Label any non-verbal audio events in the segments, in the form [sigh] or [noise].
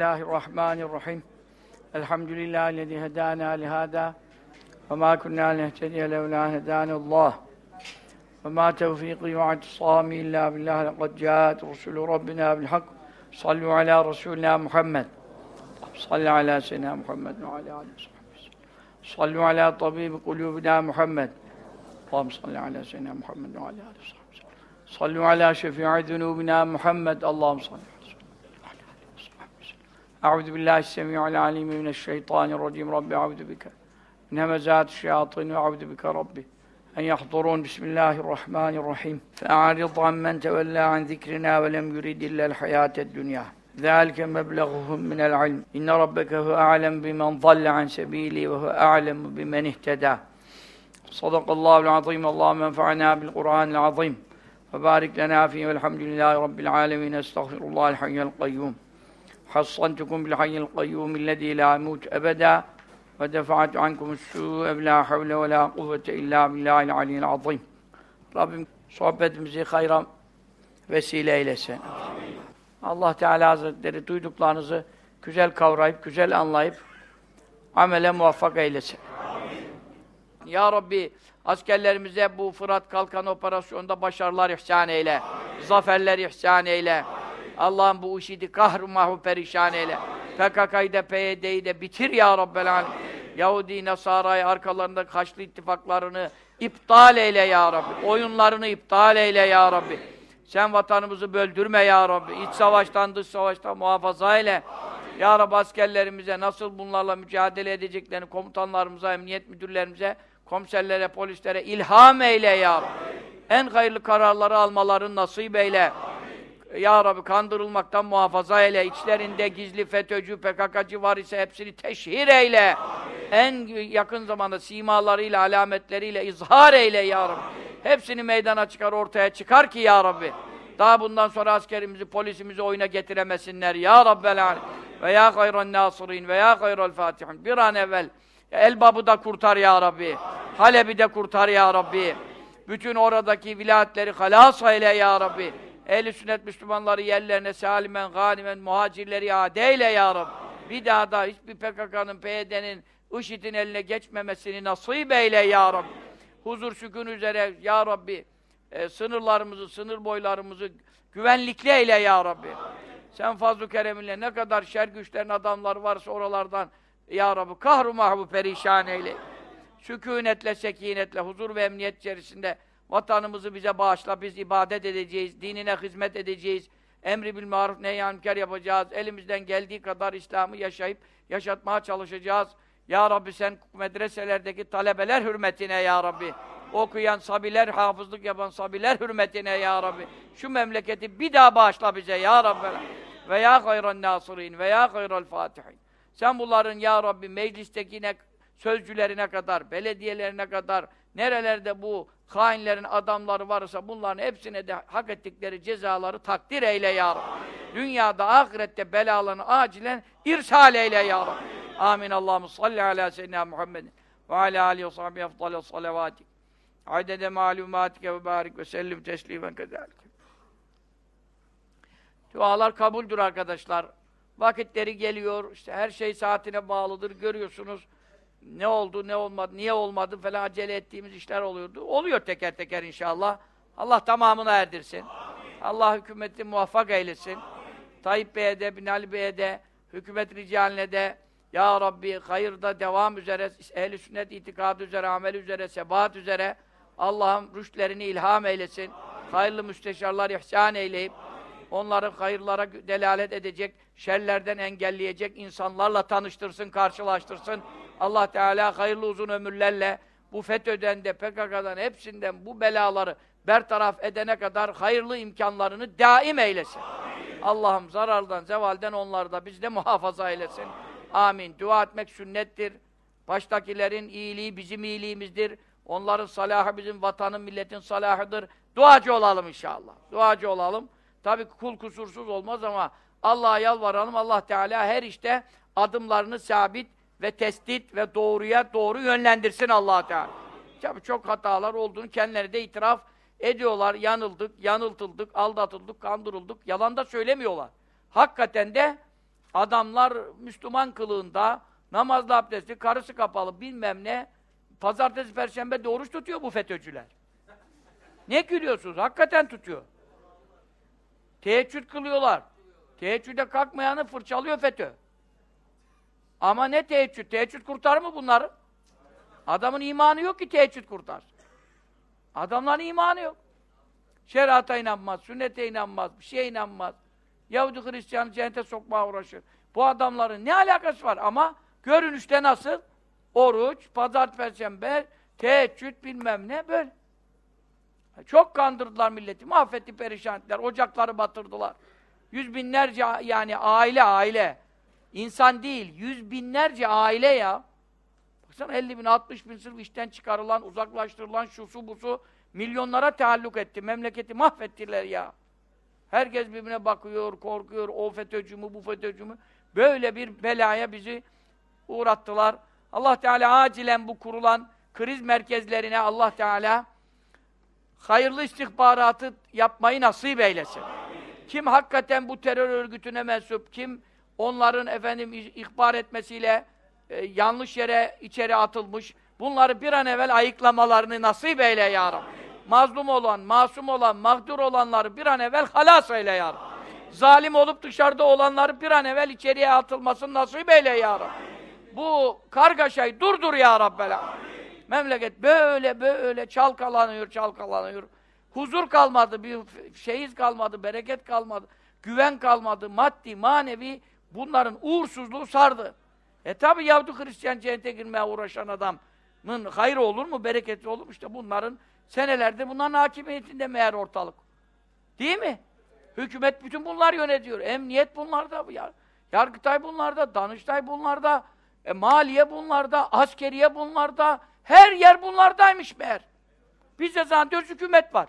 الله الرحمن الرحيم الحمد لله الذي هدانا لهذا وما كنا لنهتدي لولا هدانا الله وما توفيقي واعتصامي إلا بالله لقد جاءت رسل ربنا بالحق صلوا على رسولنا محمد صل على سيدنا محمد وعلى آله وصحبه صلوا على طبيب قلوبنا محمد اللهم صل على سيدنا محمد وعلى آله وصحبه صلوا على شفيع ذنوبنا محمد اللهم صل على سيدنا وعلى آله وصحبه وسلم أعوذ بالله السميع العليم من الشيطان الرجيم. ربي أعوذ بك من همزات الشياطين وأعوذ بك ربي أن يحضرون. بسم الله الرحمن الرحيم. فأعرض عن من تولى عن ذكرنا ولم يرد إلا الحياة الدنيا. ذلك مبلغهم من العلم. إن ربك هو أعلم بمن ضل عن سبيلي وهو أعلم بمن اهتدى. صدق الله العظيم. اللهم انفعنا بالقرآن العظيم. وبارك لنا فيه والحمد لله رب العالمين. أستغفر الله الحي القيوم. حصنتكم بالحي القيوم الذي لا يموت أبدا ودفعت عنكم السوء بلا حول ولا قوة إلا بالله العلي العظيم Rabbim sohbetimizi hayra vesile eylesin. Allah Teala Hazretleri duyduklarınızı güzel kavrayıp, güzel anlayıp amele muvaffak eylesin. Ya Rabbi askerlerimize bu Fırat Kalkan operasyonunda başarılar ihsan eyle. Zaferler ihsan eyle. Allah'ım bu işi kahru perişan eyle. PKK'yı da PYD'yi de bitir ya Rabbel Alem. Yahudi, Nasara'yı arkalarında Haçlı ittifaklarını iptal eyle ya Rabbi. Oyunlarını iptal eyle ya Rabbi. Sen vatanımızı böldürme ya Rabbi. İç savaştan, dış savaştan muhafaza eyle. Ya Rabbi askerlerimize nasıl bunlarla mücadele edeceklerini komutanlarımıza, emniyet müdürlerimize, komiserlere, polislere ilham eyle ya Rabbi. En hayırlı kararları almalarını nasip eyle. Ya Rabbi kandırılmaktan muhafaza eyle. İçlerinde gizli FETÖ'cü, PKK'cı var ise hepsini teşhir eyle. En yakın zamanda simalarıyla, alametleriyle izhar eyle ya Rabbi. Hepsini meydana çıkar, ortaya çıkar ki ya Rabbi. Daha bundan sonra askerimizi, polisimizi oyuna getiremesinler ya Rabbel alem. Ve ya hayran nasirin ve ya hayral fatihin. Bir an evvel Elbab'ı da kurtar ya Rabbi. Halep'i de kurtar ya Rabbi. Bütün oradaki vilayetleri halas eyle ya Rabbi. Ehl-i sünnet Müslümanları yerlerine salimen, ganimen, muhacirleri iade eyle ya Rabbi. Bir daha da hiçbir PKK'nın, PYD'nin, IŞİD'in eline geçmemesini nasip eyle ya Rabbi. Huzur sükun üzere ya Rabbi. E, sınırlarımızı, sınır boylarımızı güvenlikli eyle ya Rabbi. Sen fazl-ı kereminle ne kadar şer güçlerin adamları varsa oralardan ya Rabbi kahru mahvu perişan eyle. Sükunetle, sekinetle, huzur ve emniyet içerisinde vatanımızı bize bağışla, biz ibadet edeceğiz, dinine hizmet edeceğiz, emri bil maruf münker yapacağız, elimizden geldiği kadar İslam'ı yaşayıp yaşatmaya çalışacağız. Ya Rabbi sen medreselerdeki talebeler hürmetine ya Rabbi, okuyan sabiler, hafızlık yapan sabiler hürmetine ya Rabbi, şu memleketi bir daha bağışla bize ya Rabbi. Ve ya hayran nasirin ve ya hayral fatihin. Sen bunların ya Rabbi meclistekine sözcülerine kadar, belediyelerine kadar, nerelerde bu hainlerin adamları varsa bunların hepsine de hak ettikleri cezaları takdir eyle ya Rabbi. Dünyada, ahirette belalarını acilen irsal eyle ya Rabbi. Amin. Allahu salli ala seyyidina Muhammedin ve ala alihi ve sahbihi efdalü salavatik. Adede malumatike ve barik ve sellim teslimen kezalik. Dualar kabuldür arkadaşlar. Vakitleri geliyor, işte her şey saatine bağlıdır, görüyorsunuz. Ne oldu, ne olmadı, niye olmadı falan acele ettiğimiz işler oluyordu. Oluyor teker teker inşallah. Allah tamamını erdirsin. Amin. Allah hükümeti muvaffak eylesin. Amin. Tayyip Bey'e de, Binali Bey'e de, hükümet ricaline de, Ya Rabbi hayırda devam üzere, ehl-i sünnet itikadı üzere, amel üzere, sebat üzere, Allah'ım rüştlerini ilham eylesin. Amin. Hayırlı müsteşarlar ihsan eyleyip, onları hayırlara delalet edecek, şerlerden engelleyecek insanlarla tanıştırsın, karşılaştırsın. Allah Teala hayırlı uzun ömürlerle bu FETÖ'den de PKK'dan hepsinden bu belaları bertaraf edene kadar hayırlı imkanlarını daim eylesin. Allah'ım zarardan, zevalden onları da bizde muhafaza eylesin. Amin. Dua etmek sünnettir. Baştakilerin iyiliği bizim iyiliğimizdir. Onların salahı bizim vatanın, milletin salahıdır. Duacı olalım inşallah. Duacı olalım. Tabi kul kusursuz olmaz ama Allah'a yalvaralım. Allah Teala her işte adımlarını sabit ve testit ve doğruya doğru yönlendirsin allah Teala. Tabi çok hatalar olduğunu kendileri de itiraf ediyorlar. Yanıldık, yanıltıldık, aldatıldık, kandırıldık. Yalan da söylemiyorlar. Hakikaten de Adamlar Müslüman kılığında, namazlı abdestli, karısı kapalı bilmem ne, pazartesi, perşembe de tutuyor bu FETÖ'cüler. Ne gülüyorsunuz? Hakikaten tutuyor. Teheccüd kılıyorlar. Teheccüde kalkmayanı fırçalıyor FETÖ. Ama ne teheccüd? Teheccüd kurtarır mı bunları? Adamın imanı yok ki teheccüd kurtarsın. Adamların imanı yok. Şerata inanmaz, sünnete inanmaz, bir şeye inanmaz. Yahudi Hristiyanı cennete sokmaya uğraşır. Bu adamların ne alakası var? Ama görünüşte nasıl? Oruç, pazar, perşembe, teheccüd bilmem ne böyle. Çok kandırdılar milleti, mahvetti, perişan ettiler, ocakları batırdılar. Yüz binlerce yani aile aile. İnsan değil, yüz binlerce aile ya. Baksana 50 bin, 60 bin sırf işten çıkarılan, uzaklaştırılan, şusu busu milyonlara taalluk etti. Memleketi mahvettiler ya. Herkes birbirine bakıyor, korkuyor. O FETÖ'cü mü, bu FETÖ'cü mü? Böyle bir belaya bizi uğrattılar. Allah Teala acilen bu kurulan kriz merkezlerine Allah Teala hayırlı istihbaratı yapmayı nasip eylesin. Kim hakikaten bu terör örgütüne mensup, kim onların efendim ihbar etmesiyle e, yanlış yere içeri atılmış, bunları bir an evvel ayıklamalarını nasip eyle ya Rabbi. Mazlum olan, masum olan, mağdur olanları bir an evvel halas eyle ya Rabbi. Zalim olup dışarıda olanları bir an evvel içeriye atılmasını nasip eyle ya Rabbi. Bu kargaşayı durdur ya Rabbel Memleket böyle böyle çalkalanıyor, çalkalanıyor. Huzur kalmadı, bir şeyiz kalmadı, bereket kalmadı, güven kalmadı, maddi, manevi bunların uğursuzluğu sardı. E tabi Yahudi Hristiyan cennete girmeye uğraşan adamın hayrı olur mu, bereketi olur mu? İşte bunların senelerde bunların hakimiyetinde meğer ortalık. Değil mi? Hükümet bütün bunlar yönetiyor. Emniyet bunlarda, ya, Yargıtay bunlarda, Danıştay bunlarda, e, Maliye bunlarda, Askeriye bunlarda, her yer bunlardaymış meğer. Biz de zannediyoruz hükümet var.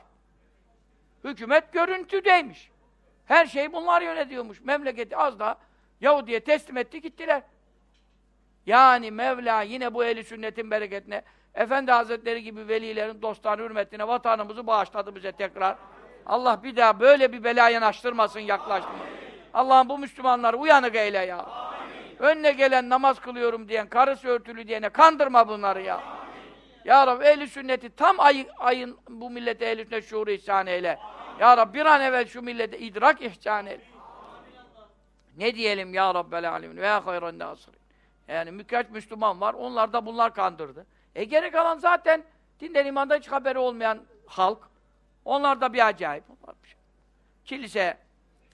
Hükümet görüntüdeymiş. Her şey bunlar yönetiyormuş. Memleketi az da Yahudi'ye teslim etti gittiler. Yani Mevla yine bu eli sünnetin bereketine, Efendi Hazretleri gibi velilerin dostlarının hürmetine vatanımızı bağışladı bize tekrar. Allah bir daha böyle bir belaya yanaştırmasın, yaklaştırmasın. Allah'ım bu Müslümanları uyanık eyle ya. Amin. Önüne gelen namaz kılıyorum diyen, karısı örtülü diyene kandırma bunları ya. Amin. Ya Rabbi ehli sünneti tam ay, ayın bu millete ehli sünnet şuuru ihsan eyle. Amin. Ya Rabbi bir an evvel şu millete idrak ihsan eyle. Ne diyelim ya Rabbel alemin ve ya hayran nasirin. Yani birkaç Müslüman var, onlar da bunlar kandırdı. E geri kalan zaten dinden imanda hiç haberi olmayan halk. Onlar da bir acayip. Onlar. Kilise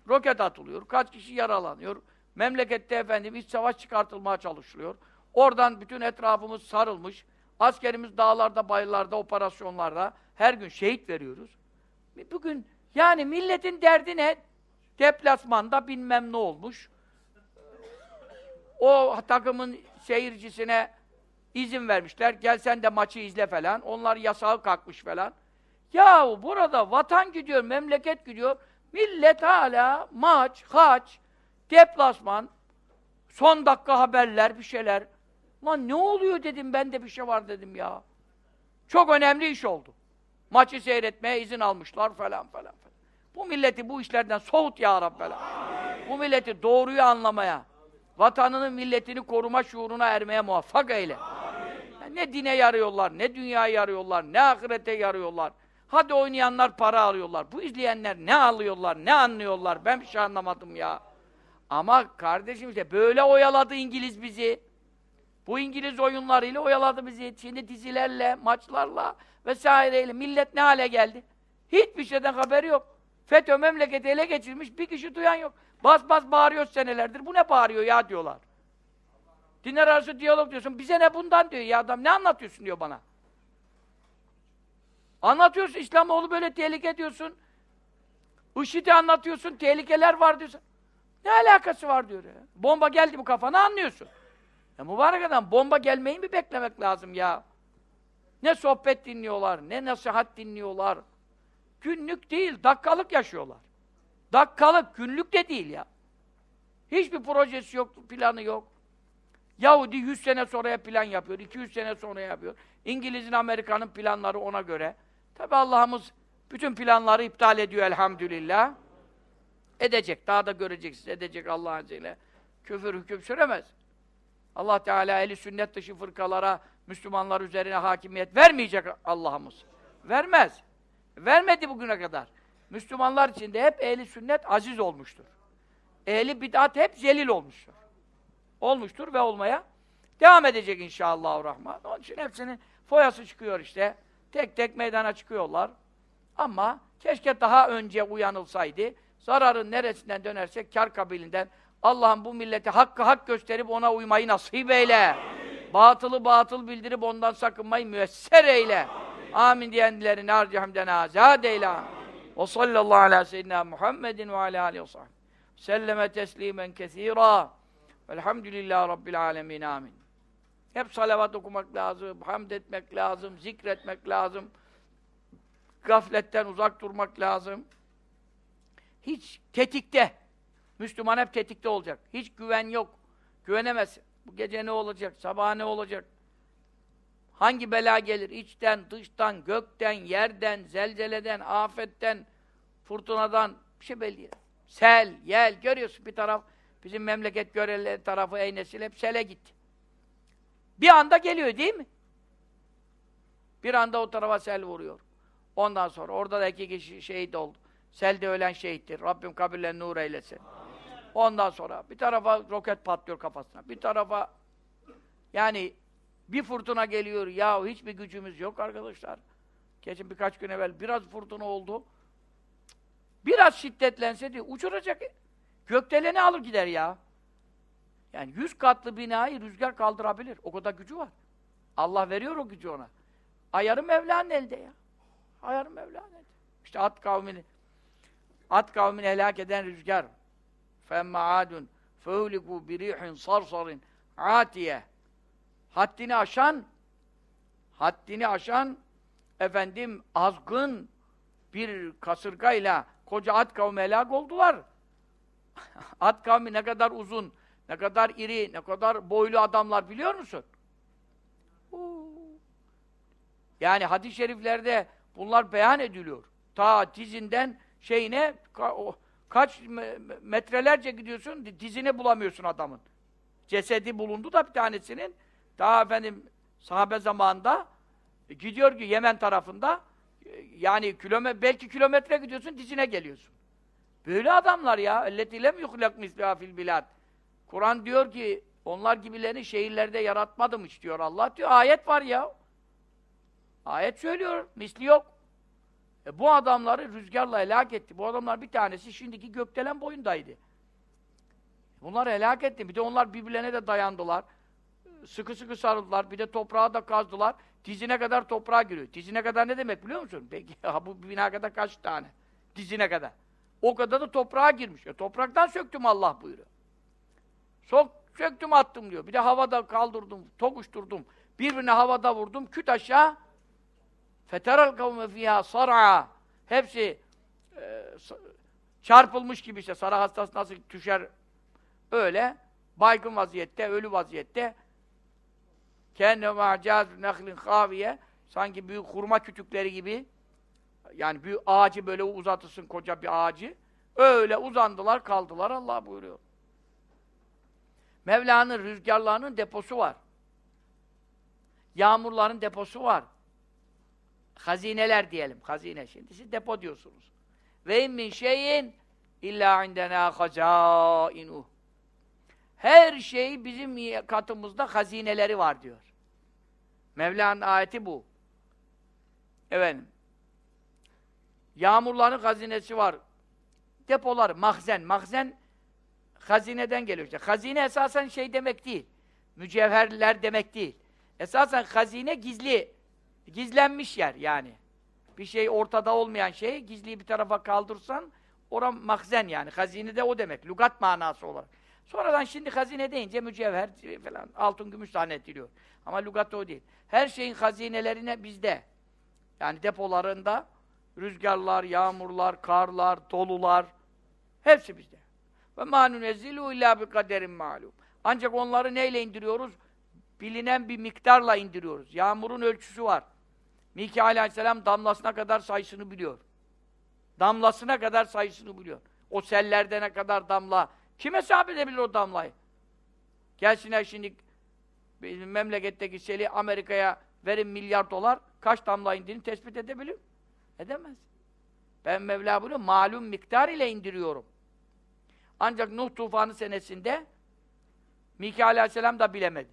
roket atılıyor, kaç kişi yaralanıyor. Memlekette efendim iç savaş çıkartılmaya çalışılıyor. Oradan bütün etrafımız sarılmış. Askerimiz dağlarda, bayırlarda, operasyonlarda her gün şehit veriyoruz. Bugün yani milletin derdi ne? Deplasmanda bilmem ne olmuş. O takımın seyircisine izin vermişler. Gel sen de maçı izle falan. Onlar yasağı kalkmış falan. Yahu burada vatan gidiyor, memleket gidiyor. Millet hala maç, haç, deplasman, son dakika haberler, bir şeyler. Lan ne oluyor dedim, ben de bir şey var dedim ya. Çok önemli iş oldu. Maçı seyretmeye izin almışlar falan falan. Bu milleti bu işlerden soğut ya Rabbel. Bu milleti doğruyu anlamaya, vatanının, milletini koruma şuuruna ermeye muvaffak eyle. Yani ne dine yarıyorlar, ne dünyaya yarıyorlar, ne ahirete yarıyorlar. Hadi oynayanlar para alıyorlar. Bu izleyenler ne alıyorlar, ne anlıyorlar? Ben bir şey anlamadım ya. Ama kardeşim işte böyle oyaladı İngiliz bizi. Bu İngiliz oyunlarıyla oyaladı bizi. Şimdi dizilerle, maçlarla vesaireyle millet ne hale geldi? Hiçbir şeyden haberi yok. FETÖ memleketi ele geçirmiş, bir kişi duyan yok. Bas bas bağırıyor senelerdir. Bu ne bağırıyor ya diyorlar. Dinler arası diyalog diyorsun. Bize ne bundan diyor ya adam. Ne anlatıyorsun diyor bana. Anlatıyorsun İslamoğlu böyle tehlike diyorsun. IŞİD'i anlatıyorsun, tehlikeler var diyorsun. Ne alakası var diyor ya. Bomba geldi bu kafana anlıyorsun. Ya mübarek adam bomba gelmeyi mi beklemek lazım ya? Ne sohbet dinliyorlar, ne nasihat dinliyorlar. Günlük değil, dakikalık yaşıyorlar. Dakikalık, günlük de değil ya. Hiçbir projesi yok, planı yok. Yahudi 100 sene sonraya plan yapıyor, 200 sene sonra yapıyor. İngiliz'in, Amerika'nın planları ona göre. Tabi Allah'ımız bütün planları iptal ediyor elhamdülillah. Edecek, daha da göreceksiniz, edecek Allah'ın izniyle. küfür hüküm süremez. Allah Teala eli sünnet dışı fırkalara, Müslümanlar üzerine hakimiyet vermeyecek Allah'ımız. Vermez. Vermedi bugüne kadar. Müslümanlar içinde hep ehli sünnet aziz olmuştur. Ehli bid'at hep zelil olmuştur. Olmuştur ve olmaya devam edecek inşallah rahman. Onun için hepsinin foyası çıkıyor işte. Tek tek meydana çıkıyorlar. Ama keşke daha önce uyanılsaydı. Zararın neresinden dönersek kar kabilinden Allah'ım bu millete hakkı hak gösterip ona uymayı nasip eyle. Batılı batıl bildirip ondan sakınmayı müesser eyle. Amin diyenlerin harcı hamden azad eyle. Ve sallallahu ala seyyidina Muhammedin ve ala aleyhi ve sahbihi. Selleme teslimen kesira. Velhamdülillahi Rabbil alemin. Amin. Hep salavat okumak lazım, hamd etmek lazım, zikretmek lazım. Gafletten uzak durmak lazım. Hiç tetikte. Müslüman hep tetikte olacak. Hiç güven yok. Güvenemez. Bu gece ne olacak? Sabah ne olacak? Hangi bela gelir? İçten, dıştan, gökten, yerden, zelzeleden, afetten, fırtınadan bir şey belli. Sel, yel görüyorsun bir taraf. Bizim memleket göreli tarafı Eynesil hep sele gitti. Bir anda geliyor değil mi? Bir anda o tarafa sel vuruyor. Ondan sonra orada da iki kişi şehit oldu. Selde ölen şehittir. Rabbim kabirlerini nur eylesin. Ondan sonra bir tarafa roket patlıyor kafasına. Bir tarafa yani bir fırtına geliyor. Ya hiçbir gücümüz yok arkadaşlar. Geçen birkaç gün evvel biraz fırtına oldu. Biraz şiddetlense diye uçuracak. Gökdeleni alır gider ya. Yani yüz katlı binayı rüzgar kaldırabilir. O kadar gücü var. Allah veriyor o gücü ona. Ayarı Mevla'nın elde ya. Ayarı Mevla'nın elde. İşte at kavmini at kavmini helak eden rüzgar. فَاَمَّا عَادٌ فَاُولِكُوا بِرِيحٍ صَرْصَرٍ عَاتِيَ Haddini aşan haddini aşan efendim azgın bir kasırgayla koca at kavmi helak oldular. [laughs] at kavmi ne kadar uzun, ne kadar iri, ne kadar boylu adamlar biliyor musun? Yani hadis-i şeriflerde bunlar beyan ediliyor. Ta dizinden şeyine ka o, kaç metrelerce gidiyorsun, dizini bulamıyorsun adamın. Cesedi bulundu da bir tanesinin. Daha efendim sahabe zamanında e, gidiyor ki Yemen tarafında e, yani kilometre belki kilometre gidiyorsun dizine geliyorsun. Böyle adamlar ya. Elleti lem yuhlak misliha fil bilad. Kur'an diyor ki onlar gibilerini şehirlerde yaratmadım hiç diyor Allah diyor. Ayet var ya. Ayet söylüyor. Misli yok. E bu adamları rüzgarla helak etti. Bu adamlar bir tanesi şimdiki gökdelen boyundaydı. Bunları helak etti. Bir de onlar birbirlerine de dayandılar. Sıkı sıkı sarıldılar. Bir de toprağa da kazdılar. Dizine kadar toprağa giriyor. Dizine kadar ne demek biliyor musun? [laughs] Peki bu bina kadar kaç tane? Dizine kadar. O kadar da toprağa girmiş. E, topraktan söktüm Allah buyuruyor. Sok, söktüm attım diyor. Bir de havada kaldırdım, tokuşturdum. Birbirine havada vurdum, küt aşağı. Feteral kavme fiyâ sar'a. Hepsi e, çarpılmış gibi işte. Sara hastası nasıl düşer öyle. Baygın vaziyette, ölü vaziyette. Kenne ma'caz nahlin kaviye. Sanki büyük hurma kütükleri gibi yani büyük ağacı böyle uzatırsın koca bir ağacı. Öyle uzandılar, kaldılar Allah buyuruyor. Mevla'nın rüzgarlarının deposu var. Yağmurların deposu var. Hazineler diyelim. Hazine şimdi. Siz depo diyorsunuz. Ve min şeyin illa indena hazainuh. Her şey bizim katımızda hazineleri var diyor. Mevla'nın ayeti bu. Efendim. Yağmurların hazinesi var. Depolar, mahzen. Mahzen hazineden geliyor işte. Hazine esasen şey demek değil. Mücevherler demek değil. Esasen hazine gizli, gizlenmiş yer yani. Bir şey ortada olmayan şey, gizliyi bir tarafa kaldırsan, ora mahzen yani. Hazine de o demek, lugat manası olarak. Sonradan şimdi hazine deyince mücevher falan, altın gümüş zannediliyor. Ama lugat o değil. Her şeyin hazinelerine bizde. Yani depolarında rüzgarlar, yağmurlar, karlar, dolular hepsi bizde. Ve mâ nunezzilu illâ bi kaderin ma'lum. Ancak onları neyle indiriyoruz? Bilinen bir miktarla indiriyoruz. Yağmurun ölçüsü var. Mikail aleyhisselam damlasına kadar sayısını biliyor. Damlasına kadar sayısını biliyor. O sellerde ne kadar damla. Kim hesap edebilir o damlayı? Gelsinler şimdi memleketteki seli Amerika'ya verin milyar dolar kaç damla indiğini tespit edebilir? Edemez. Ben Mevla bunu malum miktar ile indiriyorum. Ancak Nuh tufanı senesinde Mikail aleyhisselam da bilemedi.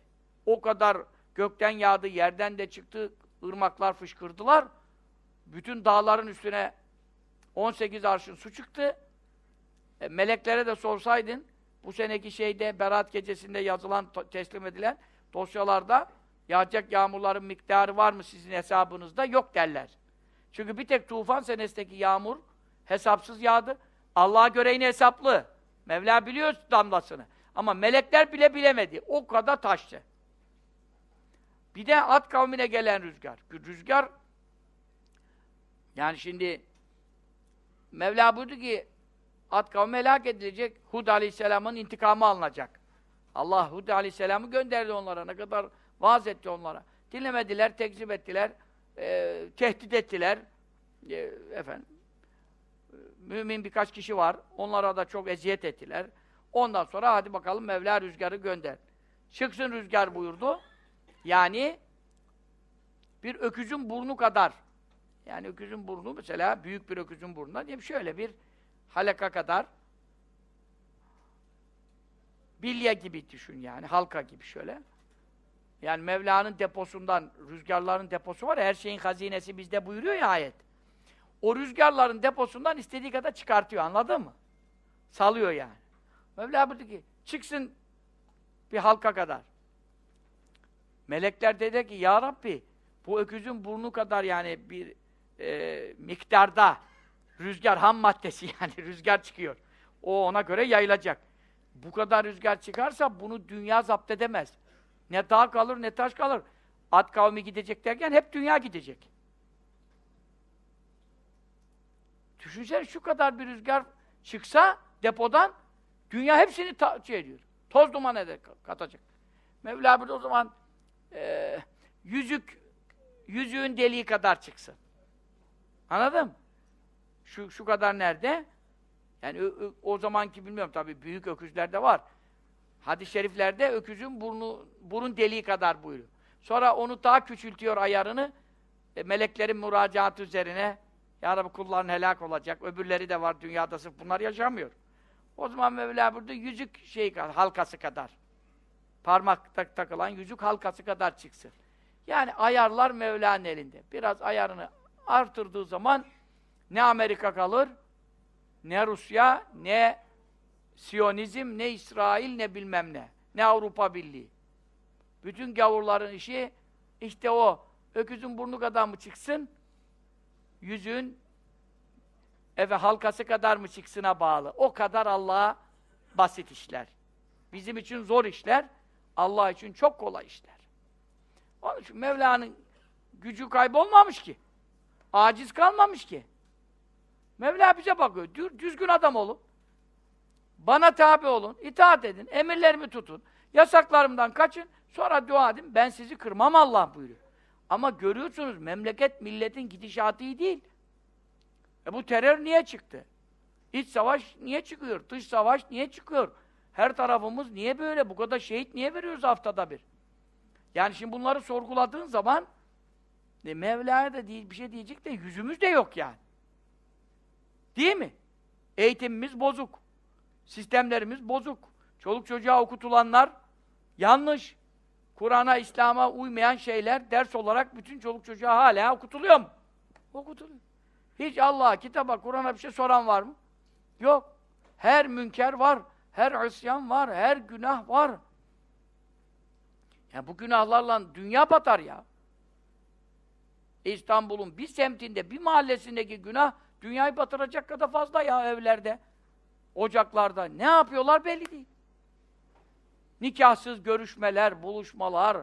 O kadar gökten yağdı, yerden de çıktı, ırmaklar fışkırdılar. Bütün dağların üstüne 18 arşın su çıktı. E, meleklere de sorsaydın, bu seneki şeyde, Berat gecesinde yazılan, teslim edilen dosyalarda yağacak yağmurların miktarı var mı sizin hesabınızda? Yok derler. Çünkü bir tek tufan senesindeki yağmur hesapsız yağdı. Allah'a göre yine hesaplı. Mevla biliyor damlasını. Ama melekler bile bilemedi. O kadar taştı. Bir de at kavmine gelen rüzgar. Rüzgar yani şimdi Mevla buyurdu ki at kavmi helak edilecek. Hud aleyhisselamın intikamı alınacak. Allah Hud aleyhisselamı gönderdi onlara. Ne kadar vaaz etti onlara. Dinlemediler, tekzip ettiler, e, tehdit ettiler. E, efendim, mümin birkaç kişi var. Onlara da çok eziyet ettiler. Ondan sonra hadi bakalım Mevla rüzgarı gönder. Çıksın rüzgar buyurdu. Yani bir öküzün burnu kadar yani öküzün burnu mesela büyük bir öküzün burnundan diyeyim şöyle bir halaka kadar bilye gibi düşün yani halka gibi şöyle. Yani Mevla'nın deposundan rüzgarların deposu var her şeyin hazinesi bizde buyuruyor ya ayet. O rüzgarların deposundan istediği kadar çıkartıyor anladın mı? Salıyor yani. Mevla buyurdu ki çıksın bir halka kadar. Melekler dedi ki ya Rabbi bu öküzün burnu kadar yani bir e, miktarda rüzgar ham maddesi [laughs] yani rüzgar çıkıyor. O ona göre yayılacak. Bu kadar rüzgar çıkarsa bunu dünya zapt edemez. Ne dağ kalır ne taş kalır. At kavmi gidecek derken hep dünya gidecek. Düşünsene şu kadar bir rüzgar çıksa depodan dünya hepsini şey ediyor. Toz duman eder, katacak. Mevla burada o zaman e, yüzük yüzüğün deliği kadar çıksın. Anladın mı? Şu, şu kadar nerede? Yani ö, ö, o zamanki bilmiyorum tabii büyük öküzler de var. Hadis-i şeriflerde öküzün burnu, burun deliği kadar buyuruyor. Sonra onu daha küçültüyor ayarını. E, meleklerin müracaatı üzerine Ya Rabbi kulların helak olacak. Öbürleri de var dünyada sırf bunlar yaşamıyor. O zaman Mevla burada yüzük şey halkası kadar. Parmakta takılan yüzük halkası kadar çıksın. Yani ayarlar Mevla'nın elinde. Biraz ayarını artırdığı zaman ne Amerika kalır, ne Rusya, ne Siyonizm, ne İsrail, ne bilmem ne. Ne Avrupa Birliği. Bütün gavurların işi işte o. Öküzün burnu kadar mı çıksın? Yüzün eve halkası kadar mı çıksına bağlı. O kadar Allah'a basit işler. Bizim için zor işler, Allah için çok kolay işler. Onun için Mevla'nın gücü kaybolmamış ki. Aciz kalmamış ki. Mevla bize bakıyor. Düzgün adam olun. Bana tabi olun, itaat edin, emirlerimi tutun, yasaklarımdan kaçın, sonra dua edin, ben sizi kırmam Allah buyuruyor. Ama görüyorsunuz, memleket, milletin gidişatı iyi değil. E bu terör niye çıktı? İç savaş niye çıkıyor? Dış savaş niye çıkıyor? Her tarafımız niye böyle? Bu kadar şehit niye veriyoruz haftada bir? Yani şimdi bunları sorguladığın zaman e, Mevla'ya da değil, bir şey diyecek de yüzümüz de yok yani. Değil mi? Eğitimimiz bozuk. Sistemlerimiz bozuk. Çoluk çocuğa okutulanlar yanlış. Kur'an'a, İslam'a uymayan şeyler ders olarak bütün çoluk çocuğa hala okutuluyor mu? Okutuluyor. Hiç Allah'a, kitaba, Kur'an'a bir şey soran var mı? Yok. Her münker var, her isyan var, her günah var. Ya bu günahlarla dünya batar ya. İstanbul'un bir semtinde, bir mahallesindeki günah dünyayı batıracak kadar fazla ya evlerde ocaklarda ne yapıyorlar belli değil. Nikahsız görüşmeler, buluşmalar,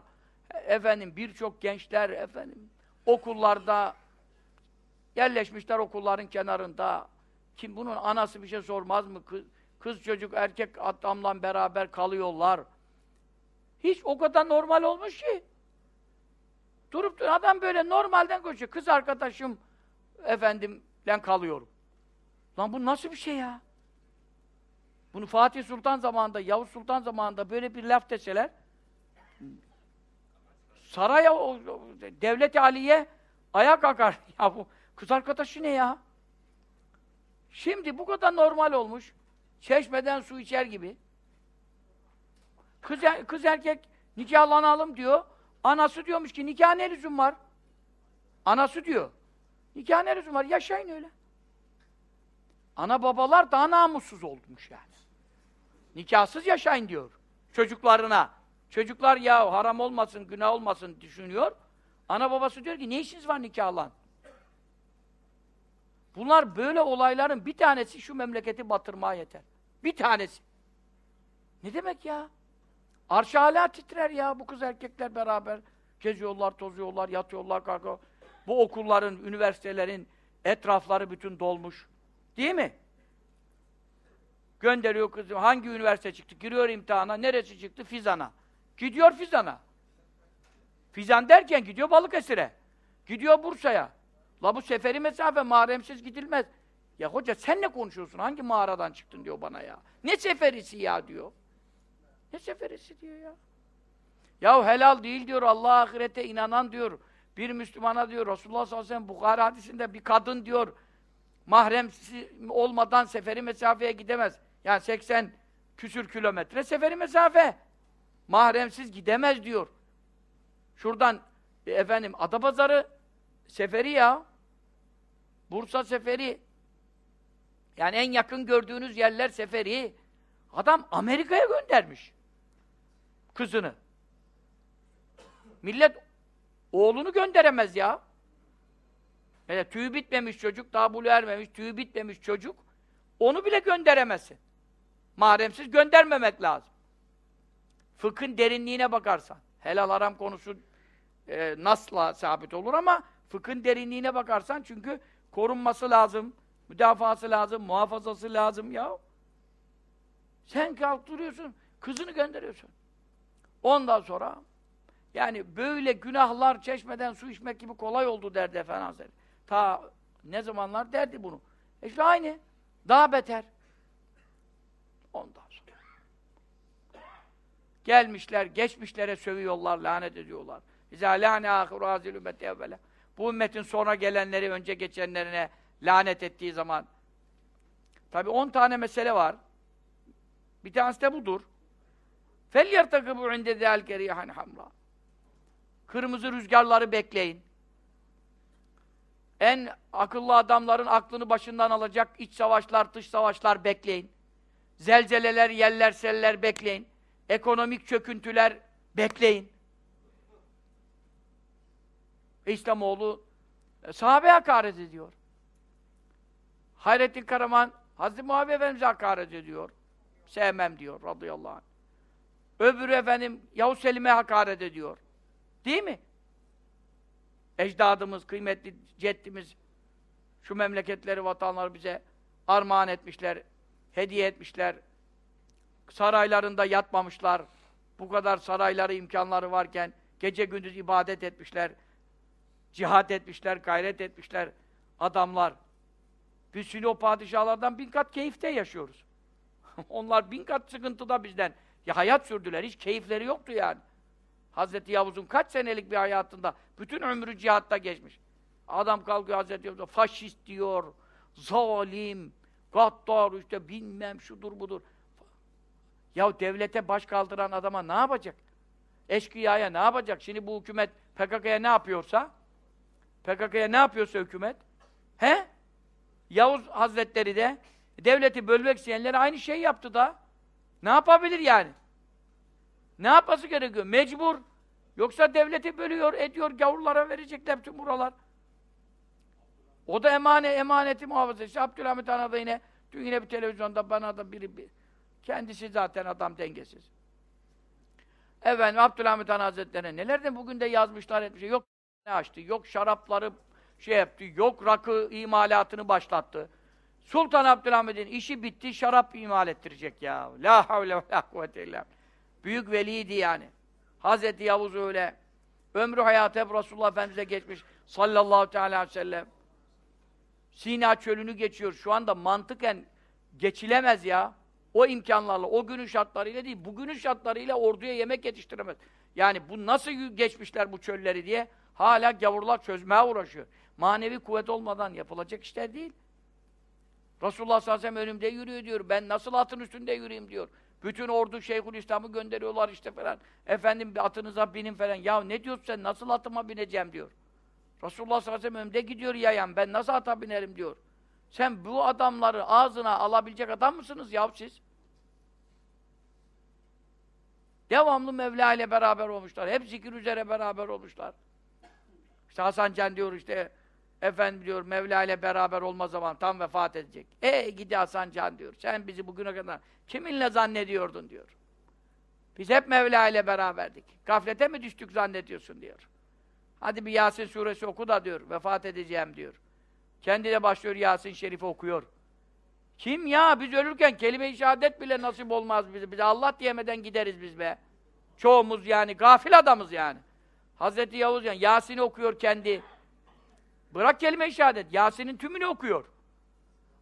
efendim birçok gençler efendim okullarda yerleşmişler okulların kenarında. Kim bunun anası bir şey sormaz mı? Kız, kız çocuk erkek adamla beraber kalıyorlar. Hiç o kadar normal olmuş ki. Durup adam böyle normalden koşuyor. Kız arkadaşım efendim, efendimle kalıyorum. Lan bu nasıl bir şey ya? Bunu Fatih Sultan zamanında, Yavuz Sultan zamanında böyle bir laf deseler saraya, devlet aliye ayağa kalkar. [laughs] Ya bu kız arkadaşı ne ya? Şimdi bu kadar normal olmuş. Çeşmeden su içer gibi. Kız, kız erkek nikahlanalım diyor. Anası diyormuş ki nikah ne lüzum var? Anası diyor. Nikah ne lüzum var? Yaşayın öyle. Ana babalar daha namussuz olmuş yani. Nikahsız yaşayın diyor. Çocuklarına. Çocuklar ya haram olmasın, günah olmasın düşünüyor. Ana babası diyor ki ne işiniz var nikahlan? Bunlar böyle olayların bir tanesi şu memleketi batırmaya yeter. Bir tanesi. Ne demek ya? Arş hala titrer ya bu kız erkekler beraber geziyorlar, tozuyorlar, yatıyorlar, kalkıyor. Bu okulların, üniversitelerin etrafları bütün dolmuş. Değil mi? Gönderiyor kızım. Hangi üniversite çıktı? Giriyor imtihana. Neresi çıktı? Fizan'a. Gidiyor Fizan'a. Fizan derken gidiyor Balıkesir'e. Gidiyor Bursa'ya. La bu seferi mesafe mahremsiz gidilmez. Ya hoca sen ne konuşuyorsun? Hangi mağaradan çıktın diyor bana ya. Ne seferisi ya diyor. Ne seferisi diyor ya. Ya helal değil diyor Allah ahirete inanan diyor. Bir Müslümana diyor Resulullah sallallahu aleyhi ve sellem Bukhari hadisinde bir kadın diyor mahremsiz olmadan seferi mesafeye gidemez. Yani 80 küsür kilometre seferi mesafe. Mahremsiz gidemez diyor. Şuradan e, efendim Adapazarı seferi ya. Bursa seferi. Yani en yakın gördüğünüz yerler seferi. Adam Amerika'ya göndermiş kızını. Millet oğlunu gönderemez ya. Yani tüyü bitmemiş çocuk, daha bulu ermemiş, tüyü bitmemiş çocuk. Onu bile gönderemezsin. Mahremsiz göndermemek lazım. Fıkhın derinliğine bakarsan. Helal haram konusu e, nasla sabit olur ama fıkhın derinliğine bakarsan çünkü korunması lazım, müdafası lazım, muhafazası lazım ya. Sen kalk duruyorsun, kızını gönderiyorsun. Ondan sonra yani böyle günahlar çeşmeden su içmek gibi kolay oldu derdi Efendi Hazretleri. Ta ne zamanlar derdi bunu. E işte aynı. Daha beter. Ondan sonra. Gelmişler, geçmişlere sövüyorlar, lanet ediyorlar. İzâ lâne âhiru âzil ümmeti evvela. Bu ümmetin sonra gelenleri, önce geçenlerine lanet ettiği zaman. Tabi on tane mesele var. Bir tanesi de budur. فَلْيَرْتَقِبُ عِنْدَ ذَٰلْ كَرِيحًا hamra. Kırmızı rüzgarları bekleyin. En akıllı adamların aklını başından alacak iç savaşlar, dış savaşlar bekleyin. Zelzeleler, yeller, seller bekleyin. Ekonomik çöküntüler bekleyin. İslamoğlu e, sahabe hakaret ediyor. Hayrettin Karaman Hazreti Muhabbe Efendimiz'e hakaret ediyor. Sevmem diyor radıyallahu anh. Öbürü efendim Yavuz Selim'e hakaret ediyor. Değil mi? Ecdadımız, kıymetli ceddimiz şu memleketleri, vatanları bize armağan etmişler, hediye etmişler. Saraylarında yatmamışlar. Bu kadar sarayları, imkanları varken gece gündüz ibadet etmişler. Cihat etmişler, gayret etmişler adamlar. Biz şimdi o padişahlardan bin kat keyifte yaşıyoruz. [laughs] Onlar bin kat sıkıntıda bizden. Ya hayat sürdüler, hiç keyifleri yoktu yani. Hazreti Yavuz'un kaç senelik bir hayatında, bütün ömrü cihatta geçmiş. Adam kalkıyor Hazreti Yavuz'a, faşist diyor, zalim, gaddar işte bilmem şudur budur. Ya devlete baş kaldıran adama ne yapacak? Eşkıya'ya ne yapacak? Şimdi bu hükümet PKK'ya ne yapıyorsa, PKK'ya ne yapıyorsa hükümet, he? Yavuz Hazretleri de devleti bölmek isteyenlere aynı şey yaptı da. Ne yapabilir yani? Ne yapması gerekiyor? Mecbur. Yoksa devleti bölüyor, ediyor, gavurlara verecekler bütün buralar. O da emanet, emaneti muhafaza ediyor. Abdülhamit Han da yine, dün yine bir televizyonda bana da biri, bir, kendisi zaten adam dengesiz. Efendim Abdülhamit Han Hazretleri'ne nelerden bugün de yazmışlar etmişler. Yok ne açtı, yok şarapları şey yaptı, yok rakı imalatını başlattı. Sultan Abdülhamid'in işi bitti, şarap imal ettirecek ya. La havle ve la kuvvete illa. Büyük veliydi yani. Hazreti Yavuz öyle. Ömrü hayatı hep Resulullah Efendimiz'e geçmiş. Sallallahu teala aleyhi ve sellem. Sina çölünü geçiyor. Şu anda mantıken geçilemez ya. o imkanlarla, o günün şartlarıyla değil, bugünün şartlarıyla orduya yemek yetiştiremez. Yani bu nasıl geçmişler bu çölleri diye hala gavurlar çözmeye uğraşıyor. Manevi kuvvet olmadan yapılacak işler değil. Resulullah sallallahu aleyhi ve sellem önümde yürüyor diyor. Ben nasıl atın üstünde yürüyeyim diyor. Bütün ordu Şeyhülislam'ı gönderiyorlar işte falan. Efendim atınıza binin falan. Ya ne diyorsun sen? Nasıl atıma bineceğim diyor. Resulullah sallallahu aleyhi ve sellem önümde gidiyor yayan. Ben nasıl ata binerim diyor. Sen bu adamları ağzına alabilecek adam mısınız ya siz? Devamlı Mevla ile beraber olmuşlar. Hep zikir üzere beraber olmuşlar. İşte Hasan Can diyor işte efendim diyor Mevla ile beraber olma zaman tam vefat edecek. E gidi Hasan Can diyor. Sen bizi bugüne kadar kiminle zannediyordun diyor. Biz hep Mevla ile beraberdik. Gaflete mi düştük zannediyorsun diyor. Hadi bir Yasin suresi oku da diyor. Vefat edeceğim diyor. Kendi de başlıyor Yasin Şerif'i okuyor. Kim ya? Biz ölürken kelime-i şehadet bile nasip olmaz bize. Bize Allah diyemeden gideriz biz be. Çoğumuz yani. Gafil adamız yani. Hazreti Yavuz yani Yasin'i okuyor kendi. Bırak kelime-i şehadet. Yasin'in tümünü okuyor.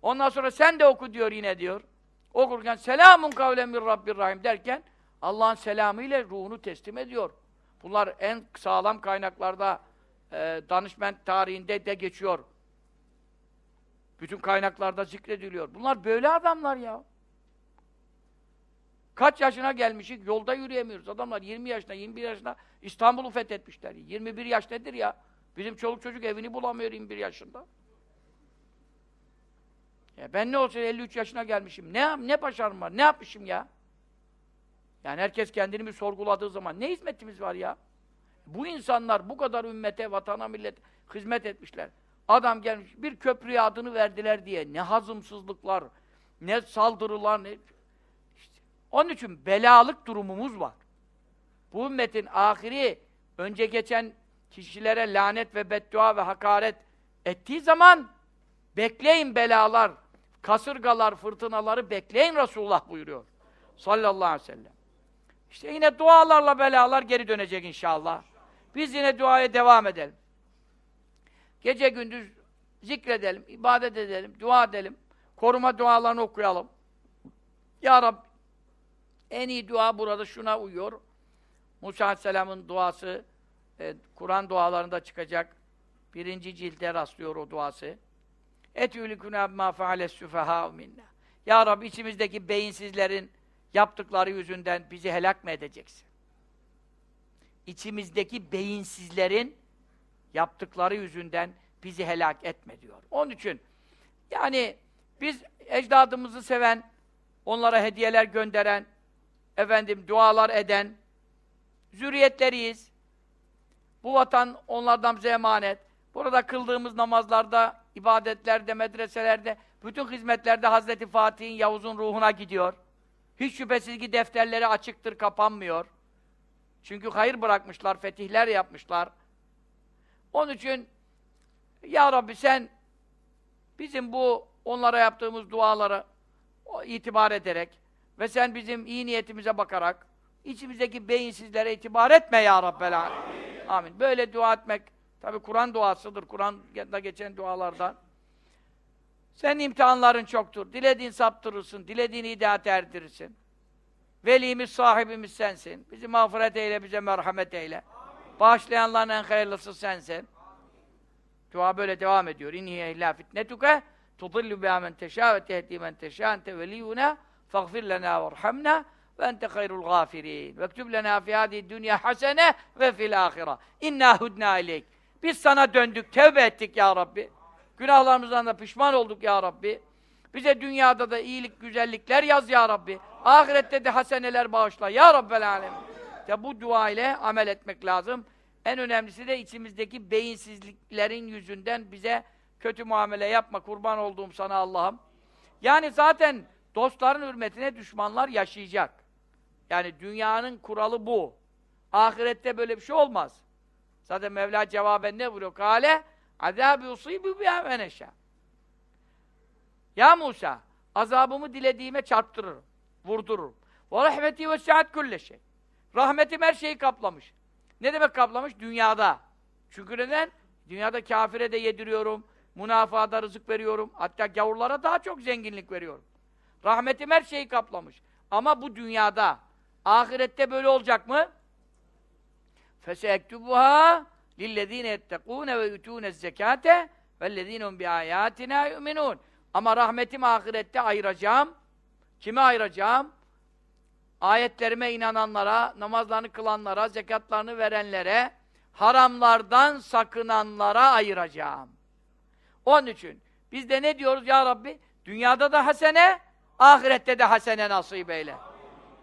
Ondan sonra sen de oku diyor yine diyor. Okurken selamun kavlen min Rabbir Rahim derken Allah'ın selamıyla ruhunu teslim ediyor. Bunlar en sağlam kaynaklarda e, danışment tarihinde de geçiyor. Bütün kaynaklarda zikrediliyor. Bunlar böyle adamlar ya. Kaç yaşına gelmişik, yolda yürüyemiyoruz. Adamlar 20 yaşında, 21 yaşında İstanbul'u fethetmişler. 21 yaş nedir ya? Bizim çoluk çocuk evini bulamıyor 21 yaşında. Ya ben ne olsa 53 yaşına gelmişim. Ne ne başarım var? Ne yapmışım ya? Yani herkes kendini bir sorguladığı zaman ne hizmetimiz var ya? Bu insanlar bu kadar ümmete, vatana, millet hizmet etmişler. Adam gelmiş, bir köprüye adını verdiler diye ne hazımsızlıklar, ne saldırılar, ne... İşte. Onun için belalık durumumuz var. Bu ümmetin ahiri, önce geçen kişilere lanet ve beddua ve hakaret ettiği zaman bekleyin belalar, kasırgalar, fırtınaları bekleyin Resulullah buyuruyor. Sallallahu aleyhi ve sellem. İşte yine dualarla belalar geri dönecek inşallah. Biz yine duaya devam edelim. Gece gündüz zikredelim, ibadet edelim, dua edelim. Koruma dualarını okuyalım. Ya Rab, en iyi dua burada şuna uyuyor. Musa Aleyhisselam'ın duası, e, Kur'an dualarında çıkacak. Birinci cilde rastlıyor o duası. Etülikuna ma feales süfehâ minna. Ya Rab, içimizdeki beyinsizlerin yaptıkları yüzünden bizi helak mı edeceksin? İçimizdeki beyinsizlerin yaptıkları yüzünden bizi helak etme diyor. Onun için yani biz ecdadımızı seven, onlara hediyeler gönderen, efendim dualar eden zürriyetleriyiz. Bu vatan onlardan bize emanet. Burada kıldığımız namazlarda, ibadetlerde, medreselerde, bütün hizmetlerde Hazreti Fatih'in, Yavuz'un ruhuna gidiyor. Hiç şüphesiz ki defterleri açıktır, kapanmıyor. Çünkü hayır bırakmışlar, fetihler yapmışlar. Onun için Ya Rabbi sen bizim bu onlara yaptığımız dualara itibar ederek ve sen bizim iyi niyetimize bakarak içimizdeki beyinsizlere itibar etme Ya Rabbel Amin. Amin. Böyle dua etmek tabi Kur'an duasıdır. Kur'an'da geçen dualardan. Senin imtihanların çoktur. Dilediğin saptırırsın, dilediğini hidayet erdirirsin. Velimiz, sahibimiz sensin. Bizi mağfiret eyle, bize merhamet eyle. Amin. Bağışlayanların en hayırlısı sensin. Dua böyle devam ediyor. İnhiye illa fitnetuke tudillu biha men teşâ ve tehdi men teşâ ente veliyyuna faghfir lena varhamna ve ente hayrul gâfirîn. Vektub lena fi hâdî dünya hasene ve fil âhira. İnnâ hudnâ ileyk. Biz sana döndük, tevbe ettik ya Rabbi. Günahlarımızdan da pişman olduk ya Rabbi. Bize dünyada da iyilik, güzellikler yaz ya Rabbi. Ahirette de haseneler bağışla ya Rabbel Alem. İşte bu dua ile amel etmek lazım. En önemlisi de içimizdeki beyinsizliklerin yüzünden bize kötü muamele yapma. Kurban olduğum sana Allah'ım. Yani zaten dostların hürmetine düşmanlar yaşayacak. Yani dünyanın kuralı bu. Ahirette böyle bir şey olmaz. Zaten Mevla cevaben ne buyuruyor? Kale azâbi usîbü biha meneşâ. Ya Musa, azabımı dilediğime çarptırırım, vurdururum. Ve rahmeti vesiat külle şey. Rahmetim her şeyi kaplamış. Ne demek kaplamış? Dünyada. Çünkü neden? Dünyada kafire de yediriyorum, münafığa da rızık veriyorum. Hatta gavurlara daha çok zenginlik veriyorum. Rahmetim her şeyi kaplamış. Ama bu dünyada, ahirette böyle olacak mı? فَسَيَكْتُبُهَا لِلَّذ۪ينَ يَتَّقُونَ وَيُتُونَ الزَّكَاةَ وَالَّذ۪ينَ هُمْ بِآيَاتِنَا يُؤْمِنُونَ Ama rahmetimi ahirette ayıracağım. Kime ayıracağım? Ayetlerime inananlara, namazlarını kılanlara, zekatlarını verenlere, haramlardan sakınanlara ayıracağım. Onun için biz de ne diyoruz ya Rabbi? Dünyada da hasene, ahirette de hasene nasip eyle.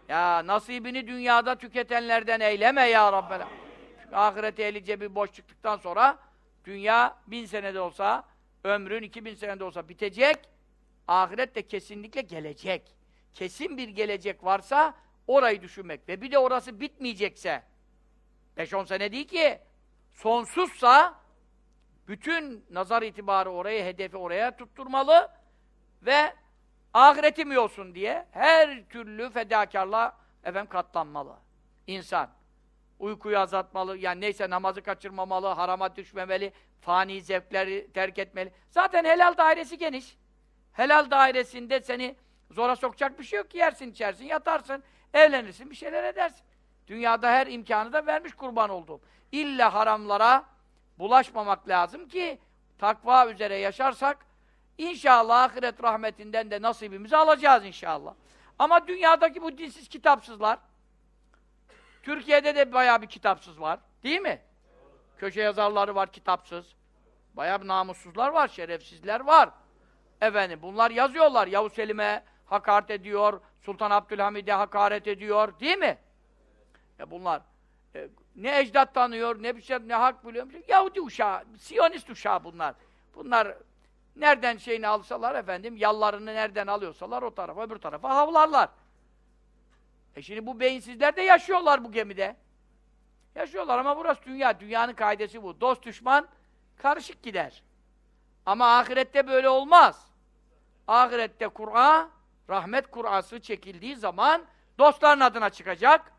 Ya nasibini dünyada tüketenlerden eyleme ya. Çünkü ahirete eli cebi boş çıktıktan sonra dünya bin senede olsa, ömrün iki bin senede olsa bitecek. Ahiret de kesinlikle gelecek. Kesin bir gelecek varsa orayı düşünmek. Ve bir de orası bitmeyecekse 5-10 sene değil ki sonsuzsa bütün nazar itibarı oraya, hedefi oraya tutturmalı ve ahiretim iyi olsun diye her türlü fedakarlığa efendim katlanmalı. İnsan. Uykuyu azaltmalı, yani neyse namazı kaçırmamalı, harama düşmemeli, fani zevkleri terk etmeli. Zaten helal dairesi geniş. Helal dairesinde seni zora sokacak bir şey yok ki yersin, içersin, yatarsın, evlenirsin, bir şeyler edersin. Dünyada her imkanı da vermiş kurban olduğum. İlla haramlara bulaşmamak lazım ki takva üzere yaşarsak inşallah ahiret rahmetinden de nasibimizi alacağız inşallah. Ama dünyadaki bu dinsiz kitapsızlar Türkiye'de de bayağı bir kitapsız var. Değil mi? Köşe yazarları var kitapsız. Bayağı bir namussuzlar var, şerefsizler var. Efendim bunlar yazıyorlar. Yavuz Selim'e hakaret ediyor, Sultan Abdülhamid'e hakaret ediyor. Değil mi? E bunlar e, ne ecdat tanıyor, ne bir şey, ne hak biliyor. Yahudi uşağı, Siyonist uşağı bunlar. Bunlar nereden şeyini alsalar efendim, yallarını nereden alıyorsalar o tarafa, öbür tarafa havlarlar. E şimdi bu beyinsizler de yaşıyorlar bu gemide. Yaşıyorlar ama burası dünya. Dünyanın kaidesi bu. Dost düşman karışık gider. Ama ahirette böyle olmaz. Ahirette Kur'a, rahmet Kur'ası çekildiği zaman dostların adına çıkacak.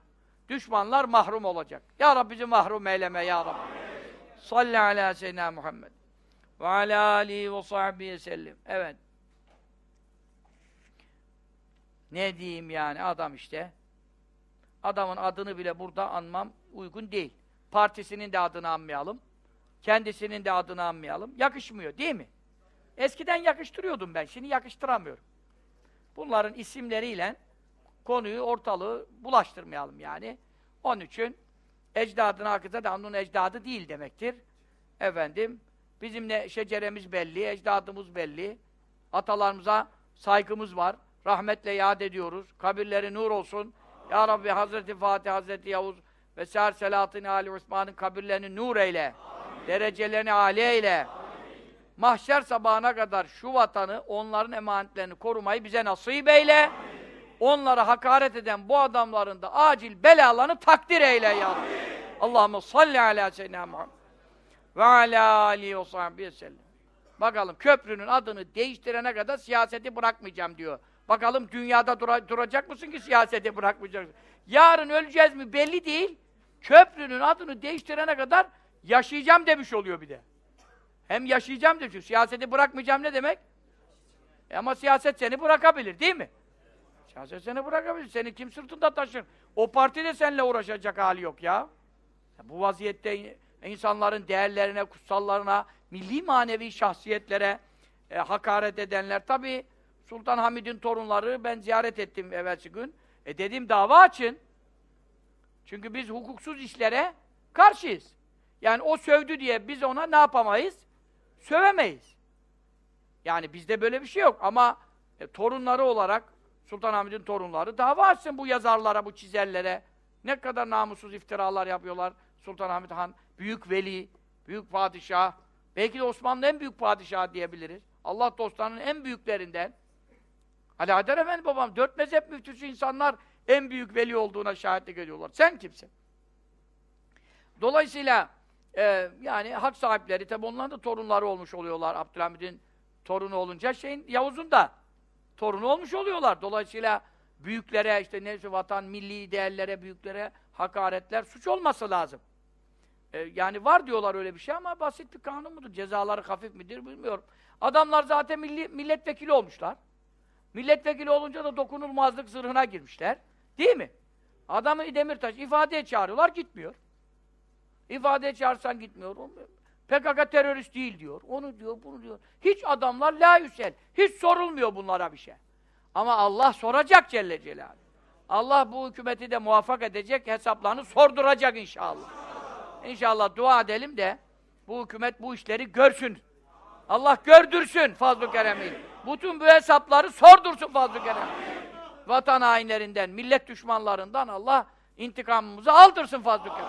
Düşmanlar mahrum olacak. Ya Rabbi bizi mahrum eyleme ya Rabbi. Salli ala seyyidina Muhammed. Ve alihi ve sahbihi sellem. Evet. Ne diyeyim yani adam işte. Adamın adını bile burada anmam uygun değil. Partisinin de adını anmayalım. Kendisinin de adını anmayalım. Yakışmıyor değil mi? Eskiden yakıştırıyordum ben. Şimdi yakıştıramıyorum. Bunların isimleriyle konuyu, ortalığı bulaştırmayalım yani. Onun için ecdadına hakikaten de onun ecdadı değil demektir. Efendim, bizim ne şeceremiz belli, ecdadımız belli. Atalarımıza saygımız var. Rahmetle yad ediyoruz. Kabirleri nur olsun. Ya Rabbi Hazreti Fatih, Hazreti Yavuz ve Seher Selahattin Ali Osman'ın kabirlerini nur eyle. Amin. Derecelerini âli eyle. Amin. Mahşer sabahına kadar şu vatanı, onların emanetlerini korumayı bize nasip eyle. Amin. Onlara hakaret eden bu adamların da acil belalarını takdir eyle ya Rabbi. Allahümme salli ala seyyidina Muhammed ve ala alihi ve sahbihi sellem. Bakalım köprünün adını değiştirene kadar siyaseti bırakmayacağım diyor. Bakalım dünyada dura, duracak mısın ki siyaseti bırakmayacaksın? Yarın öleceğiz mi belli değil. Köprünün adını değiştirene kadar yaşayacağım demiş oluyor bir de. Hem yaşayacağım demiş. Siyaseti bırakmayacağım ne demek? E ama siyaset seni bırakabilir değil mi? Siyaset seni bırakabilir. Seni kim sırtında taşır? O parti de seninle uğraşacak hali yok ya. Bu vaziyette insanların değerlerine, kutsallarına, milli manevi şahsiyetlere e, hakaret edenler tabii Sultan Hamid'in torunları ben ziyaret ettim evvelsi gün. E dedim dava açın. Çünkü biz hukuksuz işlere karşıyız. Yani o sövdü diye biz ona ne yapamayız? Sövemeyiz. Yani bizde böyle bir şey yok ama e, torunları olarak Sultan Hamid'in torunları dava açsın bu yazarlara, bu çizerlere. Ne kadar namussuz iftiralar yapıyorlar Sultan Hamid Han. Büyük veli, büyük padişah. Belki de Osmanlı en büyük padişah diyebiliriz. Allah dostlarının en büyüklerinden. Ali Haydar Efendi babam, dört mezhep müftüsü insanlar en büyük veli olduğuna şahitlik ediyorlar. Sen kimsin? Dolayısıyla e, yani hak sahipleri, tabi onların da torunları olmuş oluyorlar. Abdülhamid'in torunu olunca şeyin, Yavuz'un da torunu olmuş oluyorlar. Dolayısıyla büyüklere, işte neyse vatan, milli değerlere, büyüklere hakaretler suç olması lazım. E, yani var diyorlar öyle bir şey ama basit bir kanun mudur? Cezaları hafif midir bilmiyorum. Adamlar zaten milli, milletvekili olmuşlar. Milletvekili olunca da dokunulmazlık zırhına girmişler. Değil mi? Adamı Demirtaş ifadeye çağırıyorlar, gitmiyor. İfadeye çağırsan gitmiyor. PKK terörist değil diyor. Onu diyor, bunu diyor. Hiç adamlar la yüsel. Hiç sorulmuyor bunlara bir şey. Ama Allah soracak Celle Celaluhu. Allah bu hükümeti de muvaffak edecek, hesaplarını sorduracak inşallah. İnşallah dua edelim de bu hükümet bu işleri görsün. Allah gördürsün fazl-ı. Bütün bu hesapları sordursun fazl-ı. Vatan hainlerinden, millet düşmanlarından Allah intikamımızı aldırsın fazl-ı kerem.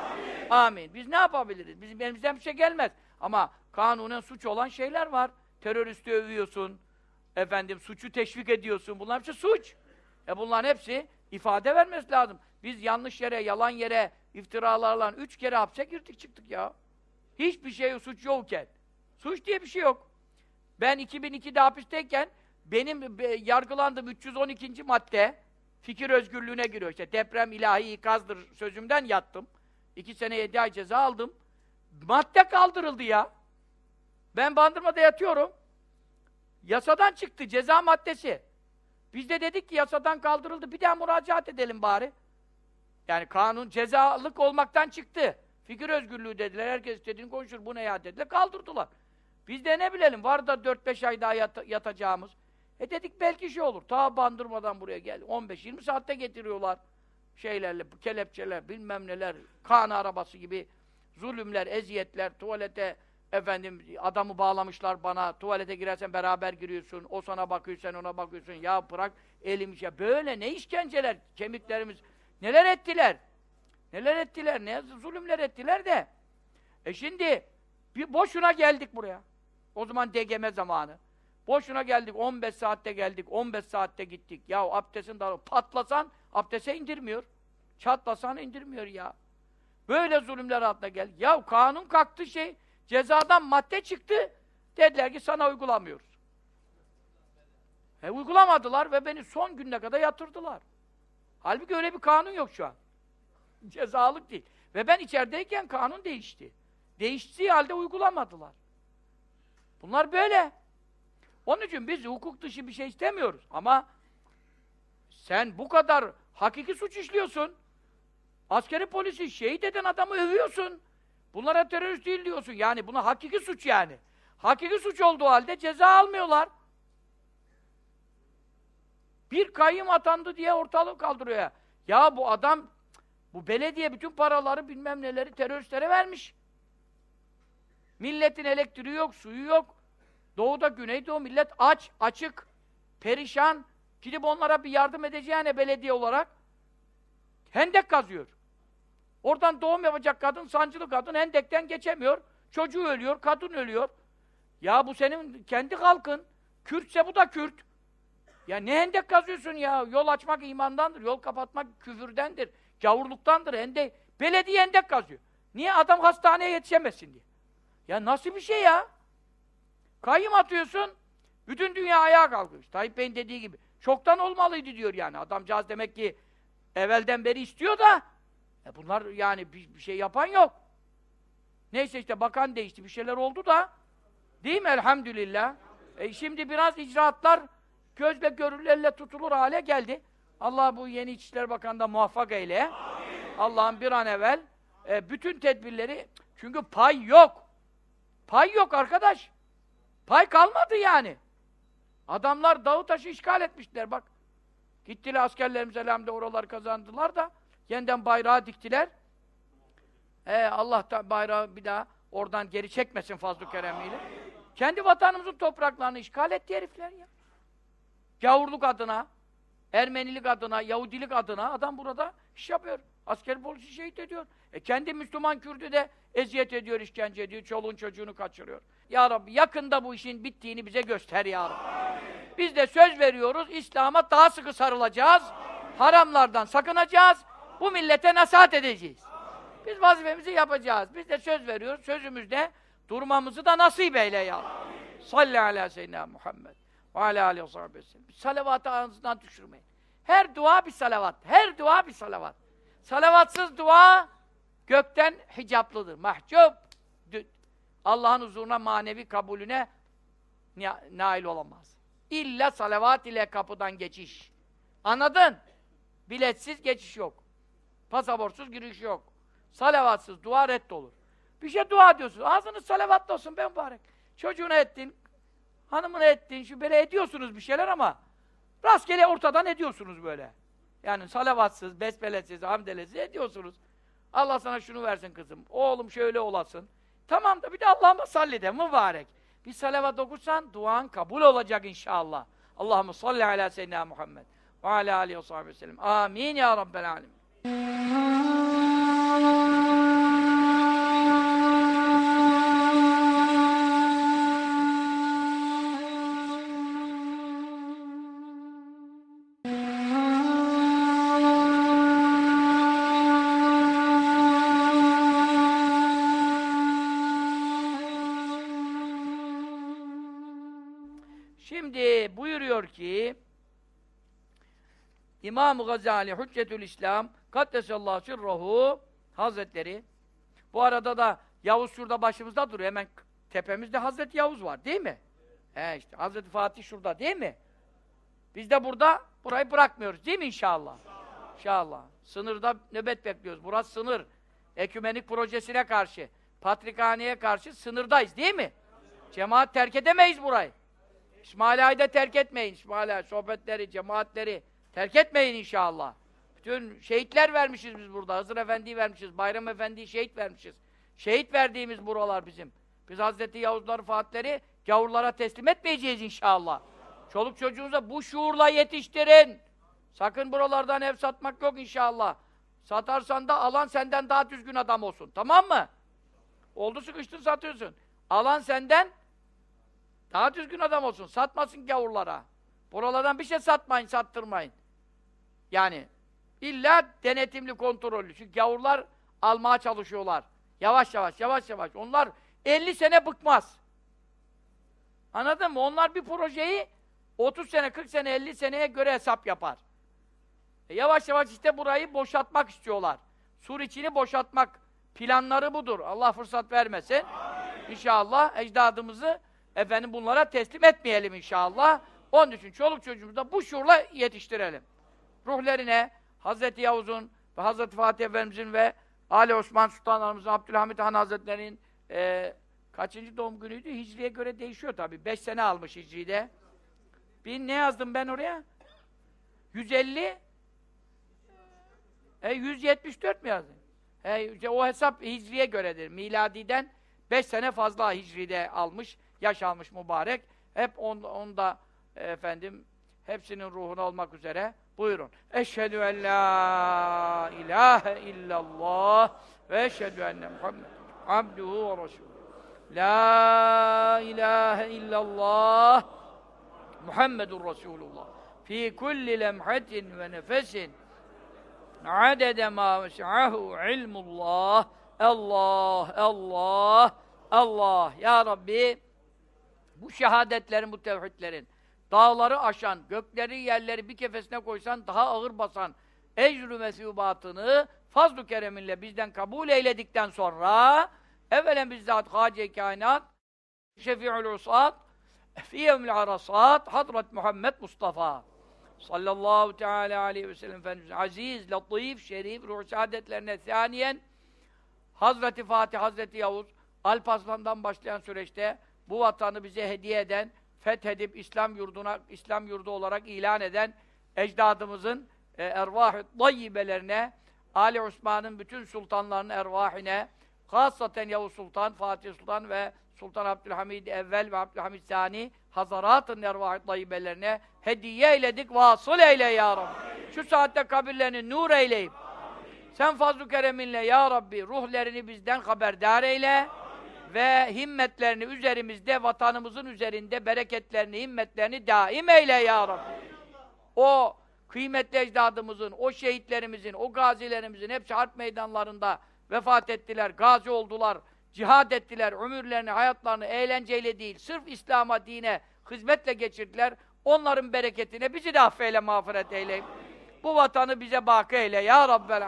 Amin. Biz ne yapabiliriz? Bizim elimizden bir şey gelmez. Ama kanunen suç olan şeyler var. Teröristi övüyorsun, efendim suçu teşvik ediyorsun. Bunlar hepsi suç. E bunların hepsi ifade vermesi lazım. Biz yanlış yere, yalan yere, iftiralarla üç kere hapse girdik çıktık ya. Hiçbir şey suç yokken. Suç diye bir şey yok. Ben 2002'de hapisteyken benim e, yargılandığım 312. madde fikir özgürlüğüne giriyor. İşte deprem ilahi ikazdır sözümden yattım. İki sene yedi ay ceza aldım. Madde kaldırıldı ya. Ben bandırmada yatıyorum. Yasadan çıktı ceza maddesi. Biz de dedik ki yasadan kaldırıldı. Bir daha müracaat edelim bari. Yani kanun cezalık olmaktan çıktı. Fikir özgürlüğü dediler. Herkes istediğini konuşur. Bu ne ya dediler. Kaldırdılar. Biz de ne bilelim. Var da 4-5 ay daha yat yatacağımız. E dedik belki şey olur. Ta bandırmadan buraya gel. 15-20 saatte getiriyorlar. Şeylerle, kelepçeler, bilmem neler, kan arabası gibi zulümler, eziyetler, tuvalete efendim adamı bağlamışlar bana, tuvalete girersen beraber giriyorsun, o sana bakıyor, sen ona bakıyorsun, ya bırak elim işe. Böyle ne işkenceler, kemiklerimiz, neler ettiler? Neler ettiler, ne zulümler ettiler de. E şimdi, bir boşuna geldik buraya. O zaman DGM zamanı. Boşuna geldik, 15 saatte geldik, 15 saatte gittik. Ya abdestin dalı patlasan, abdese indirmiyor. Çatlasan indirmiyor ya. Böyle zulümler altına gel. Ya kanun kalktı şey, cezadan madde çıktı. Dediler ki sana uygulamıyoruz. E uygulamadılar ve beni son gününe kadar yatırdılar. Halbuki öyle bir kanun yok şu an. [laughs] Cezalık değil. Ve ben içerideyken kanun değişti. Değiştiği halde uygulamadılar. Bunlar böyle. Onun için biz hukuk dışı bir şey istemiyoruz. Ama sen bu kadar hakiki suç işliyorsun. Askeri polisi şehit eden adamı övüyorsun. Bunlara terörist değil diyorsun. Yani buna hakiki suç yani. Hakiki suç olduğu halde ceza almıyorlar. Bir kayyum atandı diye ortalık kaldırıyor. Ya bu adam, bu belediye bütün paraları bilmem neleri teröristlere vermiş. Milletin elektriği yok, suyu yok. Doğuda, güneydoğu millet aç, açık, perişan. Gidip onlara bir yardım edeceğine belediye olarak hendek kazıyor. Oradan doğum yapacak kadın, sancılı kadın hendekten geçemiyor. Çocuğu ölüyor, kadın ölüyor. Ya bu senin kendi halkın. Kürtse bu da Kürt. Ya ne hendek kazıyorsun ya? Yol açmak imandandır, yol kapatmak küfürdendir, gavurluktandır. Hendek, belediye hendek kazıyor. Niye? Adam hastaneye yetişemesin diye. Ya nasıl bir şey ya? Kayyım atıyorsun, bütün dünya ayağa kalkıyor. Tayyip Bey'in dediği gibi. Çoktan olmalıydı diyor yani. Adamcağız demek ki evvelden beri istiyor da e bunlar yani bir, bir şey yapan yok. Neyse işte bakan değişti, bir şeyler oldu da değil mi elhamdülillah? E şimdi biraz icraatlar gözle görülür, elle tutulur hale geldi. Allah bu yeni İçişleri Bakanı da muvaffak eyle. Allah'ın bir an evvel e, bütün tedbirleri çünkü pay yok. Pay yok arkadaş. Pay kalmadı yani. Adamlar Davutaş'ı işgal etmişler bak. Gittiler askerlerimiz elhamdülillah oraları kazandılar da yeniden bayrağı diktiler. Ee, Allah da bayrağı bir daha oradan geri çekmesin fazl-ı keremiyle. Kendi vatanımızın topraklarını işgal etti herifler ya. Gavurluk adına, Ermenilik adına, Yahudilik adına adam burada iş yapıyor. Asker polisi şehit ediyor. E kendi Müslüman Kürdü de eziyet ediyor, işkence ediyor, çoluğun çocuğunu kaçırıyor. Ya Rabbi yakında bu işin bittiğini bize göster ya Rabbi. Biz de söz veriyoruz, İslam'a daha sıkı sarılacağız. Haramlardan sakınacağız. Bu millete nasihat edeceğiz. Biz vazifemizi yapacağız. Biz de söz veriyoruz. Sözümüzde durmamızı da nasip eyle ya Rabbi. Salli ala seyyidina Muhammed. Ve ala aleyhi ve Salavatı ağzından düşürmeyin. Her dua bir salavat. Her dua bir salavat. Salavatsız dua gökten hicaplıdır. Mahcup. Allah'ın huzuruna manevi kabulüne nail olamaz. İlla salavat ile kapıdan geçiş. Anladın? Biletsiz geçiş yok. Pasaportsuz giriş yok. Salavatsız dua reddolur. Bir şey dua diyorsun. Ağzınız salavatlı olsun ben mübarek. Çocuğuna ettin, hanımına ettin, şu böyle ediyorsunuz bir şeyler ama rastgele ortadan ediyorsunuz böyle. Yani salavatsız, besmelesiz, hamdelesiz ediyorsunuz. Allah sana şunu versin kızım. Oğlum şöyle olasın. Tamam da bir de Allah'ıma salli de mübarek. Bir salavat okursan duan kabul olacak inşallah. Allahumme salli ala seyyidina Muhammed ve ala aleyhi ve sellem. Amin ya Rabbel alemin. İmam-ı Gazali Hüccetül İslam Kaddesallahu sirruhu Hazretleri bu arada da Yavuz şurada başımızda duruyor. Hemen tepemizde Hazreti Yavuz var değil mi? He işte Hazreti Fatih şurada değil mi? Biz de burada burayı bırakmıyoruz değil mi inşallah? İnşallah. Sınırda nöbet bekliyoruz. Burası sınır. Ekümenik projesine karşı, patrikhaneye karşı sınırdayız değil mi? Cemaat terk edemeyiz burayı. İsmail Ağa'yı da terk etmeyin. İsmail Ağa, sohbetleri, cemaatleri terk etmeyin inşallah. Bütün şehitler vermişiz biz burada. Hızır Efendi'yi vermişiz. Bayram Efendi'yi şehit vermişiz. Şehit verdiğimiz buralar bizim. Biz Hazreti Yavuzları, Fatihleri gavurlara teslim etmeyeceğiz inşallah. Çoluk çocuğunuza bu şuurla yetiştirin. Sakın buralardan ev satmak yok inşallah. Satarsan da alan senden daha düzgün adam olsun. Tamam mı? Oldu sıkıştın satıyorsun. Alan senden daha düzgün adam olsun. Satmasın gavurlara. Buralardan bir şey satmayın, sattırmayın. Yani illa denetimli, kontrollü. Çünkü gavurlar almaya çalışıyorlar. Yavaş yavaş, yavaş yavaş. Onlar 50 sene bıkmaz. Anladın mı? Onlar bir projeyi 30 sene, 40 sene, 50 seneye göre hesap yapar. E yavaş yavaş işte burayı boşaltmak istiyorlar. Sur içini boşaltmak planları budur. Allah fırsat vermesin. İnşallah ecdadımızı efendim bunlara teslim etmeyelim inşallah. Onun için çoluk çocuğumuzu da bu şuurla yetiştirelim. Ruhlerine Hazreti Yavuz'un ve Hazreti Fatih Efendimiz'in ve Ali Osman Sultanlarımızın, Abdülhamit Han Hazretleri'nin e, kaçıncı doğum günüydü? Hicriye göre değişiyor tabii. Beş sene almış Hicri'de. Bir ne yazdım ben oraya? 150 e 174 mi yazdım? E, o hesap Hicri'ye göredir. Miladiden 5 sene fazla Hicri'de almış, yaş almış mübarek. Hep on, onda efendim hepsinin ruhuna olmak üzere buyurun. Eşhedü en la ilahe illallah ve eşhedü enne Muhammed abduhu ve resulü. La ilahe illallah Muhammedur Resulullah. Fi kulli lemhatin ve nefesin adede ma vesi'ahu ilmullah. Allah, Allah, Allah. Ya Rabbi bu şehadetlerin, bu tevhidlerin dağları aşan, gökleri, yerleri bir kefesine koysan daha ağır basan ecrü mesubatını fazl-ı kereminle bizden kabul eyledikten sonra evvelen bizzat Hâce-i Kainat Şefi'ül Usat fi yevmil arasat Hadrat Muhammed Mustafa sallallahu teala aleyhi ve sellem Efendimiz aziz, latif, şerif, ruh saadetlerine saniyen Hazreti Fatih, Hazreti Yavuz Alparslan'dan başlayan süreçte bu vatanı bize hediye eden fethedip İslam yurduna İslam yurdu olarak ilan eden ecdadımızın e, ervah-ı dayyibelerine Ali Osman'ın bütün sultanlarının ervahine hasaten Yavuz Sultan, Fatih Sultan ve Sultan Abdülhamid evvel ve Abdülhamid Sani Hazarat'ın ervah-ı dayyibelerine hediye eyledik. Vasıl eyle ya Rabbi. Şu saatte kabirlerini nur eyleyip sen fazl-ı kereminle ya Rabbi ruhlerini bizden haberdar eyle ve himmetlerini üzerimizde, vatanımızın üzerinde bereketlerini, himmetlerini daim eyle ya Rabbi. O kıymetli ecdadımızın, o şehitlerimizin, o gazilerimizin hepsi harp meydanlarında vefat ettiler, gazi oldular, cihad ettiler, ömürlerini, hayatlarını eğlenceyle değil, sırf İslam'a, dine, hizmetle geçirdiler. Onların bereketine bizi de affeyle, mağfiret eyle. Bu vatanı bize baki eyle ya Rabbel.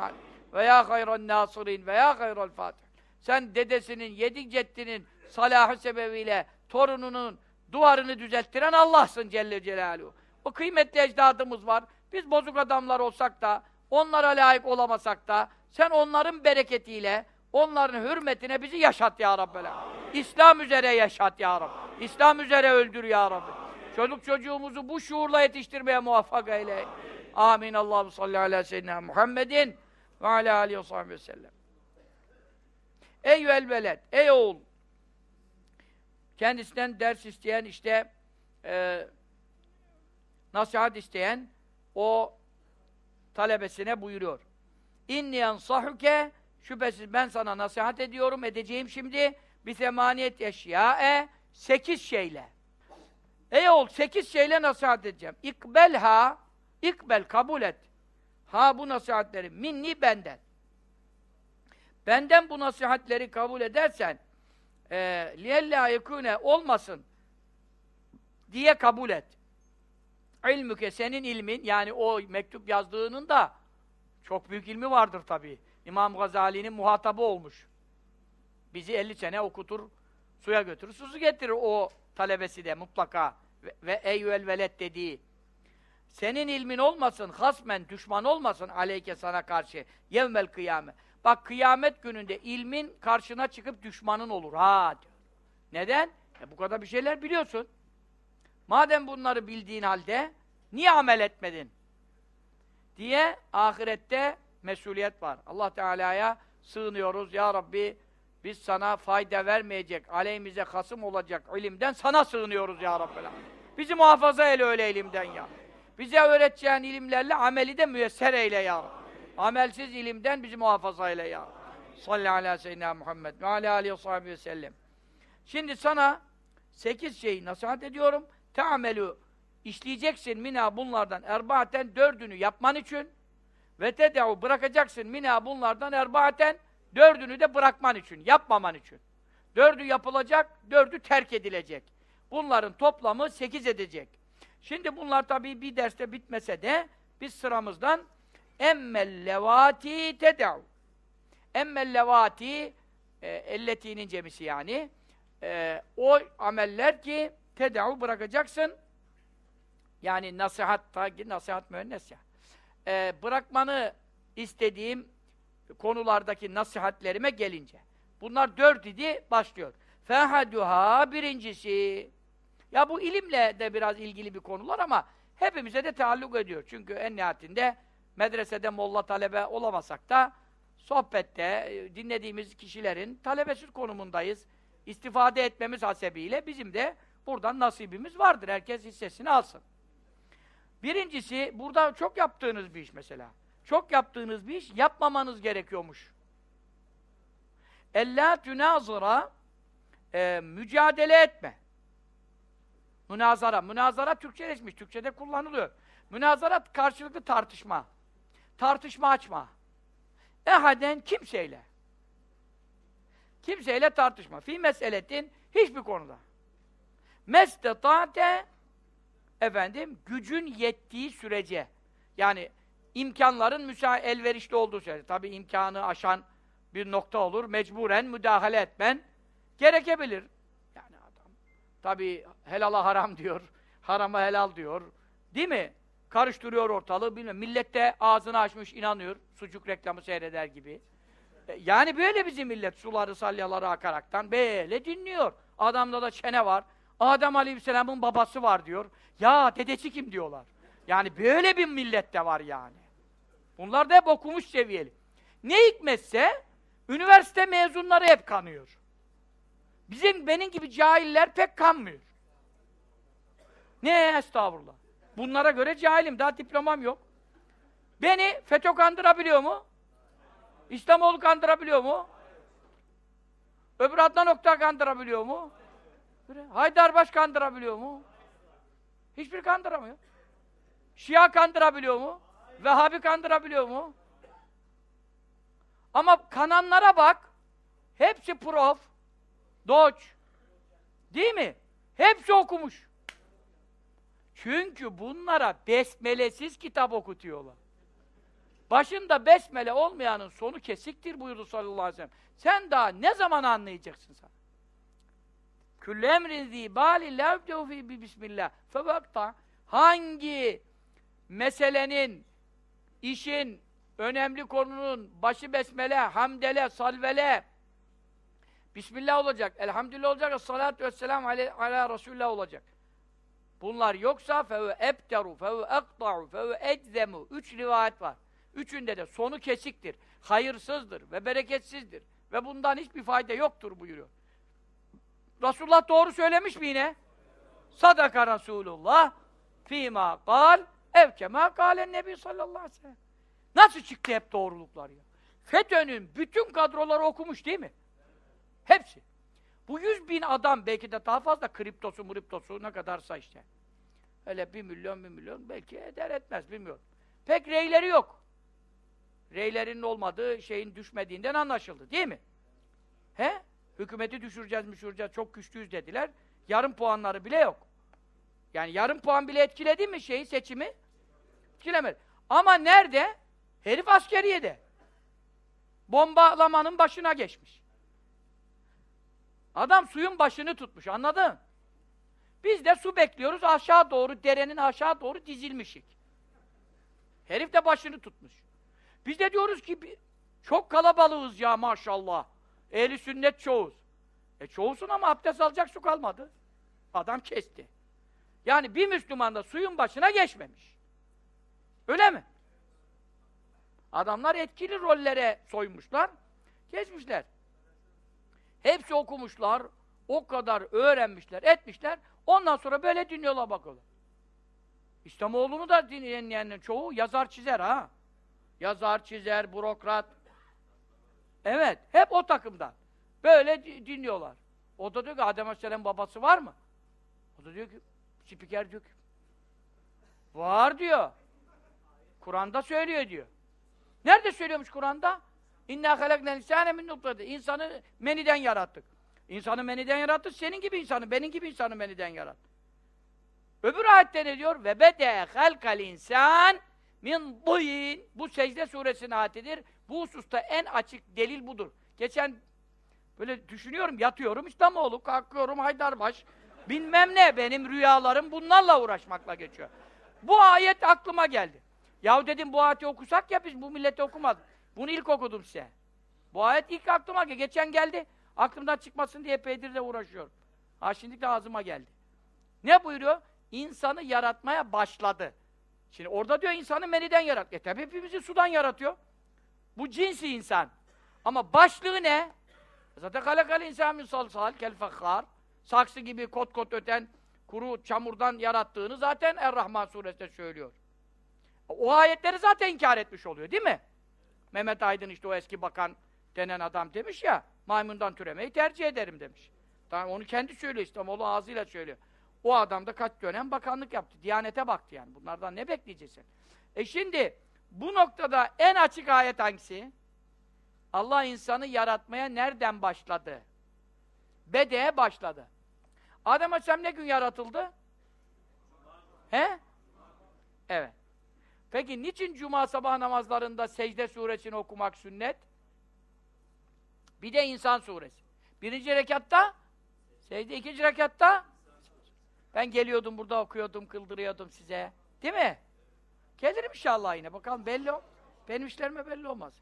Ve ya hayran nasirin ve ya hayral fatih. Sen dedesinin, yedi ceddinin salahı sebebiyle torununun duvarını düzelttiren Allah'sın Celle Celaluhu. O kıymetli ecdadımız var. Biz bozuk adamlar olsak da, onlara layık olamasak da, sen onların bereketiyle, onların hürmetine bizi yaşat ya Rabbi. İslam üzere yaşat ya Rabbi. İslam üzere öldür ya Rabbi. Çocuk çocuğumuzu bu şuurla yetiştirmeye muvaffak eyle. Amin. Allahu salli ala seyyidina Muhammedin ve ala alihi ve sellem. Ey veled, ey oğul. Kendisinden ders isteyen işte e, nasihat isteyen o talebesine buyuruyor. İnni ensahuke şüphesiz ben sana nasihat ediyorum, edeceğim şimdi bir semaniyet eşyae sekiz şeyle. Ey oğul sekiz şeyle nasihat edeceğim. İkbelha ikbel kabul et. Ha bu nasihatleri minni benden. Benden bu nasihatleri kabul edersen liyella yekune olmasın diye kabul et. İlmüke senin ilmin yani o mektup yazdığının da çok büyük ilmi vardır tabii. İmam Gazali'nin muhatabı olmuş. Bizi 50 sene okutur, suya götürür, susu getirir o talebesi de mutlaka. Ve, ve eyyüel velet dediği. Senin ilmin olmasın, hasmen, düşman olmasın aleyke sana karşı. Yevmel kıyame. Bak kıyamet gününde ilmin karşına çıkıp düşmanın olur. Ha diyor. Neden? E bu kadar bir şeyler biliyorsun. Madem bunları bildiğin halde niye amel etmedin? Diye ahirette mesuliyet var. Allah Teala'ya sığınıyoruz. Ya Rabbi biz sana fayda vermeyecek, aleyhimize kasım olacak ilimden sana sığınıyoruz ya Rabbi. Bizi muhafaza eyle öyle ilimden ya. Bize öğreteceğin ilimlerle ameli de müyesser eyle ya Rabbi. Amelsiz ilimden bizi muhafaza eyle ya. Salli ala seyyidina Muhammed ve ala aleyhi ve ve sellem. Şimdi sana sekiz şey nasihat ediyorum. Te'amelü işleyeceksin mina bunlardan erbaaten dördünü yapman için ve tede'u bırakacaksın mina bunlardan erbaaten dördünü de bırakman için, yapmaman için. Dördü yapılacak, dördü terk edilecek. Bunların toplamı sekiz edecek. Şimdi bunlar tabii bir derste bitmese de biz sıramızdan emmel levati tede'u emmel levati e, elletinin cemisi yani. E, o ameller ki tede'u bırakacaksın. Yani nasihat nasihat müennes ya. E, bırakmanı istediğim konulardaki nasihatlerime gelince. Bunlar dört idi başlıyor. Fehaduha birincisi. Ya bu ilimle de biraz ilgili bir konular ama hepimize de taalluk ediyor. Çünkü en nihayetinde medresede molla talebe olamasak da sohbette e, dinlediğimiz kişilerin talebesiz konumundayız. İstifade etmemiz hasebiyle bizim de buradan nasibimiz vardır. Herkes hissesini alsın. Birincisi, burada çok yaptığınız bir iş mesela. Çok yaptığınız bir iş yapmamanız gerekiyormuş. Ella tünazıra e, mücadele etme. Münazara. Münazara Türkçeleşmiş. Türkçede kullanılıyor. Münazara karşılıklı tartışma. Tartışma açma. Ehaden kimseyle. Kimseyle tartışma. Fi meseletin hiçbir konuda. Mestetate efendim gücün yettiği sürece yani imkanların müsa elverişli olduğu sürece tabi imkanı aşan bir nokta olur. Mecburen müdahale etmen gerekebilir. Tabi helala haram [laughs] diyor, harama helal diyor. Değil mi? Karıştırıyor ortalığı, bilmem. Millet de ağzını açmış, inanıyor. Sucuk reklamı seyreder gibi. E, yani böyle bizim millet, suları, salyaları akaraktan böyle dinliyor. Adamda da çene var. Adem Aleyhisselam'ın babası var diyor. Ya dedesi kim diyorlar. Yani böyle bir millet de var yani. Bunlar da hep okumuş seviyeli. Ne hikmetse, üniversite mezunları hep kanıyor. Bizim benim gibi cahiller pek kanmıyor. Ne estağfurullah. Bunlara göre cahilim. Daha diplomam yok. Beni FETÖ kandırabiliyor mu? İslamoğlu kandırabiliyor mu? Öbür Adnan Oktar kandırabiliyor mu? Haydarbaş kandırabiliyor mu? Hiçbir kandıramıyor. Şia kandırabiliyor mu? Vehhabi kandırabiliyor mu? Ama kananlara bak. Hepsi prof. Doç. Değil mi? Hepsi okumuş. Çünkü bunlara besmelesiz kitap okutuyorlar. Başında besmele olmayanın sonu kesiktir buyurdu sallallahu aleyhi ve sellem. Sen daha ne zaman anlayacaksın sen? Külle emrin zî bâli la ebdehu fî bi bismillah. Fevakta hangi meselenin, işin, önemli konunun başı besmele, hamdele, salvele, Bismillah olacak, elhamdülillah olacak, salatu vesselam ala, ala Resulullah olacak. Bunlar yoksa feve ebteru, feve ekta'u, feve eczemu. Üç rivayet var. Üçünde de sonu kesiktir, hayırsızdır ve bereketsizdir. Ve bundan hiçbir fayda yoktur buyuruyor. Resulullah doğru söylemiş mi yine? Sadaka Resulullah fîmâ kal evkemâ kâlen nebi sallallahu aleyhi ve sellem. Nasıl çıktı hep doğruluklar ya? FETÖ'nün bütün kadroları okumuş değil mi? Hepsi. Bu yüz bin adam belki de daha fazla kriptosu muriptosu ne kadarsa işte. Öyle bir milyon bir milyon belki eder etmez bilmiyorum. Pek reyleri yok. Reylerinin olmadığı şeyin düşmediğinden anlaşıldı değil mi? He? Hükümeti düşüreceğiz düşüreceğiz çok güçlüyüz dediler. Yarım puanları bile yok. Yani yarım puan bile etkiledi mi şeyi seçimi? Etkilemedi. Ama nerede? Herif askeriyede. Bombalamanın başına geçmiş. Adam suyun başını tutmuş, anladın? Biz de su bekliyoruz, aşağı doğru, derenin aşağı doğru dizilmişik. Herif de başını tutmuş. Biz de diyoruz ki, çok kalabalığız ya maşallah. Ehli sünnet çoğuz. E çoğusun ama abdest alacak su kalmadı. Adam kesti. Yani bir Müslüman da suyun başına geçmemiş. Öyle mi? Adamlar etkili rollere soymuşlar, geçmişler. Hepsi okumuşlar, o kadar öğrenmişler, etmişler. Ondan sonra böyle dinliyorlar bakıyorlar. İslamoğlu'nu da dinleyenlerin çoğu yazar çizer ha. Yazar, çizer, bürokrat. Evet, hep o takımdan. Böyle dinliyorlar. O da diyor ki Adem Aleyhisselam babası var mı? O da diyor ki spiker diyor ki var diyor. Kur'an'da söylüyor diyor. Nerede söylüyormuş Kur'an'da? İnna halaknel insane min nutfeti. İnsanı meniden yarattık. İnsanı meniden yarattık. Senin gibi insanı, benim gibi insanı meniden yarattı. Öbür ayette ne diyor? Ve bede halkal insan min duyin. Bu secde suresinin ayetidir. Bu hususta en açık delil budur. Geçen böyle düşünüyorum, yatıyorum İslamoğlu, kalkıyorum Haydarbaş. Bilmem ne, benim rüyalarım bunlarla uğraşmakla geçiyor. Bu ayet aklıma geldi. Yahu dedim bu ayeti okusak ya biz bu millete okumadık. Bunu ilk okudum size. Bu ayet ilk aklıma geldi. Geçen geldi. Aklımdan çıkmasın diye epeydir de uğraşıyorum. Ha şimdi de ağzıma geldi. Ne buyuruyor? İnsanı yaratmaya başladı. Şimdi orada diyor insanı meniden yarat. E tabi hepimizi sudan yaratıyor. Bu cinsi insan. Ama başlığı ne? Zaten kalakal insan min salsal kel fakhar. Saksı gibi kot kot öten kuru çamurdan yarattığını zaten Er-Rahman suresinde söylüyor. O ayetleri zaten inkar etmiş oluyor değil mi? Mehmet Aydın işte o eski bakan denen adam demiş ya, maymundan türemeyi tercih ederim demiş. Tamam onu kendi söylüyor İslamoğlu ağzıyla söylüyor. O adam da kaç dönem bakanlık yaptı. Diyanete baktı yani. Bunlardan ne bekleyeceksin? E şimdi bu noktada en açık ayet hangisi? Allah insanı yaratmaya nereden başladı? Bede'ye başladı. Adem Aleyhisselam ne gün yaratıldı? He? Evet. Peki niçin cuma sabah namazlarında secde suresini okumak sünnet? Bir de insan suresi. Birinci rekatta secde, ikinci rekatta ben geliyordum burada okuyordum, kıldırıyordum size. Değil mi? Gelirim inşallah yine. Bakalım belli ol. Benim işlerime belli olmaz.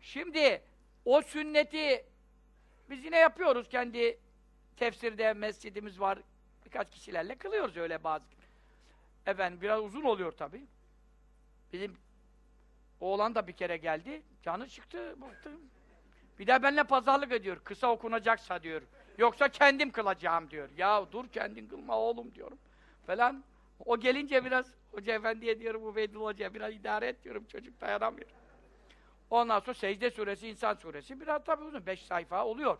Şimdi o sünneti biz yine yapıyoruz. Kendi tefsirde mescidimiz var. Birkaç kişilerle kılıyoruz öyle bazı. Efendim biraz uzun oluyor tabii. Bizim oğlan da bir kere geldi. Canı çıktı. Baktım. Bir de benimle pazarlık ediyor. Kısa okunacaksa diyor. Yoksa kendim kılacağım diyor. Ya dur kendin kılma oğlum diyorum. Falan. O gelince biraz Hoca efendiye diyorum Ubeydullah Hoca biraz idare et diyorum. Çocuk dayanamıyor. Ondan sonra secde suresi, insan suresi biraz tabii uzun. Beş sayfa oluyor.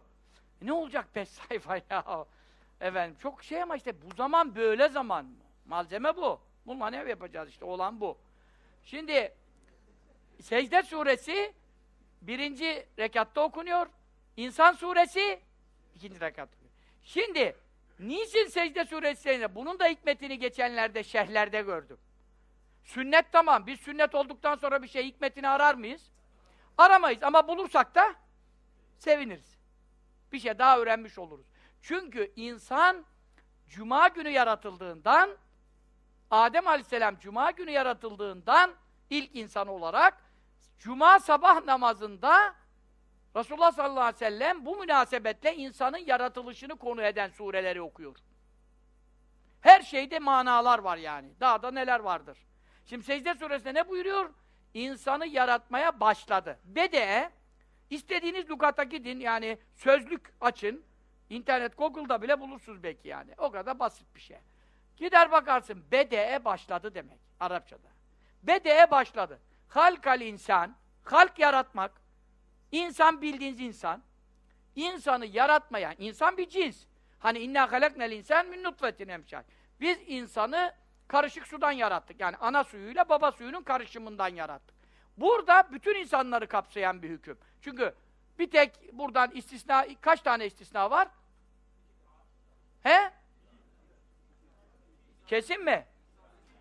E ne olacak beş [laughs] sayfa ya? Efendim çok şey ama işte bu zaman böyle zaman. Malzeme bu. Bununla ne yapacağız işte olan bu. Şimdi secde suresi birinci rekatta okunuyor. İnsan suresi ikinci rekatta okunuyor. Şimdi niçin secde suresi Bunun da hikmetini geçenlerde şerhlerde gördüm. Sünnet tamam. Biz sünnet olduktan sonra bir şey hikmetini arar mıyız? Aramayız ama bulursak da seviniriz. Bir şey daha öğrenmiş oluruz. Çünkü insan Cuma günü yaratıldığından Adem Aleyhisselam Cuma günü yaratıldığından ilk insan olarak Cuma sabah namazında Resulullah sallallahu aleyhi ve sellem bu münasebetle insanın yaratılışını konu eden sureleri okuyor. Her şeyde manalar var yani. Daha da neler vardır. Şimdi secde suresinde ne buyuruyor? İnsanı yaratmaya başladı. Bede, istediğiniz lugata gidin yani sözlük açın. İnternet Google'da bile bulursunuz belki yani. O kadar basit bir şey. Gider bakarsın bede'e başladı demek Arapçada. Bede'e başladı. Halkal insan, halk yaratmak, insan bildiğiniz insan, insanı yaratmaya, insan bir cins. Hani inna halaknel insan min nutfetin emşal. Biz insanı karışık sudan yarattık. Yani ana suyuyla baba suyunun karışımından yarattık. Burada bütün insanları kapsayan bir hüküm. Çünkü bir tek buradan istisna, kaç tane istisna var? He? Kesin mi?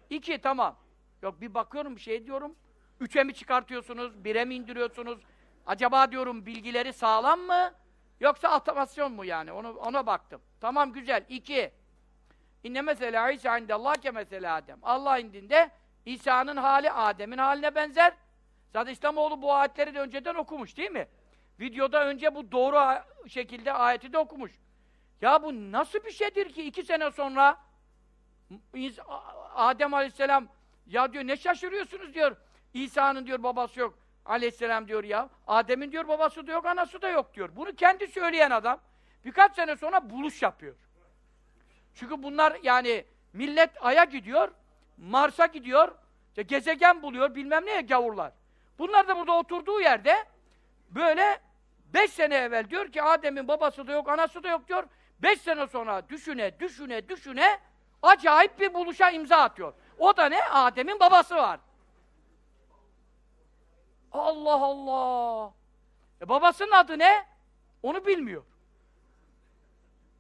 İki, tamam. Yok bir bakıyorum, bir şey diyorum. Üçe mi çıkartıyorsunuz, bire mi indiriyorsunuz? Acaba diyorum bilgileri sağlam mı? Yoksa otomasyon mu yani? Onu, ona baktım. Tamam güzel. İki. İnne mesela İsa indallah ke mesela Adem. Allah indinde İsa'nın hali Adem'in haline benzer. Zaten İslamoğlu bu ayetleri de önceden okumuş değil mi? Videoda önce bu doğru şekilde ayeti de okumuş. Ya bu nasıl bir şeydir ki iki sene sonra Adem Aleyhisselam ya diyor ne şaşırıyorsunuz diyor. İsa'nın diyor babası yok. Aleyhisselam diyor ya. Adem'in diyor babası da yok, anası da yok diyor. Bunu kendi söyleyen adam birkaç sene sonra buluş yapıyor. Çünkü bunlar yani millet Ay'a gidiyor, Mars'a gidiyor, işte gezegen buluyor, bilmem neye gavurlar. Bunlar da burada oturduğu yerde böyle beş sene evvel diyor ki Adem'in babası da yok, anası da yok diyor. Beş sene sonra düşüne, düşüne, düşüne acayip bir buluşa imza atıyor. O da ne? Adem'in babası var. Allah Allah! E babasının adı ne? Onu bilmiyor.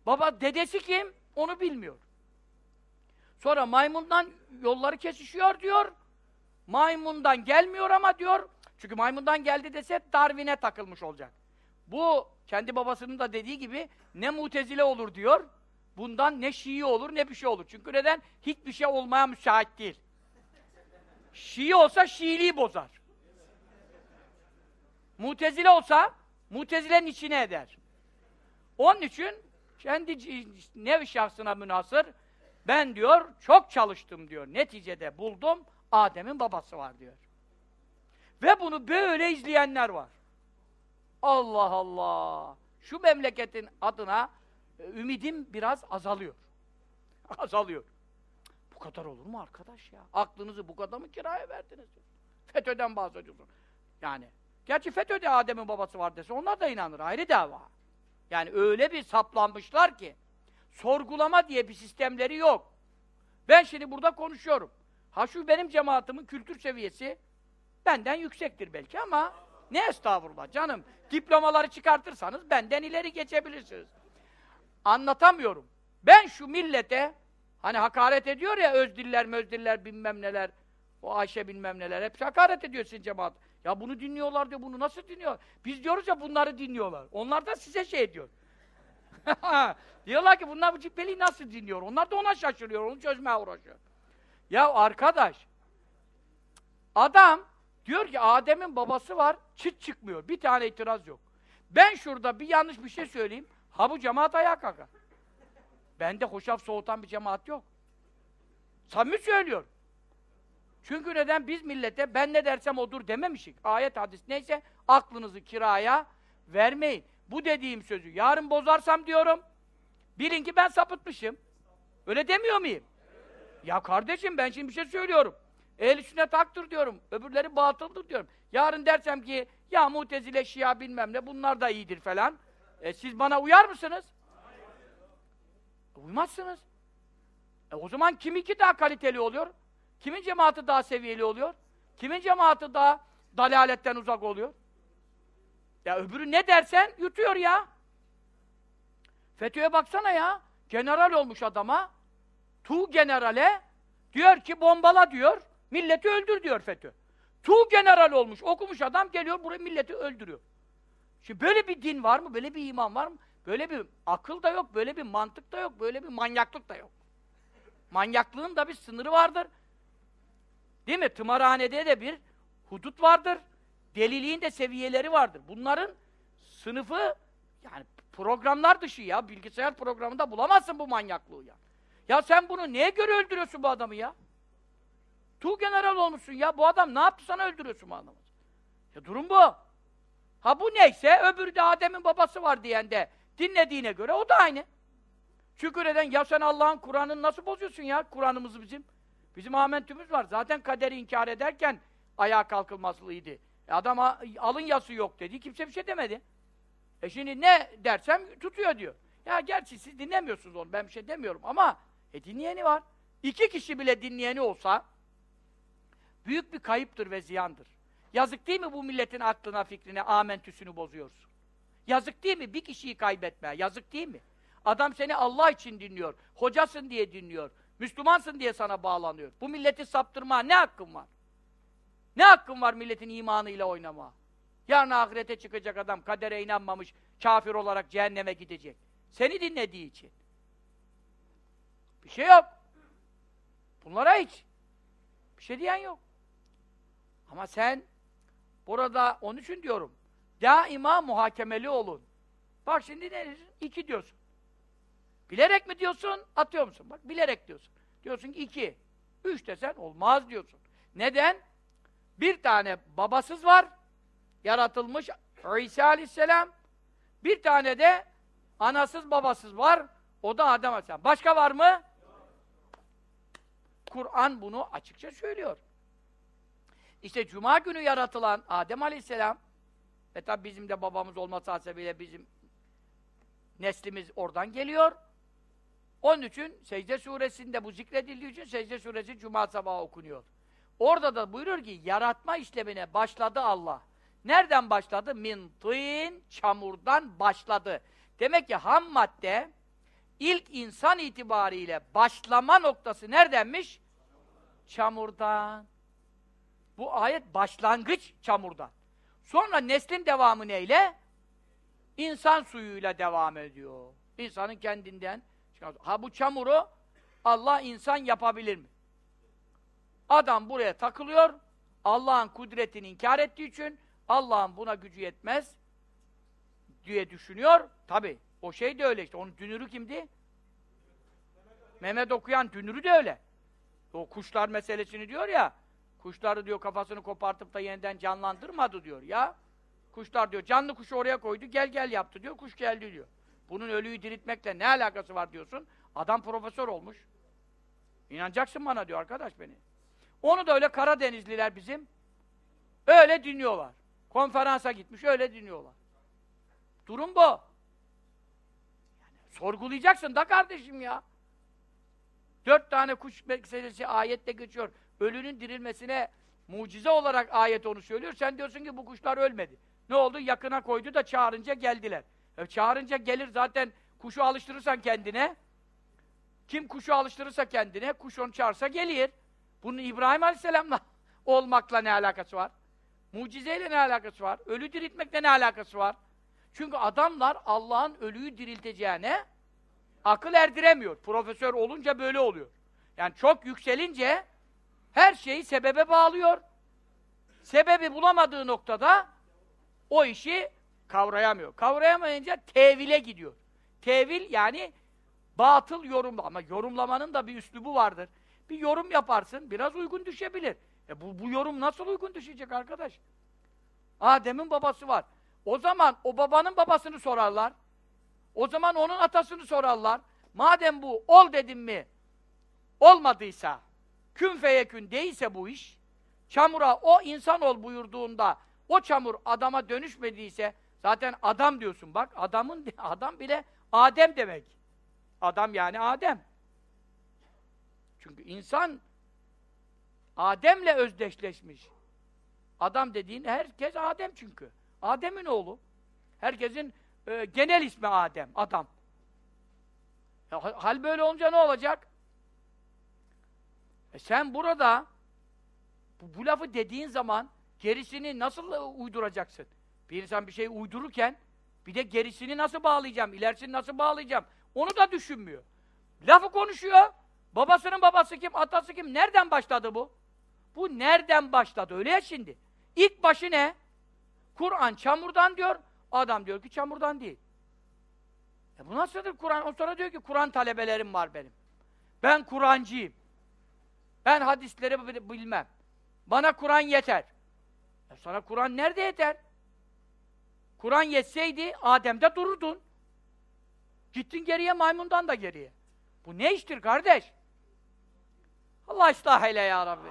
Baba, dedesi kim? Onu bilmiyor. Sonra maymundan yolları kesişiyor diyor. Maymundan gelmiyor ama diyor. Çünkü maymundan geldi dese Darwin'e takılmış olacak. Bu kendi babasının da dediği gibi ne mutezile olur diyor. Bundan ne Şii olur ne bir şey olur. Çünkü neden? Hiçbir şey olmaya müsait değil. Şii olsa Şiiliği bozar. Mutezile olsa Mutezile'nin içine eder. Onun için kendi nevi şahsına münasır ben diyor çok çalıştım diyor. Neticede buldum Adem'in babası var diyor. Ve bunu böyle izleyenler var. Allah Allah! Şu memleketin adına ümidim biraz azalıyor. [laughs] azalıyor. Bu kadar olur mu arkadaş ya? Aklınızı bu kadar mı kiraya verdiniz? FETÖ'den bahsediyorsun. Yani Gerçi FETÖ'de Adem'in babası var dese onlar da inanır. Ayrı dava. Yani öyle bir saplanmışlar ki sorgulama diye bir sistemleri yok. Ben şimdi burada konuşuyorum. Ha şu benim cemaatimin kültür seviyesi benden yüksektir belki ama ne estağfurullah canım. Diplomaları çıkartırsanız benden ileri geçebilirsiniz. Anlatamıyorum. Ben şu millete hani hakaret ediyor ya özdiller mözdiller bilmem neler o Ayşe bilmem neler hep hakaret ediyor sizin cemaat. Ya bunu dinliyorlar diyor, bunu nasıl dinliyor? Biz diyoruz ya bunları dinliyorlar. Onlar da size şey diyor. [laughs] Diyorlar ki bunlar bu cübbeliği nasıl dinliyor? Onlar da ona şaşırıyor, onu çözmeye uğraşıyor. Ya arkadaş, adam diyor ki Adem'in babası var, çıt çıkmıyor. Bir tane itiraz yok. Ben şurada bir yanlış bir şey söyleyeyim, ha bu cemaat ayağa kalkar. Bende hoşaf soğutan bir cemaat yok. Samimi söylüyor. Çünkü neden? Biz millete ben ne dersem odur dememişik. Ayet, hadis neyse aklınızı kiraya vermeyin. Bu dediğim sözü yarın bozarsam diyorum, bilin ki ben sapıtmışım. Öyle demiyor muyum? Ya kardeşim ben şimdi bir şey söylüyorum. Ehl-i sünnet diyorum. Öbürleri batıldır diyorum. Yarın dersem ki ya mutezile, şia bilmem ne bunlar da iyidir falan. E, siz bana uyar mısınız? E, uymazsınız. E, o zaman kim iki daha kaliteli oluyor? Kimin cemaati daha seviyeli oluyor? Kimin cemaati daha dalaletten uzak oluyor? Ya öbürü ne dersen yutuyor ya. FETÖ'ye baksana ya. General olmuş adama. Tu generale diyor ki bombala diyor. Milleti öldür diyor FETÖ. Tu general olmuş, okumuş adam geliyor buraya milleti öldürüyor. Şimdi böyle bir din var mı? Böyle bir iman var mı? Böyle bir akıl da yok, böyle bir mantık da yok, böyle bir manyaklık da yok. Manyaklığın da bir sınırı vardır. Değil mi? Tımarhanede de bir hudut vardır. Deliliğin de seviyeleri vardır. Bunların sınıfı yani programlar dışı ya. Bilgisayar programında bulamazsın bu manyaklığı ya. Ya sen bunu neye göre öldürüyorsun bu adamı ya? Tu general olmuşsun ya. Bu adam ne yaptı sana öldürüyorsun bu adamı? Ya durum bu. Ha bu neyse öbürü de Adem'in babası var diyen de dinlediğine göre o da aynı. Şükür eden ya sen Allah'ın Kur'an'ını nasıl bozuyorsun ya Kur'an'ımızı bizim? Bizim amentümüz var. Zaten kaderi inkar ederken ayağa kalkılmazlıydı. E adam alın yası yok dedi. Kimse bir şey demedi. E şimdi ne dersem tutuyor diyor. Ya gerçi siz dinlemiyorsunuz onu. Ben bir şey demiyorum ama e dinleyeni var. İki kişi bile dinleyeni olsa büyük bir kayıptır ve ziyandır. Yazık değil mi bu milletin aklına, fikrine, amentüsünü bozuyorsun? Yazık değil mi bir kişiyi kaybetme? Yazık değil mi? Adam seni Allah için dinliyor. Hocasın diye dinliyor. Müslümansın diye sana bağlanıyor. Bu milleti saptırma ne hakkın var? Ne hakkın var milletin imanıyla oynama? Yarın ahirete çıkacak adam kadere inanmamış, kafir olarak cehenneme gidecek. Seni dinlediği için. Bir şey yok. Bunlara hiç. Bir şey diyen yok. Ama sen burada onun için diyorum. Daima muhakemeli olun. Bak şimdi ne diyorsun? İki diyorsun. Bilerek mi diyorsun, atıyor musun? Bak bilerek diyorsun. Diyorsun ki iki. Üç desen olmaz diyorsun. Neden? Bir tane babasız var, yaratılmış İsa aleyhisselam. Bir tane de anasız babasız var, o da Adem aleyhisselam. Başka var mı? Kur'an bunu açıkça söylüyor. İşte Cuma günü yaratılan Adem aleyhisselam ve tabi bizim de babamız olması hasebiyle bizim neslimiz oradan geliyor. Onun için secde suresinde bu zikredildiği için secde suresi cuma sabahı okunuyor. Orada da buyurur ki yaratma işlemine başladı Allah. Nereden başladı? Min tîn, çamurdan başladı. Demek ki ham madde ilk insan itibariyle başlama noktası neredenmiş? Çamurdan. Bu ayet başlangıç çamurdan. Sonra neslin devamı neyle? İnsan suyuyla devam ediyor. İnsanın kendinden. Ha bu çamuru Allah insan yapabilir mi? Adam buraya takılıyor. Allah'ın kudretini inkar ettiği için Allah'ın buna gücü yetmez diye düşünüyor. Tabi o şey de öyle işte. Onun dünürü kimdi? Mehmet okuyan dünürü de öyle. O kuşlar meselesini diyor ya. Kuşları diyor kafasını kopartıp da yeniden canlandırmadı diyor ya. Kuşlar diyor canlı kuşu oraya koydu gel gel yaptı diyor kuş geldi diyor. Bunun ölüyü diriltmekle ne alakası var diyorsun. Adam profesör olmuş. İnanacaksın bana diyor arkadaş beni. Onu da öyle Karadenizliler bizim öyle dinliyorlar. Konferansa gitmiş öyle dinliyorlar. Durum bu. Yani sorgulayacaksın da kardeşim ya. Dört tane kuş meselesi ayette geçiyor. Ölünün dirilmesine mucize olarak ayet onu söylüyor. Sen diyorsun ki bu kuşlar ölmedi. Ne oldu? Yakına koydu da çağırınca geldiler. E, çağırınca gelir zaten kuşu alıştırırsan kendine. Kim kuşu alıştırırsa kendine, kuş onu çağırsa gelir. Bunun İbrahim Aleyhisselam'la [laughs] olmakla ne alakası var? Mucizeyle ne alakası var? Ölü diriltmekle ne alakası var? Çünkü adamlar Allah'ın ölüyü dirilteceğine akıl erdiremiyor. Profesör olunca böyle oluyor. Yani çok yükselince her şeyi sebebe bağlıyor. Sebebi bulamadığı noktada o işi kavrayamıyor. Kavrayamayınca tevile gidiyor. Tevil yani batıl yorumlama. Ama yorumlamanın da bir üslubu vardır. Bir yorum yaparsın, biraz uygun düşebilir. E bu, bu yorum nasıl uygun düşecek arkadaş? Adem'in babası var. O zaman o babanın babasını sorarlar. O zaman onun atasını sorarlar. Madem bu ol dedim mi olmadıysa, kün feyekün değilse bu iş, çamura o insan ol buyurduğunda o çamur adama dönüşmediyse zaten adam diyorsun bak adamın [laughs] adam bile Adem demek. Adam yani Adem. Çünkü insan Adem'le özdeşleşmiş. Adam dediğin herkes Adem çünkü. Adem'in oğlu. Herkesin e, genel ismi Adem, adam. Ya, hal böyle olunca ne olacak? E sen burada bu, bu lafı dediğin zaman gerisini nasıl uyduracaksın? Bir insan bir şey uydururken Bir de gerisini nasıl bağlayacağım, ilerisini nasıl bağlayacağım? Onu da düşünmüyor. Lafı konuşuyor. Babasının babası kim, atası kim? Nereden başladı bu? Bu nereden başladı? Öyle ya şimdi. İlk başı ne? Kur'an çamurdan diyor. Adam diyor ki çamurdan değil. E bu nasıldır Kur'an? O sonra diyor ki Kur'an talebelerim var benim. Ben Kur'ancıyım. Ben hadisleri bi- bilmem. Bana Kur'an yeter. E sana Kur'an nerede yeter? Kur'an yetseydi Adem'de dururdun. Gittin geriye maymundan da geriye. Bu ne iştir kardeş? Allah ıslah eyle ya Rabbi.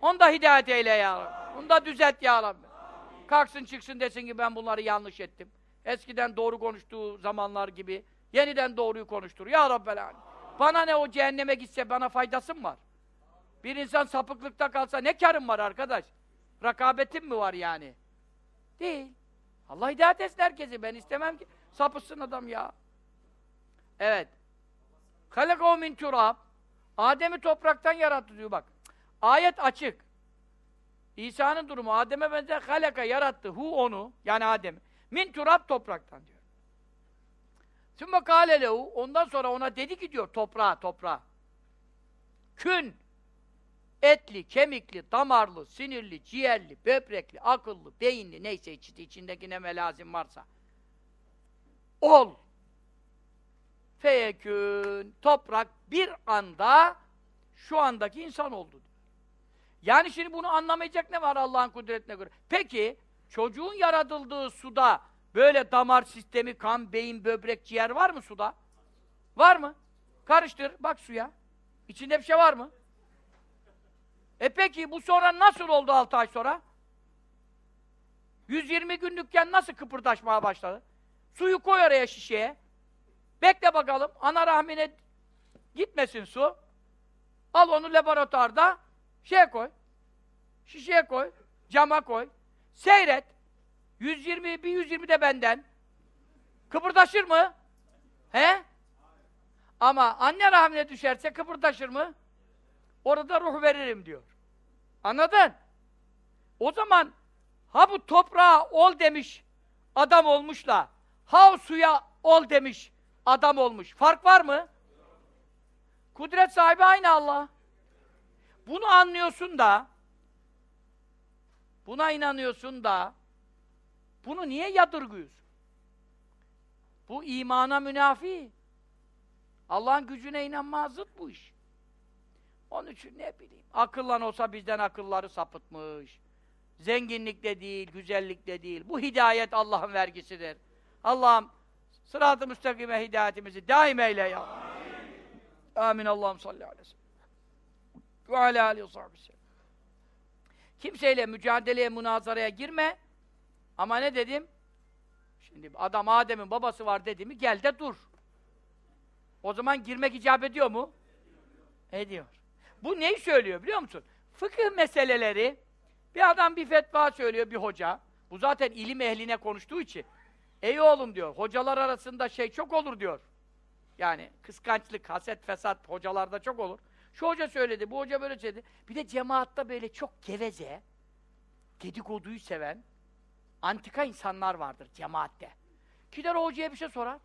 Onu da hidayet eyle ya Rabbi. Onu da düzelt ya Rabbi. Kalksın çıksın desin ki ben bunları yanlış ettim. Eskiden doğru konuştuğu zamanlar gibi yeniden doğruyu konuştur. Ya Rabbel. Bana ne o cehenneme gitse bana faydası mı var? Bir insan sapıklıkta kalsa ne karım var arkadaş? Rakabetim mi var yani? Değil. Allah hidayet etsin herkesi. Ben istemem ki sapıtsın adam ya. Evet. Halakav min turab. Adem'i topraktan yarattı diyor bak. Ayet açık. İsa'nın durumu Adem'e benzer halaka yarattı. Hu onu yani Adem'i. Min turab topraktan diyor. Sümme kâle lehu ondan sonra ona dedi ki diyor toprağa toprağa. Kün etli, kemikli, damarlı, sinirli, ciğerli, böbrekli, akıllı, beyinli neyse içinde, içindeki ne melazim varsa. Ol. Feyekün. Toprak bir anda şu andaki insan oldu. Yani şimdi bunu anlamayacak ne var Allah'ın kudretine göre? Peki çocuğun yaratıldığı suda böyle damar sistemi, kan, beyin, böbrek, ciğer var mı suda? Var mı? Karıştır, bak suya. İçinde bir şey var mı? E peki bu sonra nasıl oldu 6 ay sonra? 120 günlükken nasıl kıpırdaşmaya başladı? Suyu koy oraya şişeye. Bekle bakalım. Ana rahmine gitmesin su. Al onu laboratuvarda şeye koy. Şişeye koy. Cama koy. Seyret. 120, bir 120 de benden. Kıpırdaşır mı? He? Ama anne rahmine düşerse kıpırdaşır mı? Orada ruh veririm diyor. Anladın? O zaman ha bu toprağa ol demiş adam olmuşla ha o suya ol demiş adam olmuş. Fark var mı? Kudret sahibi aynı Allah. Bunu anlıyorsun da buna inanıyorsun da bunu niye yadırgıyorsun? Bu imana münafi. Allah'ın gücüne inanmaya zıt bu iş. Onun için ne bileyim, akıllan olsa bizden akılları sapıtmış. Zenginlik de değil, güzellik de değil. Bu hidayet Allah'ın vergisidir. Allah'ım sırat-ı müstakime hidayetimizi daim eyle ya. Amin. Amin. Allah'ım salli aleyhi ve sellem. Ve aleyhi ve. Kimseyle mücadeleye, münazaraya girme. Ama ne dedim? Şimdi adam Adem'in babası var dedi mi gel de dur. O zaman girmek icap ediyor mu? Ediyor. Bu neyi söylüyor biliyor musun? Fıkıh meseleleri bir adam bir fetva söylüyor bir hoca. Bu zaten ilim ehline konuştuğu için. Ey oğlum diyor, hocalar arasında şey çok olur diyor. Yani kıskançlık, haset, fesat hocalarda çok olur. Şu hoca söyledi, bu hoca böyle söyledi. Bir de cemaatta böyle çok geveze, dedikoduyu seven, antika insanlar vardır cemaatte. Gider o hocaya bir şey sorar,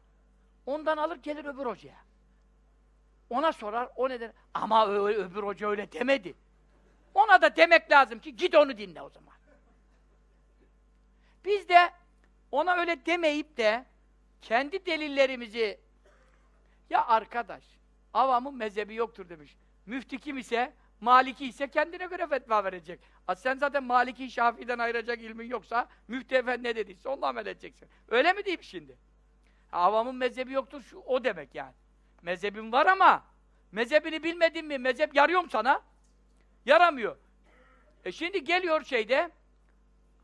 ondan alır gelir öbür hocaya. Ona sorar, o ne der? Ama öbür hoca öyle demedi. Ona da demek lazım ki git onu dinle o zaman. Biz de ona öyle demeyip de kendi delillerimizi ya arkadaş, avamın mezhebi yoktur demiş. Müftü kim ise, Maliki ise kendine göre fetva verecek. A sen zaten Maliki, Şafii'den ayıracak ilmin yoksa, müftü efendi ne dediyse onunla amel edeceksin. Öyle mi diyeyim şimdi? Avamın mezhebi yoktur, şu, o demek yani. Mezhebin var ama mezhebini bilmedin mi? Mezhep yarıyor mu sana? Yaramıyor. E şimdi geliyor şeyde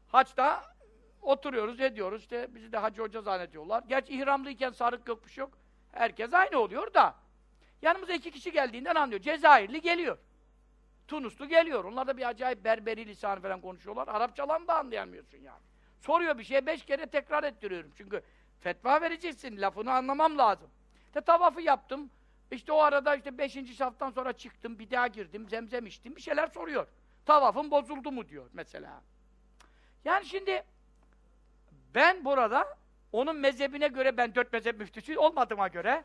haçta oturuyoruz, ediyoruz. İşte bizi de hacı hoca zannediyorlar. Gerçi ihramlıyken sarık yokmuş yok. Herkes aynı oluyor da. Yanımıza iki kişi geldiğinden anlıyor. Cezayirli geliyor. Tunuslu geliyor. Onlar da bir acayip berberi lisanı falan konuşuyorlar. Arapçalan da anlayamıyorsun yani. Soruyor bir şey, beş kere tekrar ettiriyorum. Çünkü fetva vereceksin, lafını anlamam lazım. İşte tavafı yaptım. İşte o arada işte beşinci saftan sonra çıktım, bir daha girdim, zemzem içtim, bir şeyler soruyor. Tavafın bozuldu mu diyor mesela. Yani şimdi ben burada Onun mezhebine göre ben dört mezhep müftüsü olmadığıma göre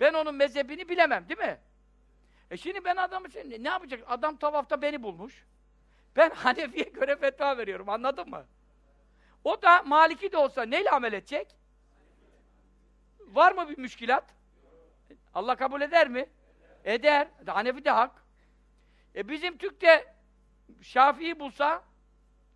ben onun mezhebini bilemem değil mi? E şimdi ben adamı şimdi ne yapacak? Adam tavafta beni bulmuş. Ben [laughs] Hanefi'ye göre fetva veriyorum. Anladın mı? O da Maliki de olsa neyle amel edecek? Var mı bir müşkilat? Allah kabul eder mi? Eder. Hanefi de hak. E bizim Türk de Şafii'yi bulsa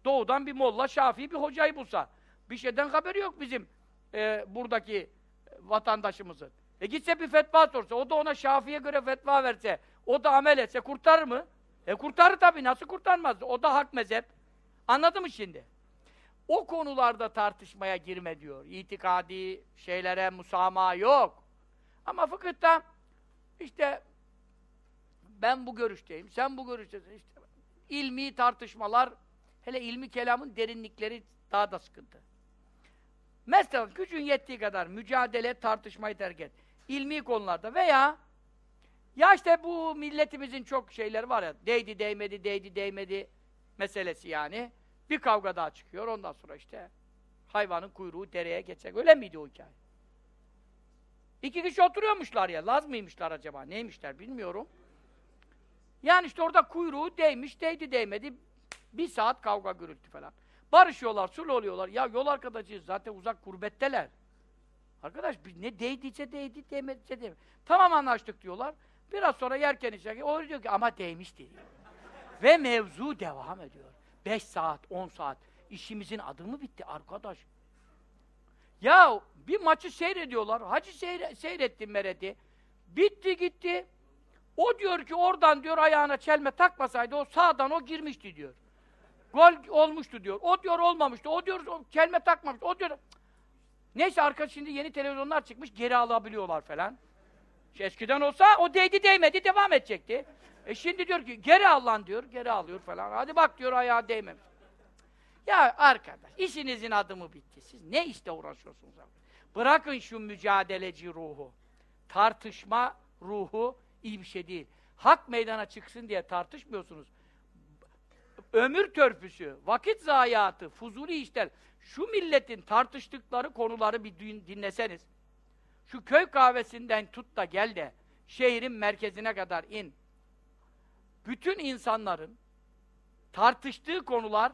doğudan bir molla Şafii bir hocayı bulsa bir şeyden haberi yok bizim e, buradaki vatandaşımızın. E gitse bir fetva sorsa, o da ona Şafii'ye göre fetva verse, o da amel etse kurtarır mı? E kurtarır tabii, nasıl kurtarmaz? O da hak mezhep. Anladın mı şimdi? O konularda tartışmaya girme diyor. İtikadi şeylere musamaha yok. Ama fıkıhta işte ben bu görüşteyim, sen bu görüştesin. İşte ilmi tartışmalar, hele ilmi kelamın derinlikleri daha da sıkıntı. Mesela gücün yettiği kadar mücadele, tartışmayı terk et. İlmi konularda veya ya işte bu milletimizin çok şeyleri var ya, değdi değmedi, değdi değmedi meselesi yani. Bir kavga daha çıkıyor, ondan sonra işte hayvanın kuyruğu dereye geçecek. Öyle miydi o hikaye? İki kişi oturuyormuşlar ya, Laz mıymışlar acaba, neymişler bilmiyorum. Yani işte orada kuyruğu değmiş, değdi değmedi, bir saat kavga gürültü falan. Barışıyorlar, sulh oluyorlar. Ya yol arkadaşıyız, zaten uzak gurbetteler. Arkadaş biz ne değdiyse değdi, değmediyse değmedi. Tamam anlaştık diyorlar. Biraz sonra yerken içerken o diyor ki ama değmişti diyor. Ve mevzu devam ediyor. Beş saat, on saat. İşimizin adı mı bitti arkadaş? Ya bir maçı seyrediyorlar. Hacı seyre seyretti Meret'i. Bitti gitti. O diyor ki oradan diyor ayağına çelme takmasaydı o sağdan o girmişti diyor. Gol olmuştu diyor. O diyor olmamıştı. O diyor o kelme takmamış. O diyor. Neyse arka şimdi yeni televizyonlar çıkmış geri alabiliyorlar falan. Eskiden olsa o değdi değmedi devam edecekti. E şimdi diyor ki geri al lan diyor. Geri alıyor falan. Hadi bak diyor ayağa değmemiş. Ya arkadaş işinizin adı mı bitti? Siz ne işte uğraşıyorsunuz abi? Bırakın şu mücadeleci ruhu. Tartışma ruhu iyi bir şey değil. Hak meydana çıksın diye tartışmıyorsunuz ömür törpüsü, vakit zayiatı, fuzuli işler, şu milletin tartıştıkları konuları bir dinleseniz, şu köy kahvesinden tut da gel de, şehrin merkezine kadar in. Bütün insanların tartıştığı konular,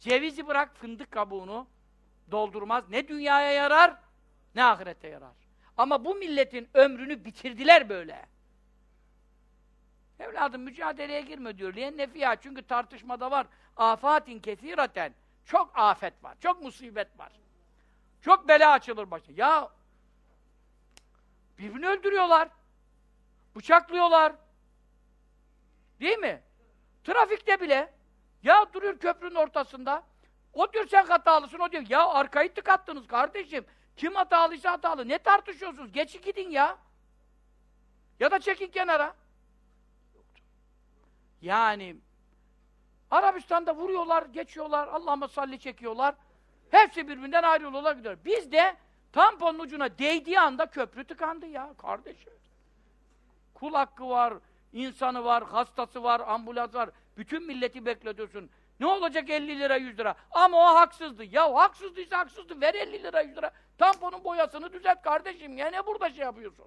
cevizi bırak fındık kabuğunu doldurmaz. Ne dünyaya yarar, ne ahirete yarar. Ama bu milletin ömrünü bitirdiler böyle. Evladım mücadeleye girme diyor. Liyen nefiya. Çünkü tartışmada var. Afatin kesiraten. Çok afet var. Çok musibet var. Çok bela açılır başına. Ya birbirini öldürüyorlar. Bıçaklıyorlar. Değil mi? Trafikte bile. Ya duruyor köprünün ortasında. O diyor sen hatalısın. O diyor ya arkayı tıkattınız kardeşim. Kim hatalıysa hatalı. Ne tartışıyorsunuz? Geçin gidin ya. Ya da çekin kenara. Yani Arabistan'da vuruyorlar, geçiyorlar, Allah'ıma salli çekiyorlar. Hepsi birbirinden ayrılıyorlar gidiyor. Biz de tamponun ucuna değdiği anda köprü tıkandı ya kardeşim. Kul hakkı var, insanı var, hastası var, ambulans var. Bütün milleti bekletiyorsun. Ne olacak 50 lira 100 lira? Ama o haksızdı. Ya haksızdıysa haksızdı. Ver 50 lira 100 lira. Tamponun boyasını düzelt kardeşim. Ya ne burada şey yapıyorsun?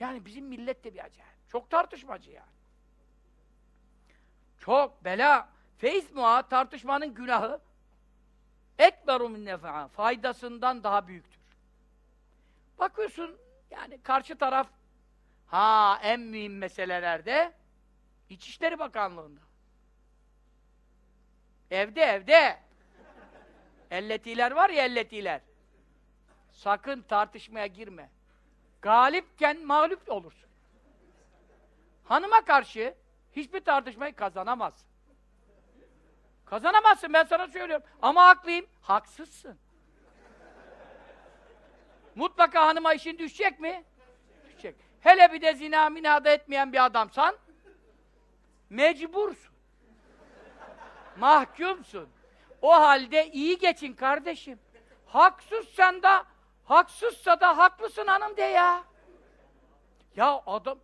Yani bizim millet de bir acayip. Çok tartışmacı yani. Çok bela. Feiz muha tartışmanın günahı ekberu min faydasından daha büyüktür. Bakıyorsun yani karşı taraf ha en mühim meselelerde İçişleri Bakanlığı'nda. Evde evde. Elletiler var ya elletiler. Sakın tartışmaya girme. Galipken mağlup olursun. Hanıma karşı hiçbir tartışmayı kazanamazsın. Kazanamazsın ben sana söylüyorum. Ama haklıyım. Haksızsın. Mutlaka hanıma işin düşecek mi? Hele bir de zina minada etmeyen bir adamsan mecbursun. Mahkumsun. O halde iyi geçin kardeşim. Haksızsan da haksızsa da haklısın hanım de ya. Ya adam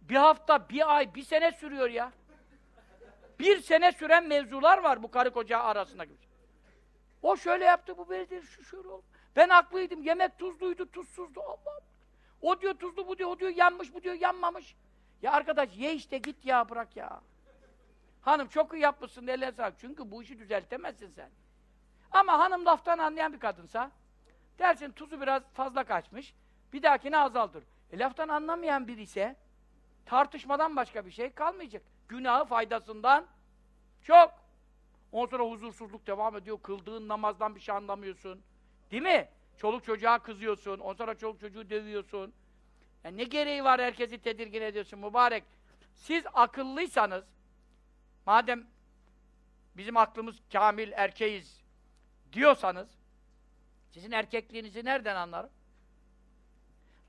bir hafta, bir ay, bir sene sürüyor ya. Bir sene süren mevzular var bu karı koca arasında. O şöyle yaptı, bu dedi, şu şöyle oldu. Ben haklıydım, yemek tuzluydu, tuzsuzdu. Allah O diyor tuzlu, bu diyor, o diyor yanmış, bu diyor yanmamış. Ya arkadaş ye işte git ya bırak ya. Hanım çok iyi yapmışsın eline sağlık. Çünkü bu işi düzeltemezsin sen. Ama hanım laftan anlayan bir kadınsa dersin tuzu biraz fazla kaçmış. Bir dahakine azaldır. E laftan anlamayan biri ise tartışmadan başka bir şey kalmayacak. Günahı faydasından çok. Ondan sonra huzursuzluk devam ediyor. Kıldığın namazdan bir şey anlamıyorsun. Değil mi? Çoluk çocuğa kızıyorsun. Ondan sonra çoluk çocuğu dövüyorsun. Ya ne gereği var herkesi tedirgin ediyorsun mübarek. Siz akıllıysanız madem bizim aklımız kamil erkeğiz diyorsanız sizin erkekliğinizi nereden anlarım?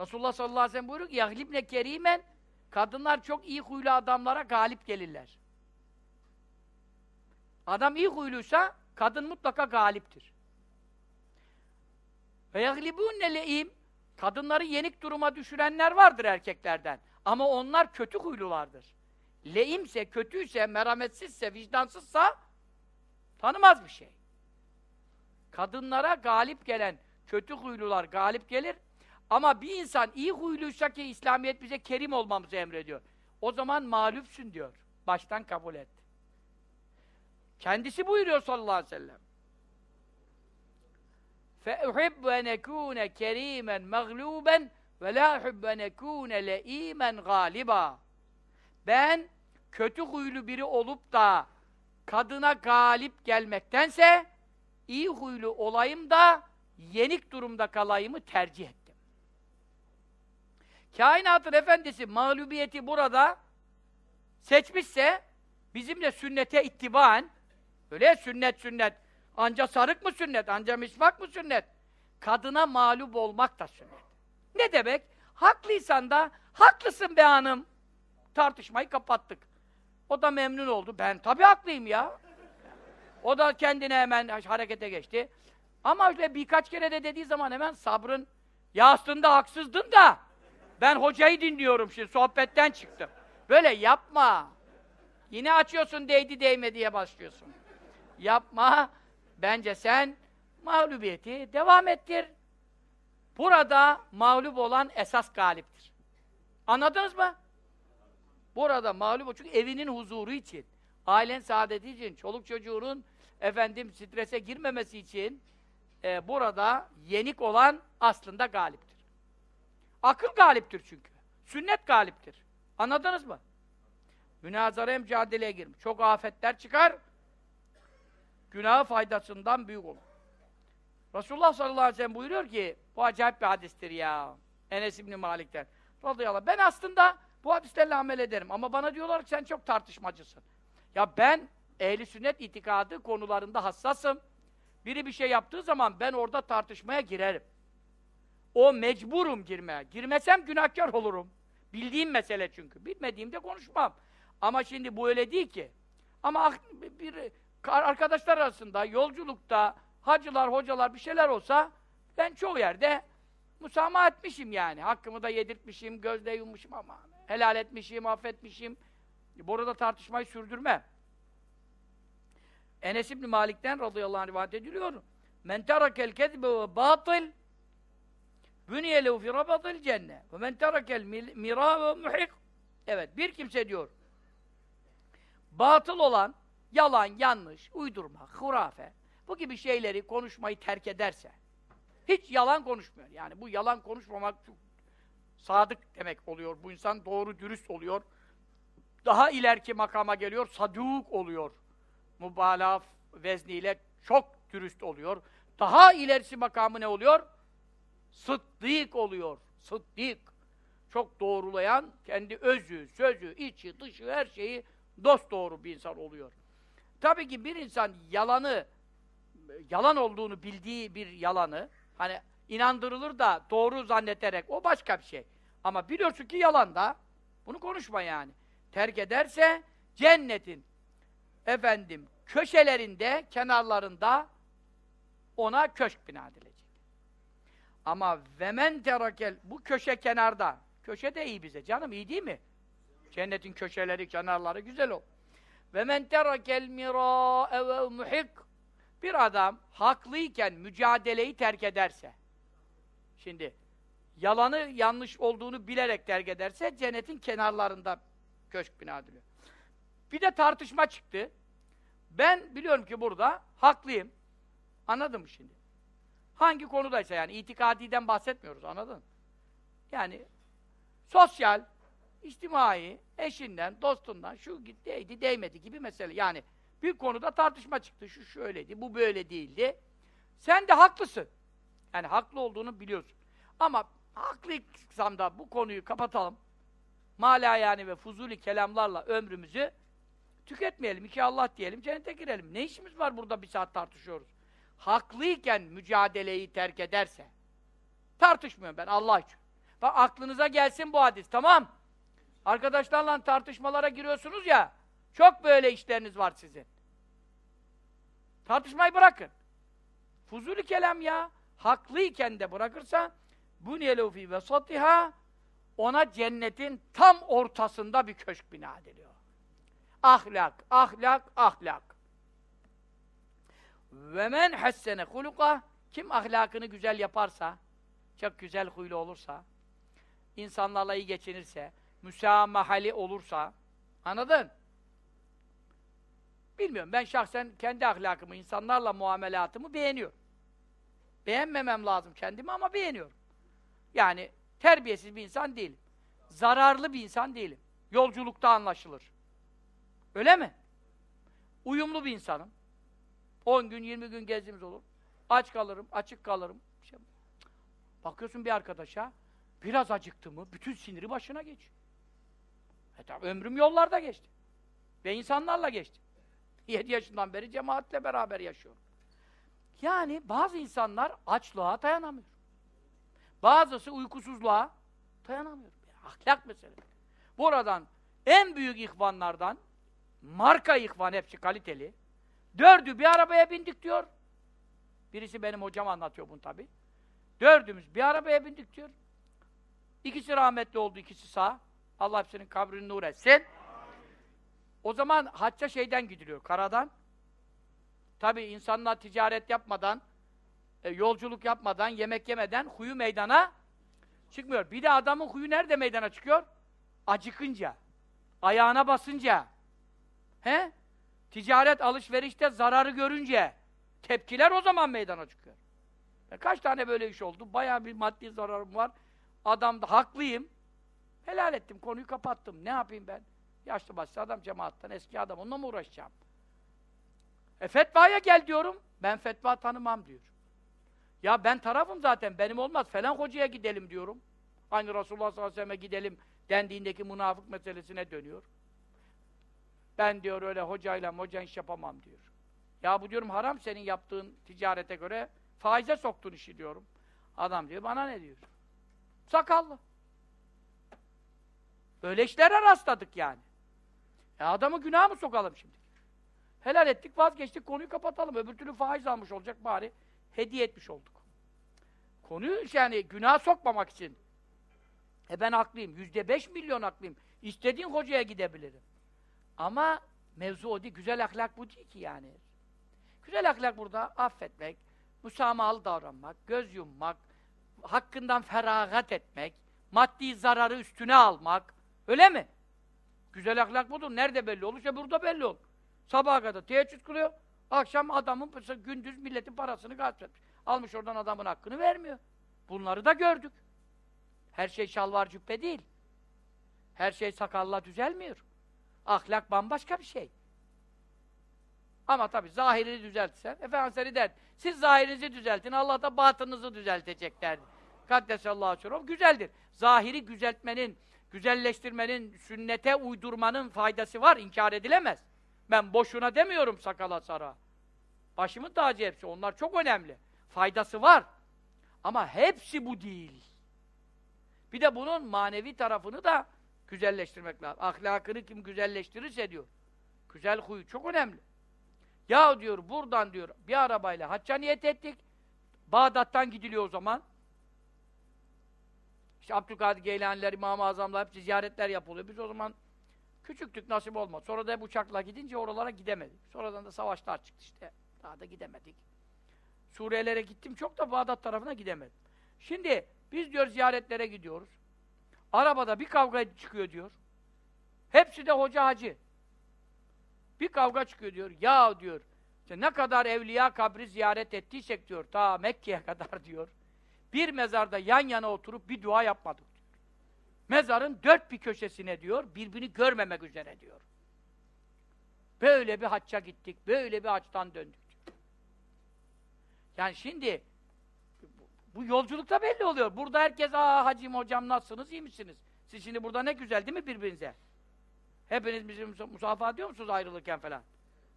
Resulullah sallallahu aleyhi ve sellem buyuruyor ki yahlibne kerimen kadınlar çok iyi huylu adamlara galip gelirler. Adam iyi huyluysa kadın mutlaka galiptir. Ve yahlibûne le'im kadınları yenik duruma düşürenler vardır erkeklerden. Ama onlar kötü huylulardır. Leimse, kötüyse, merhametsizse, vicdansızsa tanımaz bir şey. Kadınlara galip gelen kötü huylular galip gelir. Ama bir insan iyi huyluysa ki İslamiyet bize kerim olmamızı emrediyor. O zaman mağlupsün diyor. Baştan kabul et. Kendisi buyuruyor sallallahu aleyhi ve sellem. فَاُحِبُّ اَنْ اَكُونَ كَر۪يمًا مَغْلُوبًا وَلَا اُحِبُّ اَنْ اَكُونَ لَئ۪يمًا غَالِبًا Ben kötü huylu biri olup da kadına galip gelmektense iyi huylu olayım da yenik durumda kalayımı tercih ettim. Kainatın efendisi mağlubiyeti burada seçmişse bizim de sünnete ittibaen öyle sünnet sünnet anca sarık mı sünnet, anca misvak mı sünnet? Kadına mağlup olmak da sünnet. Ne demek? Haklıysan da haklısın be hanım. Tartışmayı kapattık. O da memnun oldu. Ben tabii haklıyım ya. O da kendine hemen harekete geçti. Ama öyle birkaç kere de dediği zaman hemen sabrın ya aslında haksızdın da ben hocayı dinliyorum şimdi sohbetten çıktım. Böyle yapma. Yine açıyorsun değdi değme diye başlıyorsun. Yapma. Bence sen mağlubiyeti devam ettir. Burada mağlup olan esas galiptir. Anladınız mı? Burada mağlup çünkü evinin huzuru için, ailen saadeti için, çoluk çocuğunun efendim strese girmemesi için e, burada yenik olan aslında galiptir. Akıl galiptir çünkü. Sünnet galiptir. Anladınız mı? Münazara mücadeleye girmiş. Çok afetler çıkar. Günahı faydasından büyük olur. Resulullah sallallahu aleyhi ve sellem buyuruyor ki, bu acayip bir hadistir ya. Enes İbni Malik'ten. Radıyallahu Ben aslında bu hadislerle amel ederim. Ama bana diyorlar ki sen çok tartışmacısın. Ya ben ehli sünnet itikadı konularında hassasım. Biri bir şey yaptığı zaman ben orada tartışmaya girerim. O mecburum girmeye. Girmesem günahkar olurum. Bildiğim mesele çünkü. Bilmediğimde konuşmam. Ama şimdi bu öyle değil ki. Ama bir arkadaşlar arasında, yolculukta, hacılar, hocalar bir şeyler olsa ben çoğu yerde musamaha etmişim yani. Hakkımı da yedirtmişim, gözde yummuşum ama helal etmişim, affetmişim. Burada tartışmayı sürdürme. Enes İbni Malik'ten radıyallahu anh rivayet ediliyor. Men terakel kezbe ve batıl bünye lehu fi rabatil cenne ve men terakel mira ve muhik Evet, bir kimse diyor batıl olan yalan, yanlış, uydurma, hurafe bu gibi şeyleri konuşmayı terk ederse hiç yalan konuşmuyor. Yani bu yalan konuşmamak sadık demek oluyor. Bu insan doğru, dürüst oluyor. Daha ileriki makama geliyor, saduk oluyor. Mübalağa vezniyle çok dürüst oluyor. Daha ilerisi makamı ne oluyor? Sıddık oluyor. Sıddık. Çok doğrulayan, kendi özü, sözü, içi, dışı, her şeyi dost doğru bir insan oluyor. Tabii ki bir insan yalanı, yalan olduğunu bildiği bir yalanı, hani inandırılır da doğru zanneterek, o başka bir şey. Ama biliyorsun ki yalan da, bunu konuşma yani. Terk ederse, cennetin, efendim, köşelerinde, kenarlarında ona köşk bina edilecek. Ama vemen terakel, bu köşe kenarda, köşe de iyi bize canım, iyi değil mi? Cennetin köşeleri, kenarları güzel o. Ve men terakel mirâ'e ve muhik Bir adam haklıyken mücadeleyi terk ederse, şimdi yalanı yanlış olduğunu bilerek terk ederse cennetin kenarlarında köşk bina ediliyor. Bir de tartışma çıktı. Ben biliyorum ki burada haklıyım. Anladın mı şimdi? Hangi konudaysa yani itikadiden bahsetmiyoruz anladın? Yani sosyal, içtimai, eşinden, dostundan şu değdi, değmedi gibi mesele. Yani bir konuda tartışma çıktı. Şu şöyleydi, bu böyle değildi. Sen de haklısın. Yani haklı olduğunu biliyorsun. Ama haklıysam da bu konuyu kapatalım. Mala yani ve fuzuli kelamlarla ömrümüzü tüketmeyelim. İki Allah diyelim, cennete girelim. Ne işimiz var burada bir saat tartışıyoruz? Haklıyken mücadeleyi terk ederse tartışmıyorum ben Allah için. Bak aklınıza gelsin bu hadis, tamam? Arkadaşlarla tartışmalara giriyorsunuz ya, çok böyle işleriniz var sizin. Tartışmayı bırakın. Fuzuli kelam ya. Haklıyken de bırakırsa niyelufi ve satiha ona cennetin tam ortasında bir köşk bina ediliyor. Ahlak, ahlak, ahlak. Men hessene huluka kim ahlakını güzel yaparsa, çok güzel huylu olursa, insanlarla iyi geçinirse, müsamahali olursa, anladın? Bilmiyorum, ben şahsen kendi ahlakımı, insanlarla muamelatımı beğeniyorum. Beğenmemem lazım kendimi ama beğeniyorum. Yani terbiyesiz bir insan değilim. Zararlı bir insan değilim. Yolculukta anlaşılır. Öyle mi? Uyumlu bir insanım. 10 gün, 20 gün gezdiğimiz olur. Aç kalırım, açık kalırım. İşte, bakıyorsun bir arkadaşa, biraz acıktı mı, bütün siniri başına geçiyor. E tabi, ömrüm yollarda geçti. Ve insanlarla geçti. [laughs] 7 yaşından beri cemaatle beraber yaşıyorum. Yani bazı insanlar açlığa dayanamıyor. Bazısı uykusuzluğa dayanamıyor. Yani ahlak meselesi. Buradan en büyük ihvanlardan marka ihvan hepsi kaliteli. Dördü bir arabaya bindik diyor. Birisi benim hocam anlatıyor bunu tabi. Dördümüz bir arabaya bindik diyor. İkisi rahmetli oldu, ikisi sağ. Allah hepsinin kabrini nur etsin. O zaman hacca şeyden gidiliyor, karadan. Tabi insanlar ticaret yapmadan, e, yolculuk yapmadan, yemek yemeden huyu meydana çıkmıyor. Bir de adamın huyu nerede meydana çıkıyor? Acıkınca, ayağına basınca, he? Ticaret alışverişte zararı görünce, tepkiler o zaman meydana çıkıyor. E, kaç tane böyle iş oldu? Bayağı bir maddi zararım var. Adam da haklıyım. Helal ettim, konuyu kapattım. Ne yapayım ben? Yaşlı başlı adam cemaattan, eski adam, onunla mı uğraşacağım? E fetvaya gel diyorum. Ben fetva tanımam diyor. Ya ben tarafım zaten, benim olmaz. Falan hocaya gidelim diyorum. Aynı Resulullah sallallahu aleyhi ve sellem'e gidelim dendiğindeki münafık meselesine dönüyor. Ben diyor öyle hocayla hoca iş yapamam diyor. Ya bu diyorum haram senin yaptığın ticarete göre faize soktun işi diyorum. Adam diyor bana ne diyor? Sakallı. Böyle işlere rastladık yani. E adamı günah mı sokalım şimdi? Helal ettik, vazgeçtik, konuyu kapatalım. Öbür türlü faiz almış olacak bari. Hediye etmiş olduk. Konuyu yani günah sokmamak için. E ben haklıyım. Yüzde beş milyon haklıyım. İstediğin hocaya gidebilirim. Ama mevzu o değil. Güzel ahlak bu değil ki yani. Güzel ahlak burada affetmek, müsamahalı davranmak, göz yummak, hakkından feragat etmek, maddi zararı üstüne almak. Öyle mi? Güzel ahlak budur. Nerede belli olur? İşte burada belli olur. Sabaha kadar teheccüd kılıyor. Akşam adamın gündüz milletin parasını gasp etmiş. Almış oradan adamın hakkını vermiyor. Bunları da gördük. Her şey şalvar cübbe değil. Her şey sakalla düzelmiyor. Ahlak bambaşka bir şey. Ama tabii zahirini düzeltsen, Efendimiz der, siz zahirinizi düzeltin, Allah da batınınızı düzeltecek derdi. Kaddesallahu aleyhi Güzeldir. Zahiri güzeltmenin, güzelleştirmenin, sünnete uydurmanın faydası var, inkar edilemez. Ben boşuna demiyorum sakala sara. Başımın tacı hepsi, onlar çok önemli. Faydası var. Ama hepsi bu değil. Bir de bunun manevi tarafını da güzelleştirmek lazım. Ahlakını kim güzelleştirirse diyor. Güzel huyu çok önemli. Ya diyor buradan diyor bir arabayla hacca niyet ettik. Bağdat'tan gidiliyor o zaman. İşte Abdülkadir Geylaniler, İmam-ı Azamlar hepsi ziyaretler yapılıyor. Biz o zaman küçüktük nasip olmadı. Sonra da hep uçakla gidince oralara gidemedik. Sonradan da savaşlar çıktı işte. Daha da gidemedik. Suriyelere gittim çok da Bağdat tarafına gidemedim. Şimdi biz diyor ziyaretlere gidiyoruz. Arabada bir kavga çıkıyor diyor. Hepsi de hoca hacı. Bir kavga çıkıyor diyor. Ya diyor. işte ne kadar evliya kabri ziyaret ettiysek diyor. Ta Mekke'ye kadar [laughs] diyor. Bir mezarda yan yana oturup bir dua yapmadık diyor. Mezarın dört bir köşesine diyor. Birbirini görmemek üzere diyor. Böyle bir hacca gittik. Böyle bir haçtan döndük. diyor. Yani şimdi bu yolculukta belli oluyor. Burada herkes aa hacim hocam nasılsınız iyi misiniz? Siz şimdi burada ne güzel değil mi birbirinize? Hepiniz bizi musa- musafaha ediyor musunuz ayrılırken falan?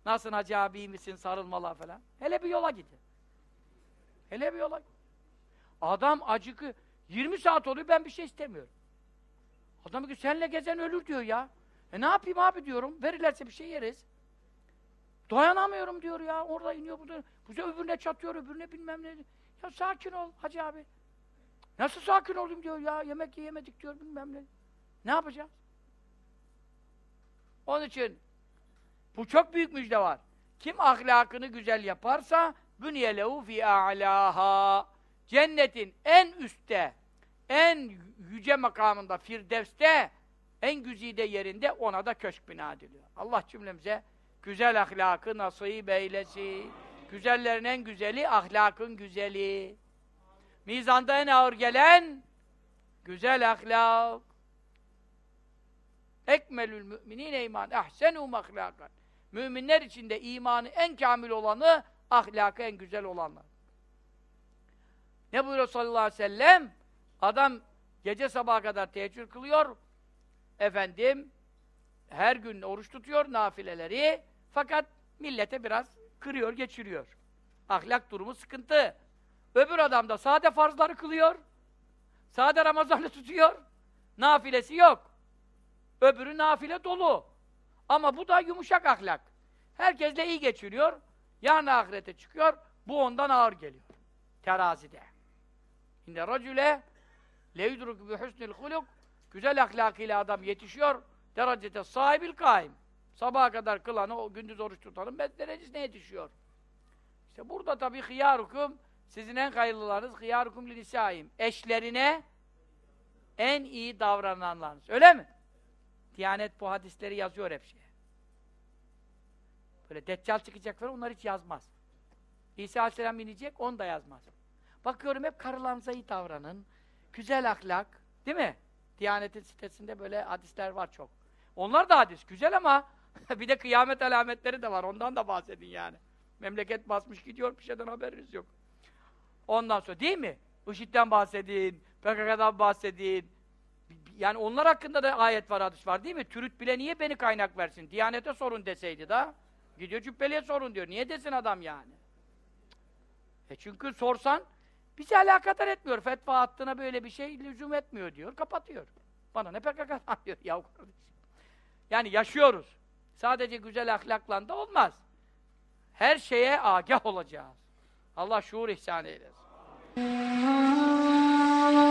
Nasılsın hacı abi iyi misin sarılmalar falan? Hele bir yola gidin. Hele bir yola gidin. Adam acıkı 20 saat oluyor ben bir şey istemiyorum. Adam ki senle gezen ölür diyor ya. E ne yapayım abi diyorum. Verirlerse bir şey yeriz. Dayanamıyorum diyor ya. Orada iniyor burada. Bu öbürüne çatıyor, öbürüne bilmem ne. Ya sakin ol hacı abi. Nasıl sakin olayım diyor ya. Yemek yiyemedik diyor bilmem ne. Ne yapacağız? Onun için bu çok büyük müjde var. Kim ahlakını güzel yaparsa bünye lehu fi a'laha. Cennetin en üstte, en yüce makamında, Firdevs'te, en güzide yerinde ona da köşk bina ediliyor. Allah cümlemize güzel ahlakı nasip eylesin. Güzellerin en güzeli, ahlakın güzeli. Mizanda en ağır gelen, güzel ahlak. Ekmelül müminine iman, ehsenûm ahlakan. Müminler içinde imanı en kamil olanı, ahlakı en güzel olanlar. Ne buyuruyor sallallahu aleyhi ve sellem? Adam gece sabaha kadar teheccüd kılıyor. Efendim, her gün oruç tutuyor, nafileleri. Fakat millete biraz kırıyor, geçiriyor. Ahlak durumu sıkıntı. Öbür adam da sade farzları kılıyor. Sade Ramazan'ı tutuyor. Nafilesi yok. Öbürü nafile dolu. Ama bu da yumuşak ahlak. Herkesle iyi geçiriyor. Yarın ahirete çıkıyor. Bu ondan ağır geliyor. Terazide. İnne racüle leydruk bi husnil huluk güzel ahlakıyla adam yetişiyor. Derecete sahibil kaim. Sabaha kadar kılanı, o gündüz oruç tutanın derecesine yetişiyor. İşte burada tabii hıyarukum sizin en hayırlılarınız hıyarukum linisâim. Eşlerine en iyi davrananlarınız. Öyle mi? Diyanet bu hadisleri yazıyor hep şeye. Böyle deccal çıkacak falan onlar hiç yazmaz. İsa Aleyhisselam inecek onu da yazmaz. Bakıyorum hep karılarınıza iyi davranın. Güzel ahlak. Değil mi? Diyanetin sitesinde böyle hadisler var çok. Onlar da hadis. Güzel ama [laughs] bir de kıyamet alametleri de var. Ondan da bahsedin yani. Memleket basmış gidiyor, bir şeyden haberiniz yok. Ondan sonra değil mi? IŞİD'den bahsedin, PKK'dan bahsedin. Yani onlar hakkında da ayet var, hadis var değil mi? Türüt bile niye beni kaynak versin? Diyanete sorun deseydi da. Gidiyor cübbeliye sorun diyor. Niye desin adam yani? E çünkü sorsan bizi alakadar etmiyor. Fetva attığına böyle bir şey lüzum etmiyor diyor. Kapatıyor. Bana ne PKK'dan [laughs] diyor yahu kardeşim. Yani yaşıyoruz. Sadece güzel ahlakla da olmaz. Her şeye agah olacağız. Allah şuur ihsan eylesin.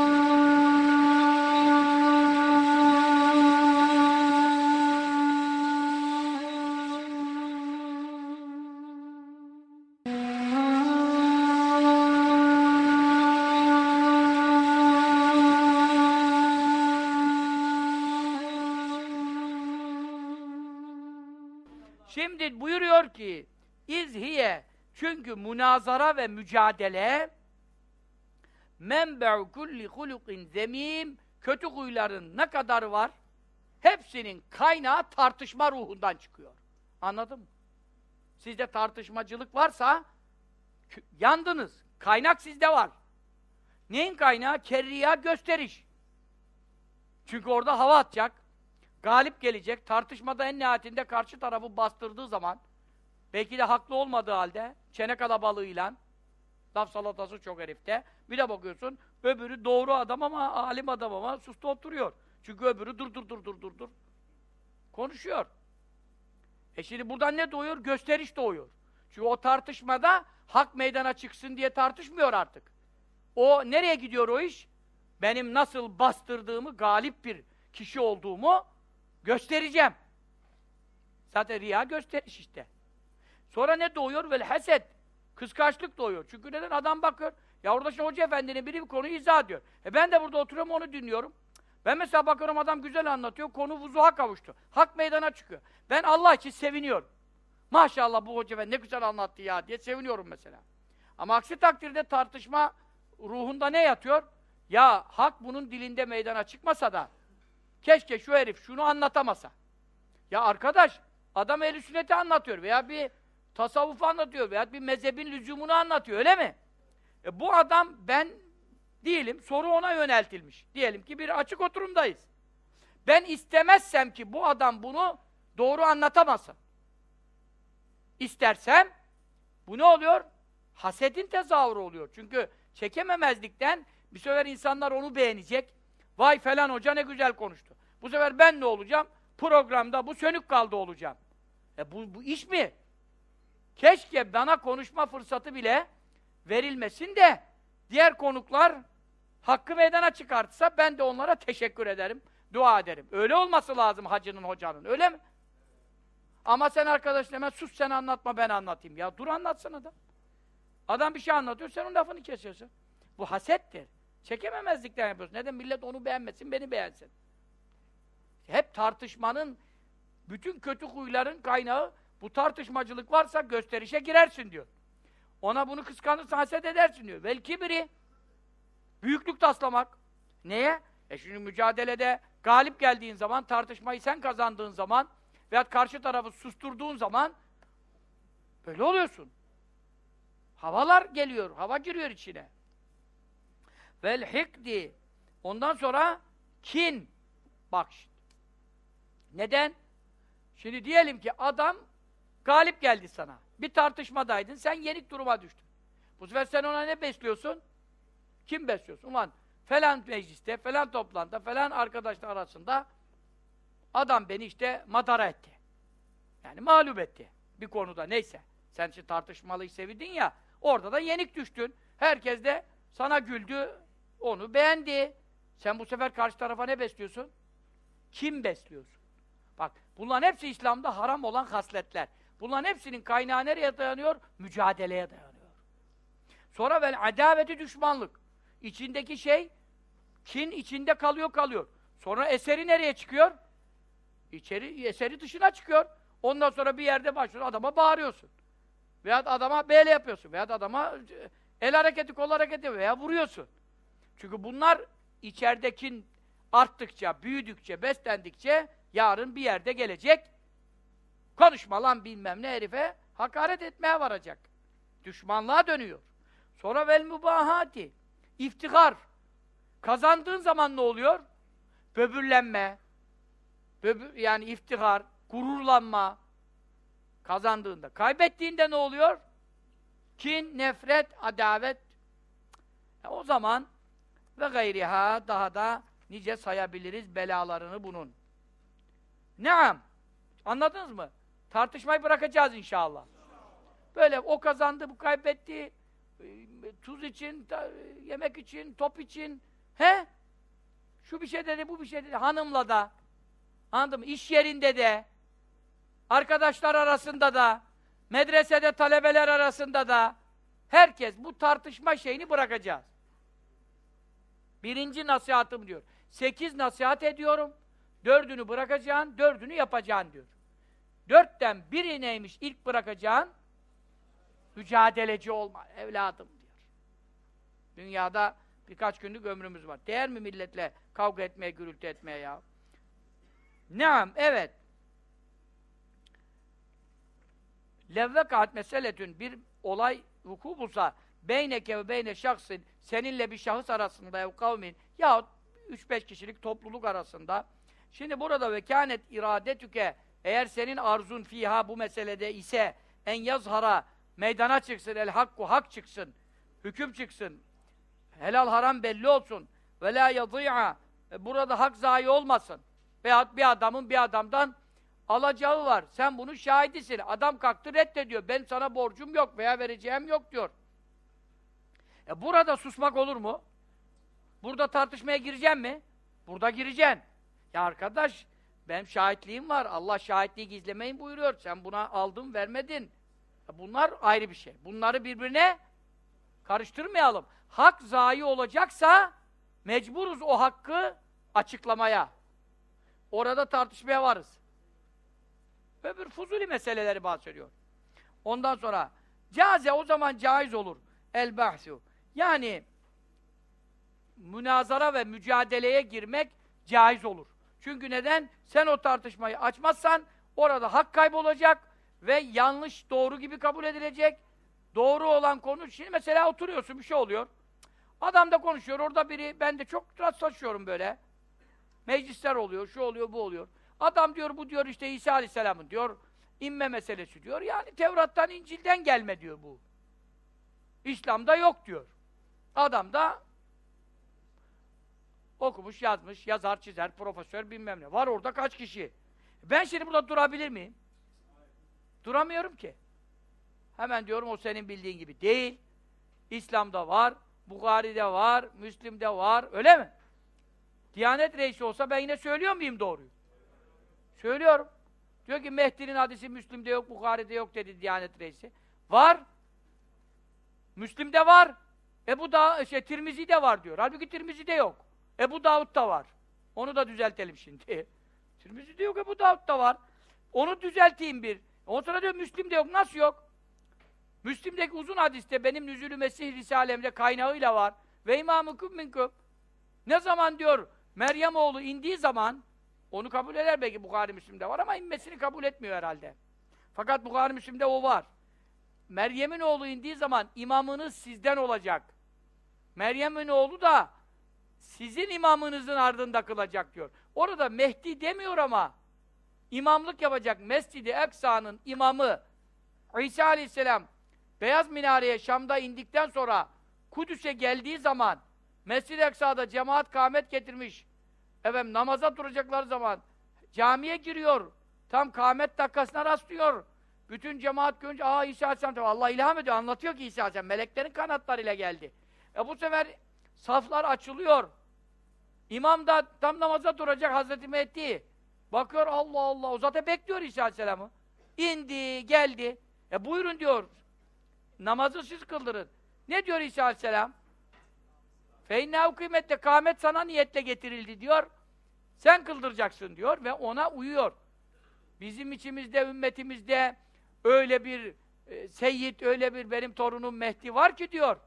[laughs] ki izhiye çünkü münazara ve mücadele menbe'u kulli hulukin zemim kötü huyların ne kadar var? Hepsinin kaynağı tartışma ruhundan çıkıyor. Anladın mı? Sizde tartışmacılık varsa yandınız. Kaynak sizde var. Neyin kaynağı? Kerriya gösteriş. Çünkü orada hava atacak. Galip gelecek. Tartışmada en nihayetinde karşı tarafı bastırdığı zaman belki de haklı olmadığı halde çene kalabalığıyla laf salatası çok herifte. Bir de bakıyorsun öbürü doğru adam ama alim adam ama susta oturuyor. Çünkü öbürü dur dur dur dur dur dur. Konuşuyor. E şimdi buradan ne doğuyor? Gösteriş doğuyor. Çünkü o tartışmada hak meydana çıksın diye tartışmıyor artık. O nereye gidiyor o iş? Benim nasıl bastırdığımı, galip bir kişi olduğumu göstereceğim. Zaten riya gösteriş işte. Sonra ne doğuyor? Vel haset. Kıskançlık doğuyor. Çünkü neden? Adam bakıyor. Ya orada şimdi hoca efendinin biri bir konuyu izah ediyor. E ben de burada oturuyorum onu dinliyorum. Ben mesela bakıyorum adam güzel anlatıyor. Konu vuzuha kavuştu. Hak meydana çıkıyor. Ben Allah için seviniyorum. Maşallah bu hoca efendi ne güzel anlattı ya diye seviniyorum mesela. Ama aksi takdirde tartışma ruhunda ne yatıyor? Ya hak bunun dilinde meydana çıkmasa da keşke şu herif şunu anlatamasa. Ya arkadaş adam ehl sünneti anlatıyor veya bir tasavvufu anlatıyor veya bir mezhebin lüzumunu anlatıyor öyle mi? E bu adam ben değilim, soru ona yöneltilmiş. Diyelim ki bir açık oturumdayız. Ben istemezsem ki bu adam bunu doğru anlatamasın. İstersem bu ne oluyor? Hasedin tezahürü oluyor. Çünkü çekememezlikten bir sefer insanlar onu beğenecek. Vay falan hoca ne güzel konuştu. Bu sefer ben ne olacağım? Programda bu sönük kaldı olacağım. E bu, bu iş mi? Keşke bana konuşma fırsatı bile verilmesin de diğer konuklar hakkı meydana çıkartsa ben de onlara teşekkür ederim, dua ederim. Öyle olması lazım hacının, hocanın. Öyle mi? Ama sen arkadaşın hemen sus sen anlatma ben anlatayım. Ya dur anlatsın adam. Adam bir şey anlatıyor, sen onun lafını kesiyorsun. Bu hasettir. Çekememezlikten yapıyorsun. Neden? Millet onu beğenmesin, beni beğensin. Hep tartışmanın, bütün kötü huyların kaynağı bu tartışmacılık varsa gösterişe girersin diyor. Ona bunu kıskanırsa haset edersin diyor. Vel kibri. Büyüklük taslamak. Neye? E şimdi mücadelede galip geldiğin zaman, tartışmayı sen kazandığın zaman veyahut karşı tarafı susturduğun zaman böyle oluyorsun. Havalar geliyor, hava giriyor içine. Vel hikdi. Ondan sonra kin. Bak şimdi. Neden? Şimdi diyelim ki adam galip geldi sana. Bir tartışmadaydın, sen yenik duruma düştün. Bu sefer sen ona ne besliyorsun? Kim besliyorsun? Ulan falan mecliste, falan toplantıda, falan arkadaşlar arasında adam beni işte madara etti. Yani mağlup etti. Bir konuda neyse. Sen şimdi tartışmalıyı sevdin ya, orada da yenik düştün. Herkes de sana güldü, onu beğendi. Sen bu sefer karşı tarafa ne besliyorsun? Kim besliyorsun? Bak, bunların hepsi İslam'da haram olan hasletler. Bunların hepsinin kaynağı nereye dayanıyor? Mücadeleye dayanıyor. Sonra vel adaveti düşmanlık. İçindeki şey, kin içinde kalıyor kalıyor. Sonra eseri nereye çıkıyor? İçeri, eseri dışına çıkıyor. Ondan sonra bir yerde başlıyor, adama bağırıyorsun. Veya adama böyle yapıyorsun. Veya adama el hareketi, kol hareketi veya vuruyorsun. Çünkü bunlar içeridekin arttıkça, büyüdükçe, beslendikçe yarın bir yerde gelecek konuşma lan bilmem ne herife hakaret etmeye varacak. Düşmanlığa dönüyor. Sonra vel mübahati iftihar. Kazandığın zaman ne oluyor? Böbürlenme. Böbür, yani iftihar, gururlanma. Kazandığında. Kaybettiğinde ne oluyor? Kin, nefret, adavet. E o zaman ve gayriha daha da nice sayabiliriz belalarını bunun. Naam. Anladınız mı? Tartışmayı bırakacağız inşallah. Böyle o kazandı, bu kaybetti. Tuz için, yemek için, top için. He? Şu bir şey dedi, bu bir şey dedi. Hanımla da. Anladın mı? İş yerinde de. Arkadaşlar arasında da. Medresede talebeler arasında da. Herkes bu tartışma şeyini bırakacağız. Birinci nasihatım diyor. Sekiz nasihat ediyorum. Dördünü bırakacaksın, dördünü yapacaksın diyor. Dörtten biri neymiş ilk bırakacağın? Mücadeleci olma evladım diyor. Dünyada birkaç günlük ömrümüz var. Değer mi milletle kavga etmeye, gürültü etmeye ya? Naam, evet. Levvekat meseletün bir olay vuku bulsa beyneke ve beyne şahsın seninle bir şahıs arasında ev kavmin yahut 3-5 kişilik topluluk arasında şimdi burada ve kânet iradetüke eğer senin arzun fiha bu meselede ise en yazhara meydana çıksın, el hakku hak çıksın, hüküm çıksın, helal haram belli olsun ve la yadî'a e, burada hak zayi olmasın. Veyahut bir adamın bir adamdan alacağı var. Sen bunun şahidisin. Adam kalktı reddediyor. Ben sana borcum yok veya vereceğim yok diyor. E burada susmak olur mu? Burada tartışmaya gireceğim mi? Burada gireceksin. Ya arkadaş benim şahitliğim var. Allah şahitliği gizlemeyin buyuruyor. Sen buna aldın, vermedin. Bunlar ayrı bir şey. Bunları birbirine karıştırmayalım. Hak zayi olacaksa mecburuz o hakkı açıklamaya. Orada tartışmaya varız. Öbür fuzuli meseleleri bahsediyor. Ondan sonra caze o zaman caiz olur. El bahsu. Yani münazara ve mücadeleye girmek caiz olur. Çünkü neden? Sen o tartışmayı açmazsan orada hak kaybolacak ve yanlış doğru gibi kabul edilecek. Doğru olan konu, şimdi mesela oturuyorsun bir şey oluyor. Adam da konuşuyor, orada biri, ben de çok rastlaşıyorum böyle. Meclisler oluyor, şu oluyor, bu oluyor. Adam diyor, bu diyor işte İsa Aleyhisselam'ın diyor, inme meselesi diyor. Yani Tevrat'tan, İncil'den gelme diyor bu. İslam'da yok diyor. Adam da okumuş, yazmış, yazar, çizer, profesör bilmem ne. Var orada kaç kişi? Ben şimdi burada durabilir miyim? Duramıyorum ki. Hemen diyorum o senin bildiğin gibi değil. İslam'da var, Bukhari'de var, Müslim'de var, öyle mi? Diyanet reisi olsa ben yine söylüyor muyum doğruyu? Söylüyorum. Diyor ki Mehdi'nin hadisi Müslim'de yok, Bukhari'de yok dedi Diyanet reisi. Var. Müslim'de var. Ebu da şey Tirmizi'de var diyor. Halbuki Tirmizi'de yok. Ebu Davud'da var. Onu da düzeltelim şimdi. [laughs] Tirmizi'de yok, Ebu Davud'da var. Onu düzelteyim bir. Ondan sonra diyor Müslim'de yok. Nasıl yok? Müslim'deki uzun hadiste benim Nüzülü Mesih Risalem'de kaynağıyla var. Ve imamıkum minkum. Ne zaman diyor Meryem oğlu indiği zaman onu kabul eder belki Bukhari Müslim'de var ama inmesini kabul etmiyor herhalde. Fakat Bukhari Müslim'de o var. Meryem'in oğlu indiği zaman imamınız sizden olacak. Meryem'in oğlu da sizin imamınızın ardında kılacak diyor. Orada Mehdi demiyor ama imamlık yapacak Mescid-i Eksa'nın imamı İsa Aleyhisselam Beyaz Minare'ye Şam'da indikten sonra Kudüs'e geldiği zaman Mescid-i Eksa'da cemaat kâmet getirmiş. Efendim namaza duracakları zaman camiye giriyor. Tam kâmet dakikasına rastlıyor. Bütün cemaat görünce aa İsa Aleyhisselam Allah ilham ediyor. Anlatıyor ki İsa Aleyhisselam meleklerin kanatlarıyla geldi. E bu sefer saflar açılıyor. İmam da tam namaza duracak Hazreti Mehdi. Bakıyor Allah Allah. O zaten bekliyor İsa Aleyhisselam'ı. İndi, geldi. E buyurun diyor. Namazı siz kıldırın. Ne diyor İsa Aleyhisselam? Feynnâhu kıymette kâmet sana niyetle getirildi diyor. Sen kıldıracaksın diyor ve ona uyuyor. Bizim içimizde, ümmetimizde öyle bir e, seyyid, öyle bir benim torunum Mehdi var ki diyor.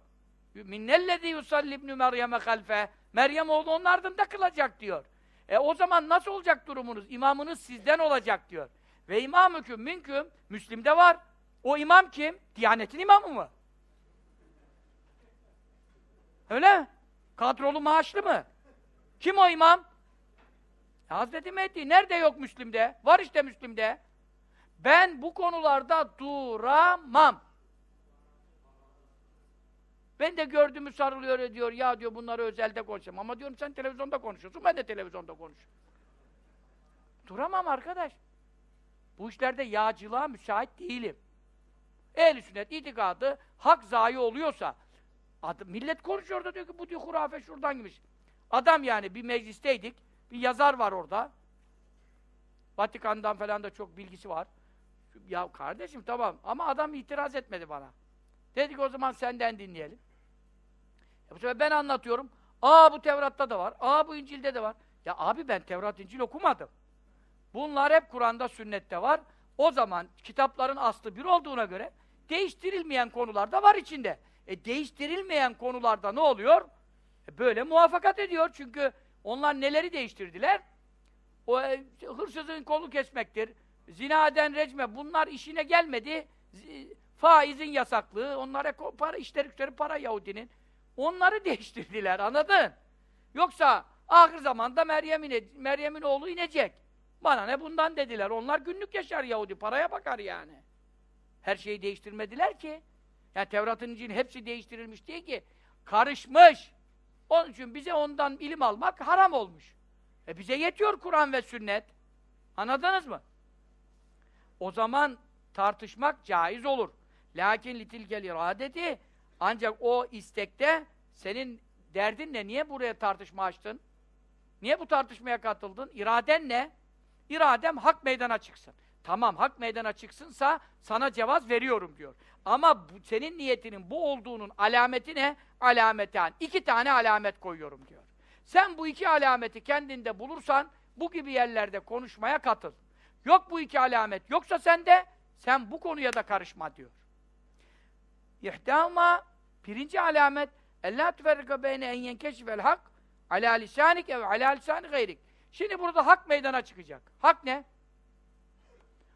Minnellezî yusalli ibnü Meryem'e halfe. Meryem oğlu onun ardında kılacak diyor. E o zaman nasıl olacak durumunuz? İmamınız sizden olacak diyor. Ve imamüküm minküm, Müslim'de var. O imam kim? Diyanetin imamı mı? Öyle mi? Kadrolu maaşlı mı? Kim o imam? Hazreti Mehdi. Nerede yok Müslim'de? Var işte Müslim'de. Ben bu konularda duramam. Ben de gördüğümü sarılıyor diyor. Ya diyor bunları özelde konuşacağım. Ama diyorum sen televizyonda konuşuyorsun. Ben de televizyonda konuşuyorum. Duramam arkadaş. Bu işlerde yağcılığa müsait değilim. Ehl-i sünnet itikadı hak zayi oluyorsa adı, millet konuşuyor da diyor ki bu diyor hurafe şuradan gitmiş. Adam yani bir meclisteydik. Bir yazar var orada. Vatikan'dan falan da çok bilgisi var. Ya kardeşim tamam ama adam itiraz etmedi bana. Dedik o zaman senden dinleyelim. Sefer ben anlatıyorum. Aa bu Tevrat'ta da var. Aa bu İncil'de de var. Ya abi ben Tevrat İncil okumadım. Bunlar hep Kur'an'da, sünnette var. O zaman kitapların aslı bir olduğuna göre değiştirilmeyen konular da var içinde. E değiştirilmeyen konularda ne oluyor? E, böyle muvaffakat ediyor çünkü onlar neleri değiştirdiler? O e, hırsızın kolu kesmektir, zina eden recme, bunlar işine gelmedi. Z faizin yasaklığı, onlara para, işleri güçleri para Yahudinin. Onları [laughs] değiştirdiler, anladın? Yoksa ahir zamanda Meryem'in Meryem'in oğlu inecek. Bana ne bundan dediler. Onlar günlük yaşar Yahudi, paraya bakar yani. Her şeyi değiştirmediler ki. Yani Tevrat'ın İncil'in hepsi değiştirilmiş değil ki. Karışmış. Onun için bize ondan ilim almak haram olmuş. E bize yetiyor Kur'an ve sünnet. Anladınız mı? O zaman tartışmak caiz olur. Lakin litilkel iradeti ancak o istekte senin derdin ne? Niye buraya tartışma açtın? Niye bu tartışmaya katıldın? İraden ne? İradem hak meydana çıksın. Tamam hak meydana çıksınsa sana cevaz veriyorum diyor. Ama bu, senin niyetinin bu olduğunun alameti ne? Alameten. İki tane alamet koyuyorum diyor. Sen bu iki alameti kendinde bulursan bu gibi yerlerde konuşmaya katıl. Yok bu iki alamet. Yoksa sen de sen bu konuya da karışma diyor. İhdâma birinci alamet اَلَّا تُفَرِّقَ بَيْنَ اَنْ يَنْكَشِفَ الْحَقِّ عَلَى لِسَانِكَ ve عَلَى لِسَانِ غَيْرِكَ Şimdi burada hak meydana çıkacak. Hak ne?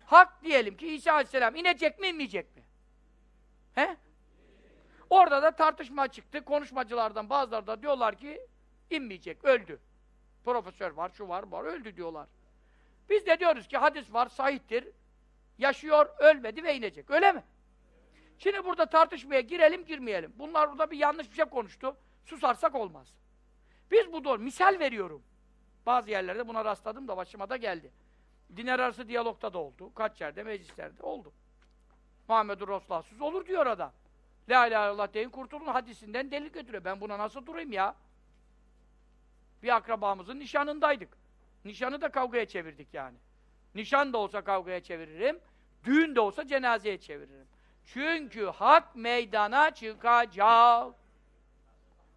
Hak diyelim ki İsa Aleyhisselam inecek mi inmeyecek mi? He? Orada da tartışma çıktı. Konuşmacılardan bazıları da diyorlar ki inmeyecek, öldü. Profesör var, şu var, bu var, öldü diyorlar. Biz de diyoruz ki hadis var, sahiptir. Yaşıyor, ölmedi ve inecek. Öyle mi? Şimdi burada tartışmaya girelim, girmeyelim. Bunlar burada bir yanlış bir şey konuştu. Susarsak olmaz. Biz bu doğru. Misal veriyorum. Bazı yerlerde buna rastladım da başıma da geldi. Dinler arası diyalogta da oldu. Kaç yerde, meclislerde oldu. Muhammedur Resulullah'sız olur diyor adam. La ilahe illallah deyin kurtulun hadisinden delil götürüyor. Ben buna nasıl durayım ya? Bir akrabamızın nişanındaydık. Nişanı da kavgaya çevirdik yani. Nişan da olsa kavgaya çeviririm, düğün de olsa cenazeye çeviririm. Çünkü hak meydana çıkacak.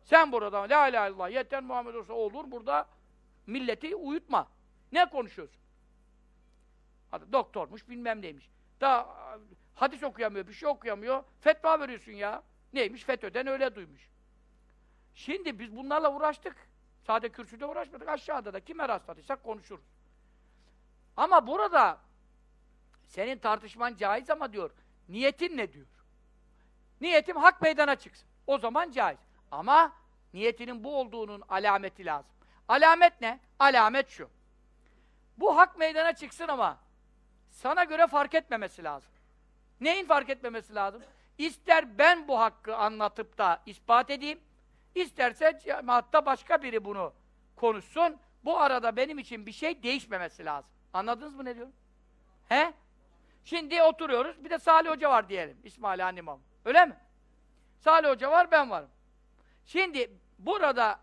Sen burada la ilahe illallah yeter Muhammed olsa olur burada milleti uyutma. Ne konuşuyorsun? Hadi doktormuş bilmem neymiş. Daha hadis okuyamıyor, bir şey okuyamıyor. Fetva veriyorsun ya. Neymiş? FETÖ'den öyle duymuş. Şimdi biz bunlarla uğraştık. Sade kürsüde uğraşmadık. Aşağıda da kime rastladıysak konuşuruz. Ama burada senin tartışman caiz ama diyor, niyetin ne diyor? Niyetim hak meydana çıksın. O zaman caiz. Ama niyetinin bu olduğunun alameti lazım. Alamet ne? Alamet şu. Bu hak meydana çıksın ama sana göre fark etmemesi lazım. Neyin fark etmemesi lazım? İster ben bu hakkı anlatıp da ispat edeyim, isterse cemaatta başka biri bunu konuşsun, bu arada benim için bir şey değişmemesi lazım. Anladınız mı ne diyorum? He? Şimdi oturuyoruz, bir de Salih Hoca var diyelim, İsmail Han İmam. Öyle mi? Salih Hoca var, ben varım. Şimdi burada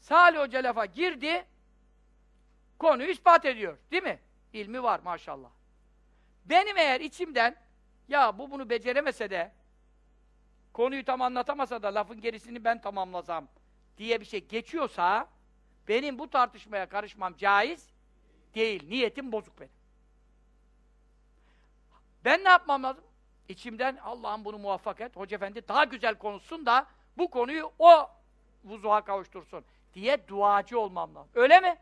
Salih Hoca lafa girdi, konuyu ispat ediyor, değil mi? İlmi var maşallah. Benim eğer içimden, ya bu bunu beceremese de, konuyu tam anlatamasa da lafın gerisini ben tamamlasam diye bir şey geçiyorsa, benim bu tartışmaya karışmam caiz değil. Niyetim bozuk benim. Ben ne yapmam lazım? İçimden Allah'ım bunu muvaffak et, Hoca Efendi daha güzel konuşsun da bu konuyu o vuzuha kavuştursun diye duacı olmam lazım. Öyle mi?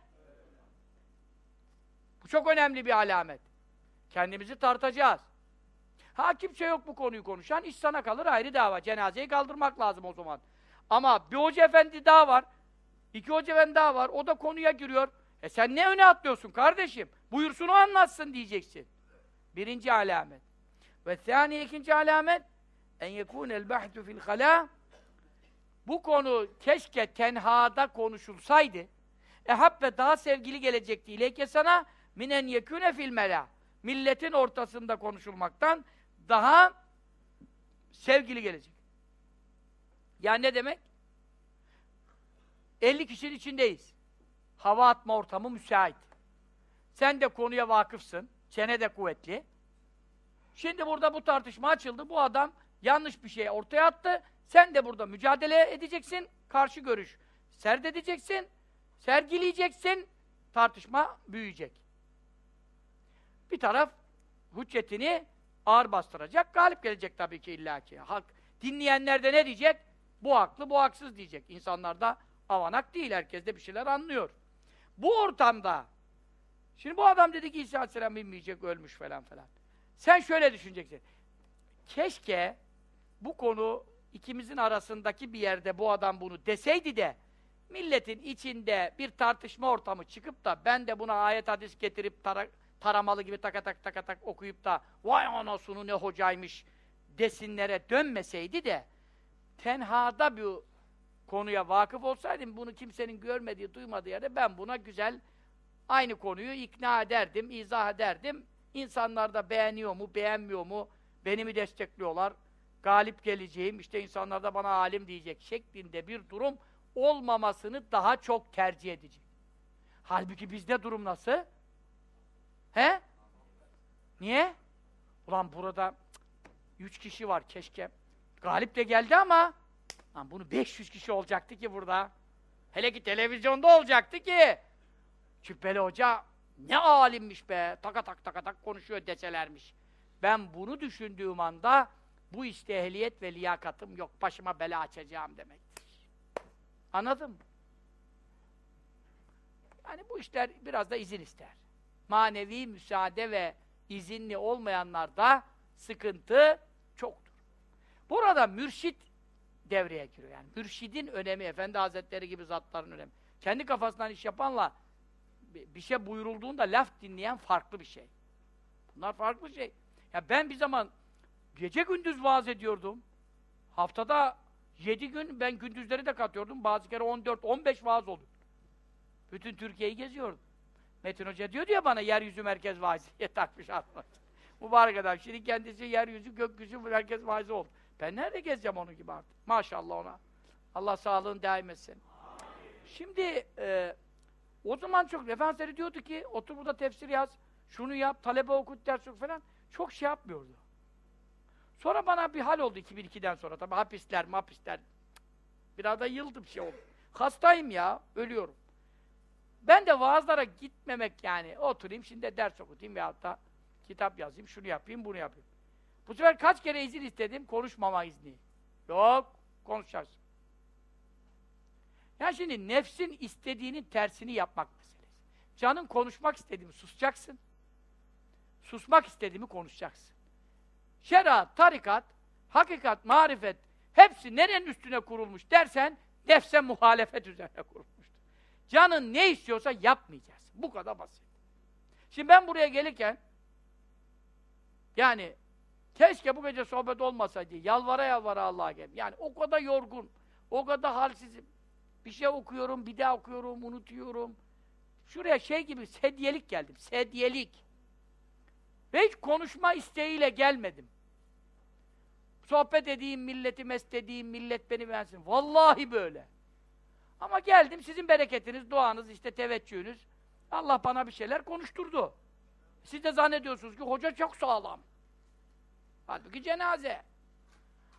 Bu çok önemli bir alamet. Kendimizi tartacağız. Ha kimse yok bu konuyu konuşan, iş sana kalır ayrı dava. Cenazeyi kaldırmak lazım o zaman. Ama bir hoca efendi daha var, iki hoca efendi daha var, o da konuya giriyor. E sen ne öne atlıyorsun kardeşim? Buyursun o anlatsın diyeceksin. Birinci alamet. Ve thani ikinci alamet en yekûnel bahtu fil halâ bu konu keşke tenhada konuşulsaydı ehabbe daha sevgili gelecekti ileyke sana minen yekûne fil melâ milletin ortasında konuşulmaktan daha sevgili gelecek. Yani ne demek? 50 kişinin içindeyiz. Hava atma ortamı müsait. Sen de konuya vakıfsın. Çene de kuvvetli. Şimdi burada bu tartışma açıldı. Bu adam yanlış bir şey ortaya attı. Sen de burada mücadele edeceksin. Karşı görüş serdedeceksin. Sergileyeceksin. Tartışma büyüyecek. Bir taraf hüccetini ağır bastıracak, galip gelecek tabii ki illaki. Halk, dinleyenler de ne diyecek? Bu haklı, bu haksız diyecek. İnsanlar da avanak değil, herkes de bir şeyler anlıyor. Bu ortamda, şimdi bu adam dedi ki İsa Aleyhisselam bilmeyecek, ölmüş falan falan. Sen şöyle düşüneceksin. Keşke bu konu ikimizin arasındaki bir yerde bu adam bunu deseydi de milletin içinde bir tartışma ortamı çıkıp da ben de buna ayet hadis getirip tara taramalı gibi taka tak taka tak okuyup da vay anasını ne hocaymış desinlere dönmeseydi de tenhada bir konuya vakıf olsaydım bunu kimsenin görmediği, duymadığı yerde ben buna güzel aynı konuyu ikna ederdim, izah ederdim. İnsanlar da beğeniyor mu, beğenmiyor mu, beni mi destekliyorlar, galip geleceğim, işte insanlar da bana alim diyecek şeklinde bir durum olmamasını daha çok tercih edecek. Halbuki bizde durum nasıl? He? Niye? Ulan burada üç kişi var keşke. Galip de geldi ama lan bunu 500 kişi olacaktı ki burada. Hele ki televizyonda olacaktı ki. Cübbeli Hoca ne alimmiş be. Taka tak taka tak konuşuyor deselermiş. Ben bunu düşündüğüm anda bu işte ehliyet ve liyakatım yok. Başıma bela açacağım demektir. Anladın mı? Yani bu işler biraz da izin ister. Manevi müsaade ve izinli olmayanlarda sıkıntı çoktur. Burada mürşit devreye giriyor yani. Mürşidin önemi, Efendi Hazretleri gibi zatların önemi. Kendi kafasından iş yapanla bir şey buyurulduğunda laf dinleyen farklı bir şey. Bunlar farklı şey. Ya ben bir zaman gece gündüz vaaz ediyordum. Haftada yedi gün ben gündüzleri de katıyordum. Bazı kere 14-15 vaaz oldu. Bütün Türkiye'yi geziyordum. Metin Hoca diyor ya bana yeryüzü merkez vaiziye takmış atmak. Mübarek adam. Şimdi kendisi yeryüzü, gökyüzü merkez vaizi oldu. Ben nerede gezeceğim onun gibi artık? Maşallah ona. Allah sağlığını daim etsin. Şimdi e, o zaman çok Efendimiz diyordu ki otur burada tefsir yaz, şunu yap, talebe okut, ders oku falan. Çok şey yapmıyordu. Sonra bana bir hal oldu 2002'den sonra. Tabii hapisler, mapisler. Biraz da yıldım şey oldu. Hastayım ya, ölüyorum. Ben de vaazlara gitmemek yani. Oturayım şimdi de ders okutayım veyahut da kitap yazayım, şunu yapayım, bunu yapayım. Bu sefer kaç kere izin istedim, konuşmama izni. Yok, konuşacaksın. Ya şimdi nefsin istediğinin tersini yapmak meselesi. Canın konuşmak istediğimi susacaksın. Susmak istediğimi konuşacaksın. Şeriat, tarikat, hakikat, marifet hepsi nerenin üstüne kurulmuş dersen nefse muhalefet üzerine kurulmuştur. Canın ne istiyorsa yapmayacaksın. Bu kadar basit. Şimdi ben buraya gelirken yani keşke bu gece sohbet olmasaydı. Yalvara yalvara Allah'a gel. Yani o kadar yorgun, o kadar halsizim. Bir şey okuyorum, bir daha okuyorum, unutuyorum. Şuraya şey gibi sedyelik geldim. Sedyelik. Ve hiç konuşma isteğiyle gelmedim. Sohbet edeyim, milleti mest millet beni beğensin. Vallahi böyle. Ama geldim, sizin bereketiniz, duanız, işte teveccühünüz. Allah bana bir şeyler konuşturdu. Siz de zannediyorsunuz ki hoca çok sağlam. Halbuki cenaze.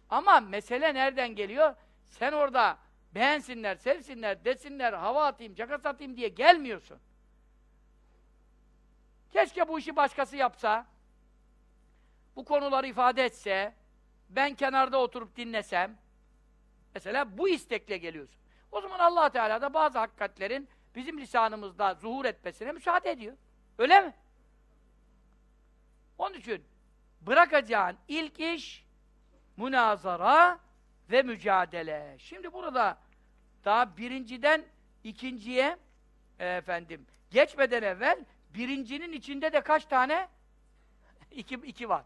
Ama mesele nereden geliyor? Sen orada beğensinler, sevsinler, desinler, hava atayım, caka atayım diye gelmiyorsun. Keşke bu işi başkası yapsa, bu konuları ifade etse, ben kenarda oturup dinlesem, mesela bu istekle geliyorsun. O zaman allah Teala da bazı hakikatlerin bizim lisanımızda zuhur etmesine müsaade ediyor. Öyle mi? Onun için bırakacağın ilk iş münazara ve mücadele. Şimdi burada daha birinciden ikinciye e, efendim geçmeden evvel birincinin içinde de kaç tane? [laughs] iki, iki var.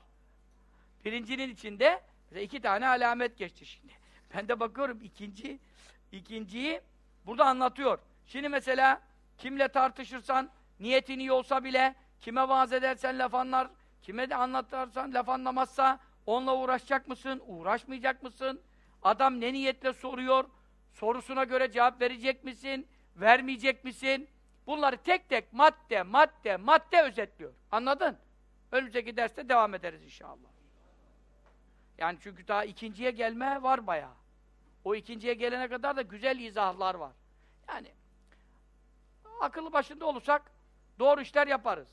Birincinin içinde iki tane alamet geçti şimdi. [laughs] Ben de bakıyorum ikinci ikinciyi burada anlatıyor. Şimdi mesela kimle tartışırsan niyetin iyi olsa bile kime vaaz edersen laf anlar, kime de anlatırsan laf anlamazsa onunla uğraşacak mısın, uğraşmayacak mısın? Adam ne niyetle soruyor? Sorusuna göre cevap verecek misin? Vermeyecek misin? Bunları tek tek madde, madde, madde özetliyor. Anladın? Önümüzdeki derste devam ederiz inşallah. Yani çünkü daha ikinciye gelme var bayağı. O ikinciye gelene kadar da güzel izahlar var. Yani akıllı başında olursak doğru işler yaparız.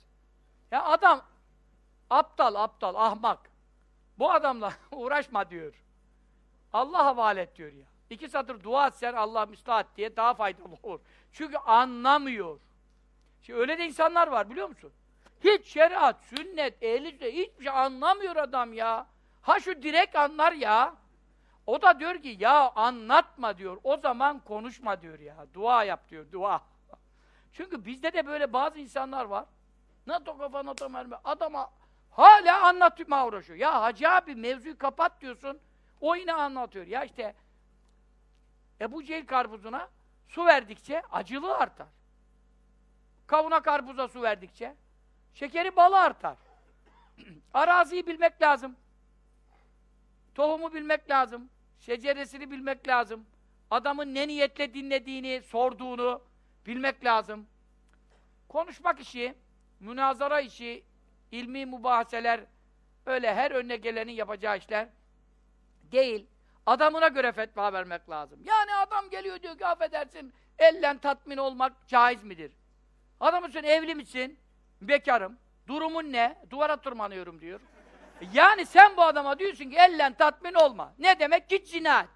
Ya adam aptal, aptal, ahmak. Bu adamla [laughs] uğraşma diyor. Allah havale diyor ya. İki satır dua etsen Allah müstahat diye daha faydalı olur. Çünkü anlamıyor. Şimdi öyle de insanlar var biliyor musun? Hiç şeriat, sünnet, ehli hiçbir şey anlamıyor adam ya. Ha şu direkt anlar ya. O da diyor ki ya anlatma diyor. O zaman konuşma diyor ya. Dua yap diyor. Dua. Çünkü bizde de böyle bazı insanlar var. NATO kafa NATO mermi. Adama hala anlatma uğraşıyor. Ya hacı abi mevzuyu kapat diyorsun. O yine anlatıyor. Ya işte Ebu Cehil karpuzuna su verdikçe acılığı artar. Kavuna karpuza su verdikçe şekeri balı artar. [clears throat] Araziyi bilmek lazım. Tohumu bilmek lazım. Şeceresini bilmek lazım. Adamın ne niyetle dinlediğini, sorduğunu bilmek lazım. Konuşmak işi, münazara işi, ilmi mübahaseler, öyle her önüne gelenin yapacağı işler değil. Adamına göre fetva vermek lazım. Yani adam geliyor diyor ki affedersin, ellen tatmin olmak caiz midir? Adamın sen evli misin? Bekarım. Durumun ne? Duvara tırmanıyorum diyor. Yani sen bu adama diyorsun ki ellen tatmin olma. Ne demek? Git zina et.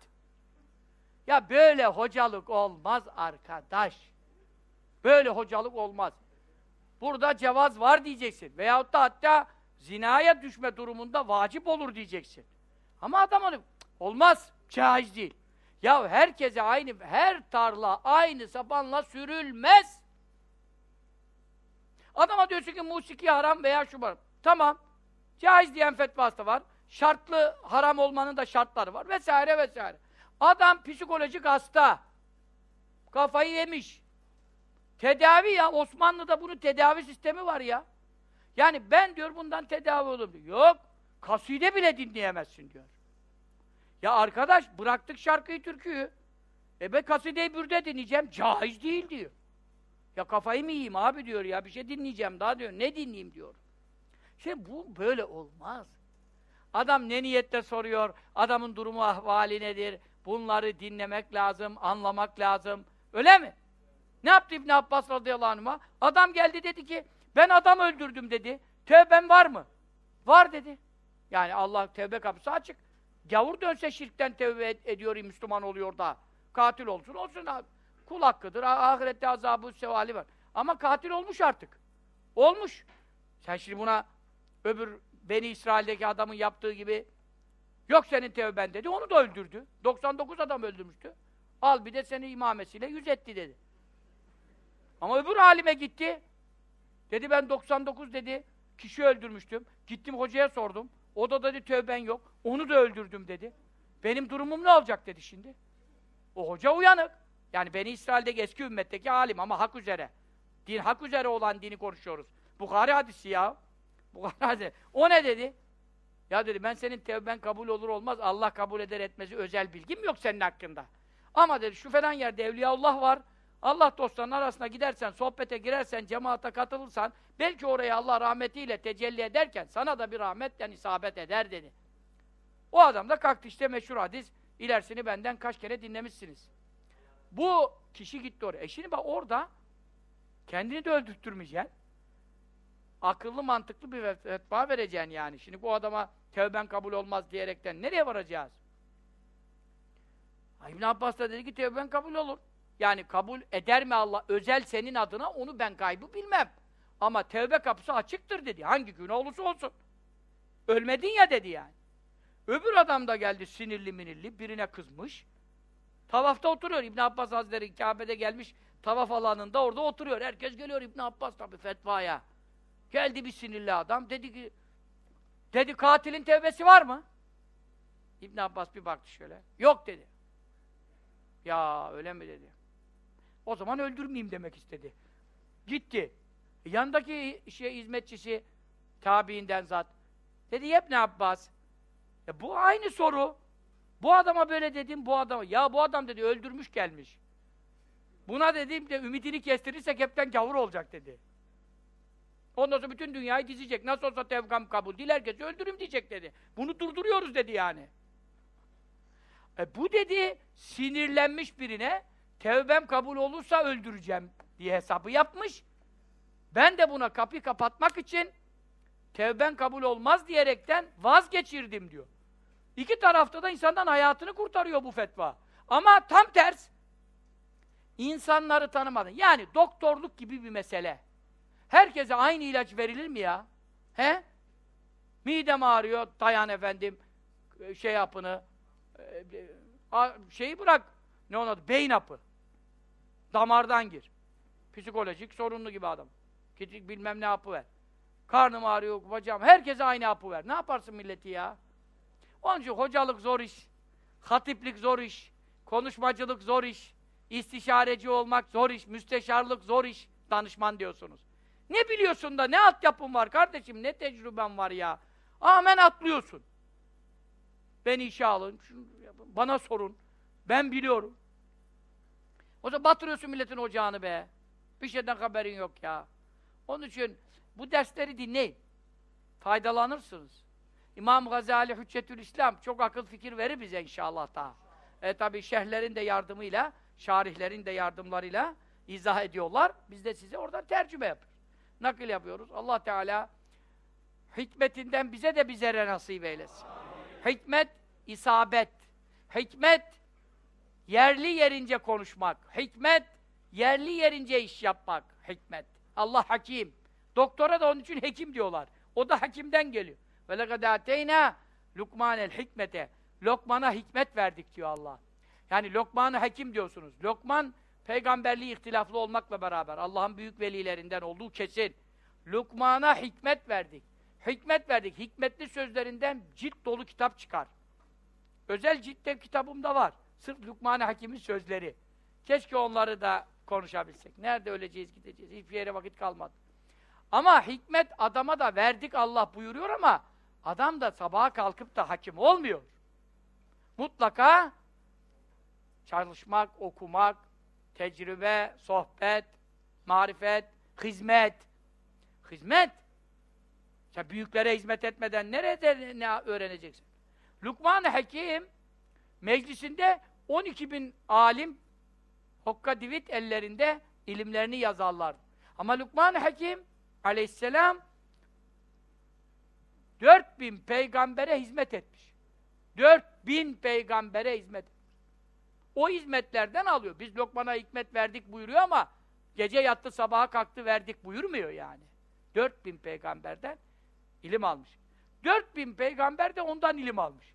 Ya böyle hocalık olmaz arkadaş. Böyle hocalık olmaz. Burada cevaz var diyeceksin. Veyahut da hatta zinaya düşme durumunda vacip olur diyeceksin. Ama adam onu olmaz, caiz değil. Ya herkese aynı, her tarla aynı sapanla sürülmez. Adama diyorsun ki musiki haram veya şu var. Tamam. Caiz diyen fetvası da var. Şartlı haram olmanın da şartları var. Vesaire vesaire. Adam psikolojik hasta. Kafayı yemiş. Tedavi ya. Osmanlı'da bunun tedavi sistemi var ya. Yani ben diyor bundan tedavi diyor. Yok. Kaside bile dinleyemezsin diyor. Ya arkadaş bıraktık şarkıyı türküyü. E be kasideyi bürde dinleyeceğim. Caiz değil diyor. Ya kafayı mı yiyeyim abi diyor ya. Bir şey dinleyeceğim daha diyor. Ne dinleyeyim diyor. Şey bu böyle olmaz. Adam ne niyette soruyor, adamın durumu ahvali nedir, bunları dinlemek lazım, anlamak lazım. Öyle mi? Ne yaptı İbn Abbas radıyallahu anh'a? Adam geldi dedi ki, ben adam öldürdüm dedi. Tövben var mı? Var dedi. Yani Allah tevbe kapısı açık. Gavur dönse şirkten tevbe ed- ediyor, Müslüman oluyor da. Katil olsun, olsun abi. Kul hakkıdır, ah- ahirette azabı, sevali var. Ama katil olmuş artık. Olmuş. Sen şimdi buna öbür Beni İsrail'deki adamın yaptığı gibi yok senin tevben dedi, onu da öldürdü. 99 adam öldürmüştü. Al bir de seni imamesiyle yüz etti dedi. Ama öbür halime gitti. Dedi ben 99 dedi, kişi öldürmüştüm. Gittim hocaya sordum. O da dedi tövben yok. Onu da öldürdüm dedi. Benim durumum ne olacak dedi şimdi. O hoca uyanık. Yani Beni İsrail'deki eski ümmetteki alim ama hak üzere. Din hak üzere olan dini konuşuyoruz. Bukhari hadisi ya. Bukhari hadisi. O ne dedi? Ya dedi ben senin tevben kabul olur olmaz Allah kabul eder etmesi özel bilgim yok senin hakkında. Ama dedi şu falan yerde Evliyaullah var. Allah dostlarının arasına gidersen, sohbete girersen, cemaate katılırsan belki oraya Allah rahmetiyle tecelli ederken sana da bir rahmetle isabet eder dedi. O adam da kalktı işte meşhur hadis. İlerisini benden kaç kere dinlemişsiniz. Bu kişi gitti oraya. E şimdi bak orada kendini de öldürttürmeyeceksin. Akıllı mantıklı bir fetva vereceksin yani. Şimdi bu adama tevben kabul olmaz diyerekten nereye varacağız? İbn Abbas da dedi ki tevben kabul olur. Yani kabul eder mi Allah özel senin adına onu ben kaybı bilmem. Ama tevbe kapısı açıktır dedi. Hangi gün olursa olsun. Ölmedin ya dedi yani. Öbür adam da geldi sinirli minirli, birine kızmış. Tavafta oturuyor. İbn Abbas Hazretleri Kabe'de gelmiş tavaf alanında orada oturuyor. Herkes geliyor İbn Abbas tabi fetvaya. Geldi bir sinirli adam. Dedi ki dedi katilin tevbesi var mı? İbn Abbas bir baktı şöyle. Yok dedi. Ya öyle mi dedi. O zaman öldürmeyeyim demek istedi. Gitti. E, Yanındaki şey hizmetçisi tabiinden zat. Dedi İbn Abbas. E bu aynı soru. Bu adama böyle dedim, bu adama. Ya bu adam dedi öldürmüş gelmiş. Buna dedim de ümidini kestirirsek hepten gavur olacak dedi. Ondan sonra bütün dünyayı dizecek. Nasıl olsa tevkam kabul değil, herkesi öldürüm diyecek dedi. Bunu durduruyoruz dedi yani. E bu dedi, sinirlenmiş birine, tevbem kabul olursa öldüreceğim diye hesabı yapmış. Ben de buna kapıyı kapatmak için tevben kabul olmaz diyerekten vazgeçirdim diyor. İki tarafta da insandan hayatını kurtarıyor bu fetva. Ama tam ters. İnsanları tanımadın. Yani doktorluk gibi bir mesele. Herkese aynı ilaç verilir mi ya? He? Midem ağrıyor, dayan efendim, e, şey yapını, e, a- şeyi bırak, ne onun adı, beyin hapı. Damardan gir. Psikolojik sorunlu gibi adam. Git bilmem ne hapı ver. Karnım ağrıyor, bacağım, herkese aynı hapı ver. Ne yaparsın milleti ya? Onun için hocalık zor iş, hatiplik zor iş, konuşmacılık zor iş, istişareci olmak zor iş, müsteşarlık zor iş, danışman diyorsunuz. Ne biliyorsun da, ne altyapın var kardeşim, ne tecrüben var ya? Hemen atlıyorsun. Beni işe alın, bana sorun, ben biliyorum. O zaman batırıyorsun milletin ocağını be. Bir şeyden haberin yok ya. Onun için bu dersleri dinleyin. faydalanırsınız. İmam Gazali Hüccetül İslam çok akıl fikir verir bize inşallah daha. E tabi şerhlerin de yardımıyla, şarihlerin de yardımlarıyla izah ediyorlar. Biz de size oradan tercüme yapıyoruz. Nakil yapıyoruz. Allah Teala hikmetinden bize de bize nasip eylesin. Hikmet, isabet. Hikmet, yerli yerince konuşmak. Hikmet, yerli yerince iş yapmak. Hikmet. Allah hakim. Doktora da onun için hekim diyorlar. O da hakimden geliyor. Ve lekad ateyna Lukmanel hikmete. Lokman'a hikmet verdik diyor Allah. Yani Lokman'ı hakim diyorsunuz. Lokman peygamberliği ihtilaflı olmakla beraber Allah'ın büyük velilerinden olduğu kesin. Lukman'a hikmet verdik. Hikmet verdik. Hikmetli sözlerinden cilt dolu kitap çıkar. Özel ciltte kitabımda var. Sırf Lukman-ı Hakim'in sözleri. Keşke onları da konuşabilsek. Nerede öleceğiz, gideceğiz. Hiçbir yere vakit kalmadı. Ama hikmet adama da verdik Allah buyuruyor ama adam da sabaha kalkıp da hakim olmuyor. Mutlaka çalışmak, okumak, tecrübe, sohbet, marifet, hizmet. Hizmet. Sen büyüklere hizmet etmeden nerede ne öğreneceksin? Lukman-ı Hakim meclisinde 12 bin alim hokka divit ellerinde ilimlerini yazarlar. Ama Lukman-ı Hakim aleyhisselam 4000 peygambere hizmet etmiş. 4000 peygambere hizmet. O hizmetlerden alıyor. Biz Lokman'a hikmet verdik buyuruyor ama gece yattı sabaha kalktı verdik buyurmuyor yani. 4000 peygamberden ilim almış. 4000 peygamber de ondan ilim almış.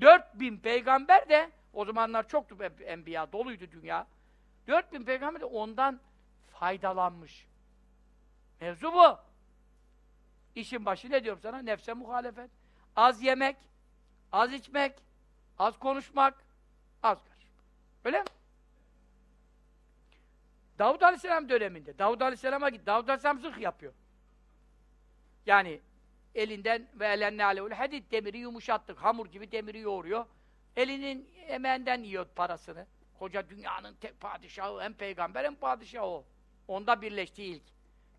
4000 peygamber de o zamanlar çoktu enbiya, doluydu dünya. 4000 peygamber de ondan faydalanmış. Mevzu bu. İşin başı ne diyorum sana? Nefse muhalefet. Az yemek, az içmek, az konuşmak, az karışmak. Öyle mi? Davud Aleyhisselam döneminde. Davud Aleyhisselam'a git. Davud Aleyhisselam zırh yapıyor. Yani elinden ve elenne aleyhul hadid demiri yumuşattık. Hamur gibi demiri yoğuruyor. Elinin emeğinden yiyor parasını. Koca dünyanın tek padişahı, hem peygamber hem padişahı o. Onda birleşti ilk.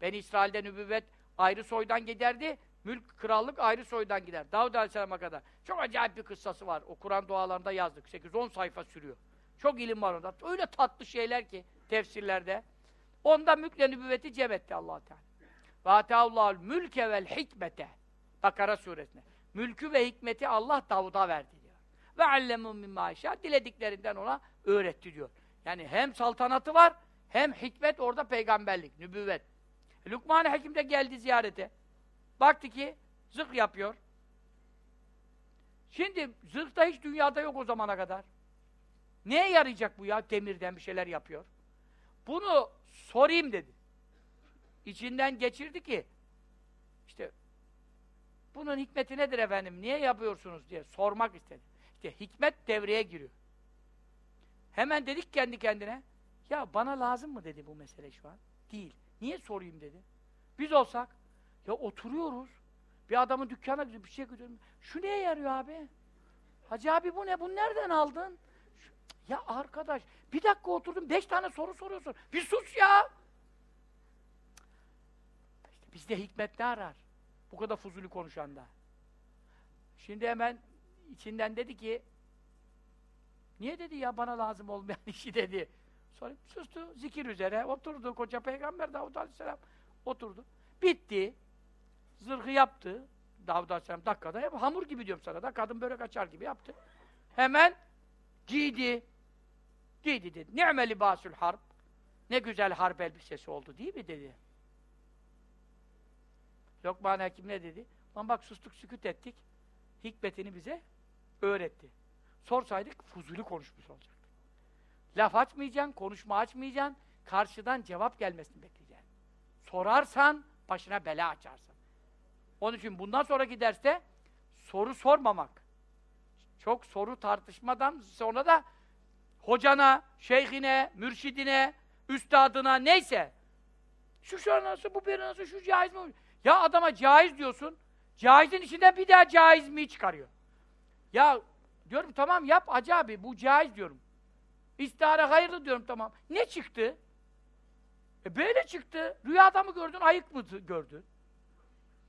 Ben İsrail'de nübüvvet ayrı soydan giderdi, mülk, krallık ayrı soydan gider. Davud Aleyhisselam'a kadar. Çok acayip bir kıssası var. O Kur'an dualarında yazdık. 8-10 sayfa sürüyor. Çok ilim var onda. Öyle tatlı şeyler ki tefsirlerde. Onda mülkle nübüvveti cem etti allah Teala. Ve mülke vel hikmete. Bakara suresinde. Mülkü ve hikmeti Allah Davud'a verdi diyor. Ve allemu mimma dilediklerinden ona öğretti diyor. Yani hem saltanatı var, hem hikmet orada peygamberlik, nübüvvet. Lukman-ı Hakim de geldi ziyarete. Baktı ki zırh yapıyor. Şimdi zırh da hiç dünyada yok o zamana kadar. Neye yarayacak bu ya? Demirden bir şeyler yapıyor. Bunu sorayım dedi. İçinden geçirdi ki işte bunun hikmeti nedir efendim? Niye yapıyorsunuz diye sormak istedi. İşte hikmet devreye giriyor. Hemen dedik kendi kendine ya bana lazım mı dedi bu mesele şu an. Değil. Niye sorayım dedi. Biz olsak ya oturuyoruz. Bir adamın dükkana gidiyor, bir şey gidiyorum. Şu neye yarıyor abi? Hacı abi bu ne? Bunu nereden aldın? Şu, ya arkadaş, bir dakika oturdum, beş tane soru soruyorsun. Bir sus ya! İşte bizde hikmet ne arar? Bu kadar fuzuli konuşanda. Şimdi hemen içinden dedi ki niye dedi ya bana lazım olmayan [laughs] işi dedi. Sonra sustu, zikir üzere oturdu. Koca peygamber Davud Aleyhisselam oturdu. Bitti. Zırhı yaptı. Davud Aleyhisselam dakikada yap. Hamur gibi diyorum sana da. Kadın börek açar gibi yaptı. Hemen giydi. Giydi dedi. Ni'me libasül harp. Ne güzel harp elbisesi oldu değil mi dedi. Lokman Hakim ne dedi? Lan bak sustuk sükut ettik. Hikmetini bize öğretti. Sorsaydık fuzuli konuşmuş olacak. Laf açmayacaksın, konuşma açmayacaksın, karşıdan cevap gelmesini bekleyeceksin. Sorarsan, başına bela açarsın. Onun için bundan sonraki derste soru sormamak. Çok soru tartışmadan sonra da hocana, şeyhine, mürşidine, üstadına neyse şu şu nasıl, bu bir nasıl, şu caiz mi? Ya adama caiz diyorsun, caizin içinden bir daha caiz mi çıkarıyor. Ya diyorum tamam yap acaba bu caiz diyorum. İstihara hayırlı diyorum tamam. Ne çıktı? E böyle çıktı. Rüyada mı gördün, ayık mı gördün?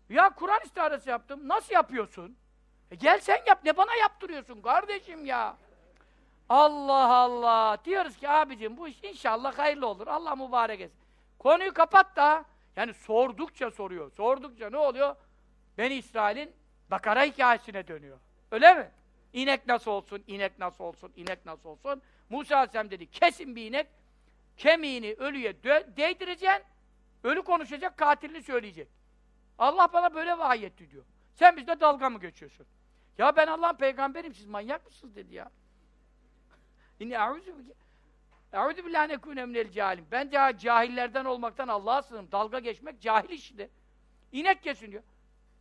Ya Kur'an istiharesi yaptım. Nasıl yapıyorsun? E gel sen yap. Ne bana yaptırıyorsun kardeşim ya? Allah Allah. Diyoruz ki abicim bu iş inşallah hayırlı olur. Allah mübarek etsin. Konuyu kapat da yani sordukça soruyor. Sordukça ne oluyor? Beni İsrail'in Bakara hikayesine dönüyor. Öyle mi? İnek nasıl olsun, inek nasıl olsun, inek nasıl olsun? Musa Aleyhisselam dedi, kesin bir inek, kemiğini ölüye değdireceksin, ölü konuşacak, katilini söyleyecek. Allah bana böyle vahiy etti diyor. Sen bizde dalga mı geçiyorsun? Ya ben Allah'ın peygamberim, siz manyak mısınız dedi ya. [laughs] İnni a'udhu Eûzü billahi nekûne minel cahilim. Ben de cahillerden olmaktan Allah'a sığınırım. Dalga geçmek cahil işidir. İnek kesin diyor.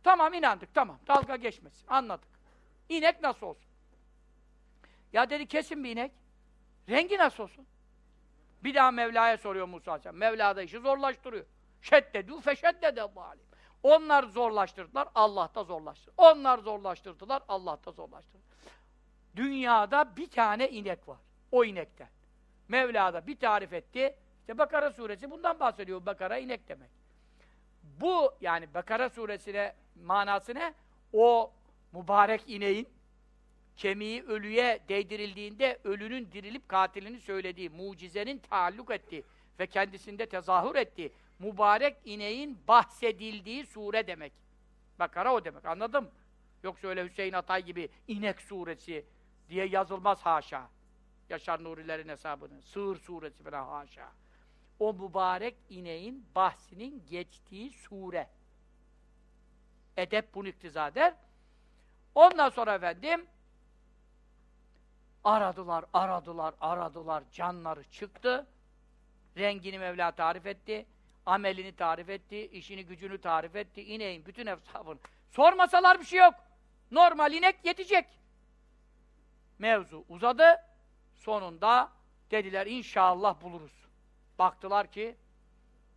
Tamam inandık, tamam. Dalga geçmesin. Anladık. İnek nasıl olsun? Ya dedi kesin bir inek. Rengi nasıl olsun? Bir daha Mevla'ya soruyor Musa Aleyhisselam. Mevla da işi zorlaştırıyor. Şeddedû feşeddede zalim. Onlar zorlaştırdılar, Allah da zorlaştırdı. Onlar zorlaştırdılar, Allah da zorlaştırdı. Dünyada bir tane inek var. O inekten. Mevla da bir tarif etti. İşte Bakara suresi bundan bahsediyor. Bakara inek demek. Bu yani Bakara suresine manası ne? O mübarek ineğin kemiği ölüye değdirildiğinde ölünün dirilip katilini söylediği, mucizenin taalluk ettiği ve kendisinde tezahür ettiği mübarek ineğin bahsedildiği sure demek. Bakara o demek. Anladın mı? Yoksa öyle Hüseyin Atay gibi inek suresi diye yazılmaz haşa. Yaşar Nurilerin hesabını. Sığır suresi falan haşa. O mübarek ineğin bahsinin geçtiği sure. Edep bunu iktiza eder. Ondan sonra efendim aradılar, aradılar, aradılar. Canları çıktı. Rengini Mevla tarif etti. Amelini tarif etti. işini gücünü tarif etti. İneğin bütün hesabını. Sormasalar bir şey yok. Normal inek yetecek. Mevzu uzadı. Sonunda dediler inşallah buluruz. Baktılar ki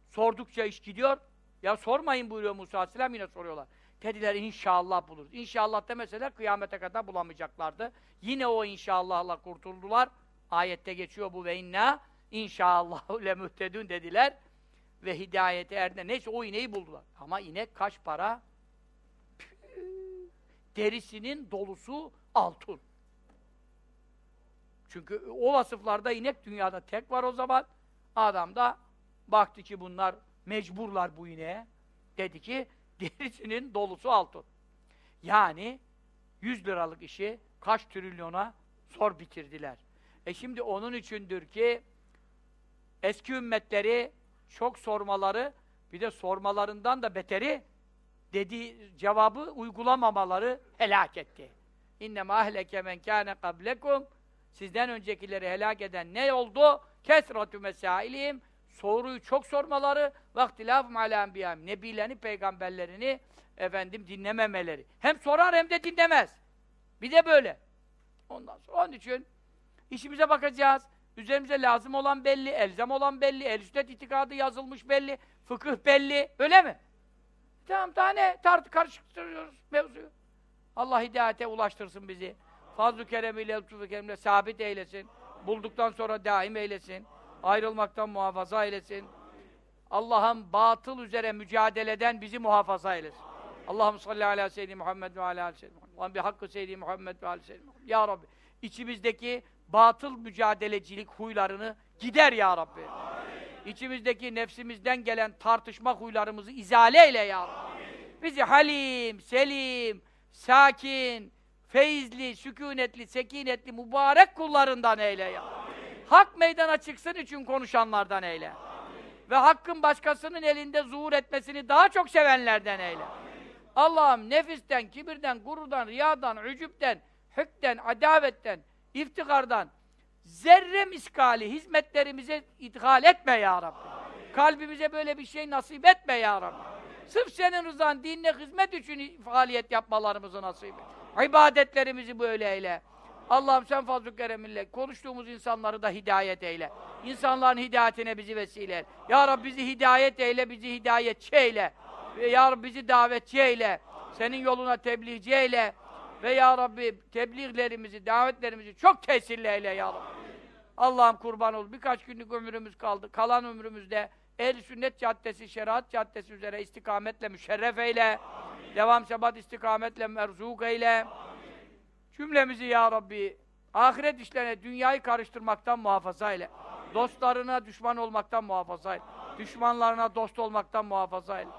sordukça iş gidiyor. Ya sormayın buyuruyor Musa Aleyhisselam yine soruyorlar. Dediler inşallah buluruz. İnşallah demeseler kıyamete kadar bulamayacaklardı. Yine o inşallahla kurtuldular. Ayette geçiyor bu ve inna inşallah [laughs] le mühtedün dediler. Ve hidayete erde. Neyse o ineği buldular. Ama inek kaç para? Derisinin dolusu altın. Çünkü o vasıflarda inek dünyada tek var o zaman. Adam da baktı ki bunlar mecburlar bu ineğe. Dedi ki [laughs] derisinin dolusu altın. Yani 100 liralık işi kaç trilyona zor bitirdiler. E şimdi onun içindir ki eski ümmetleri çok sormaları bir de sormalarından da beteri dediği cevabı uygulamamaları helak etti. İnnemâ ahleke men kâne kablekum Sizden öncekileri helak eden ne oldu? Kesratü mesailihim soruyu çok sormaları vaktilafum ala enbiyam nebilerini, peygamberlerini efendim dinlememeleri. Hem sorar hem de dinlemez. Bir de böyle. Ondan sonra onun için işimize bakacağız. Üzerimize lazım olan belli, elzem olan belli, el itikadı yazılmış belli, fıkıh belli. Öyle mi? Tamam daha ne? Tart karıştırıyoruz mevzuyu. Allah hidayete ulaştırsın bizi. Fazl-ı keremiyle, lütfu keremiyle sabit eylesin. Bulduktan sonra daim eylesin. Ayrılmaktan muhafaza eylesin. Allah'ın batıl üzere mücadeleden bizi muhafaza eylesin. Allah'ım salli ala seyyidi Muhammed ve ala seyyidi Muhammed. Allah'ım bir hakkı seyyidi Muhammed ve ala seyyidi Muhammed. Ya Rabbi, içimizdeki batıl mücadelecilik huylarını gider ya Rabbi. Amin. İçimizdeki nefsimizden gelen tartışma huylarımızı izale eyle ya Rabbi. Amin. Bizi halim, selim, sakin, feyizli, sükunetli, sekinetli, mübarek kullarından eyle ya. Amin. Hak meydana çıksın için konuşanlardan eyle. Amin. Ve hakkın başkasının elinde zuhur etmesini daha çok sevenlerden eyle. Allah'ım nefisten, kibirden, gururdan, riyadan, ücüpten, hükten, adavetten, iftikardan, zerre miskali hizmetlerimize idhal etme ya Rabbi. Amin. Kalbimize böyle bir şey nasip etme ya Rabbi. Amin. Sırf senin rızan, dinine hizmet için faaliyet yapmalarımızı nasip et. İbadetlerimizi böyle eyle. Allah'ım sen fazl-ı kereminle konuştuğumuz insanları da hidayet eyle. İnsanların hidayetine bizi vesile et. Ya Rabbi bizi hidayet eyle, bizi hidayetçi eyle. Ya Rabbi bizi davetçi eyle. Senin yoluna tebliğci eyle. Ve Ya Rabbi tebliğlerimizi, davetlerimizi çok tesirli eyle Ya Rabbi. Allah'ım kurban ol. Birkaç günlük ömrümüz kaldı. Kalan ömrümüzde ehl sünnet caddesi, şeriat caddesi üzere istikametle müşerref eyle. Devam sebat istikametle merzuk eyle. Cümlemizi ya Rabbi ahiret işlerine dünyayı karıştırmaktan muhafaza eyle. Dostlarına düşman olmaktan muhafaza eyle. Düşmanlarına dost olmaktan muhafaza eyle.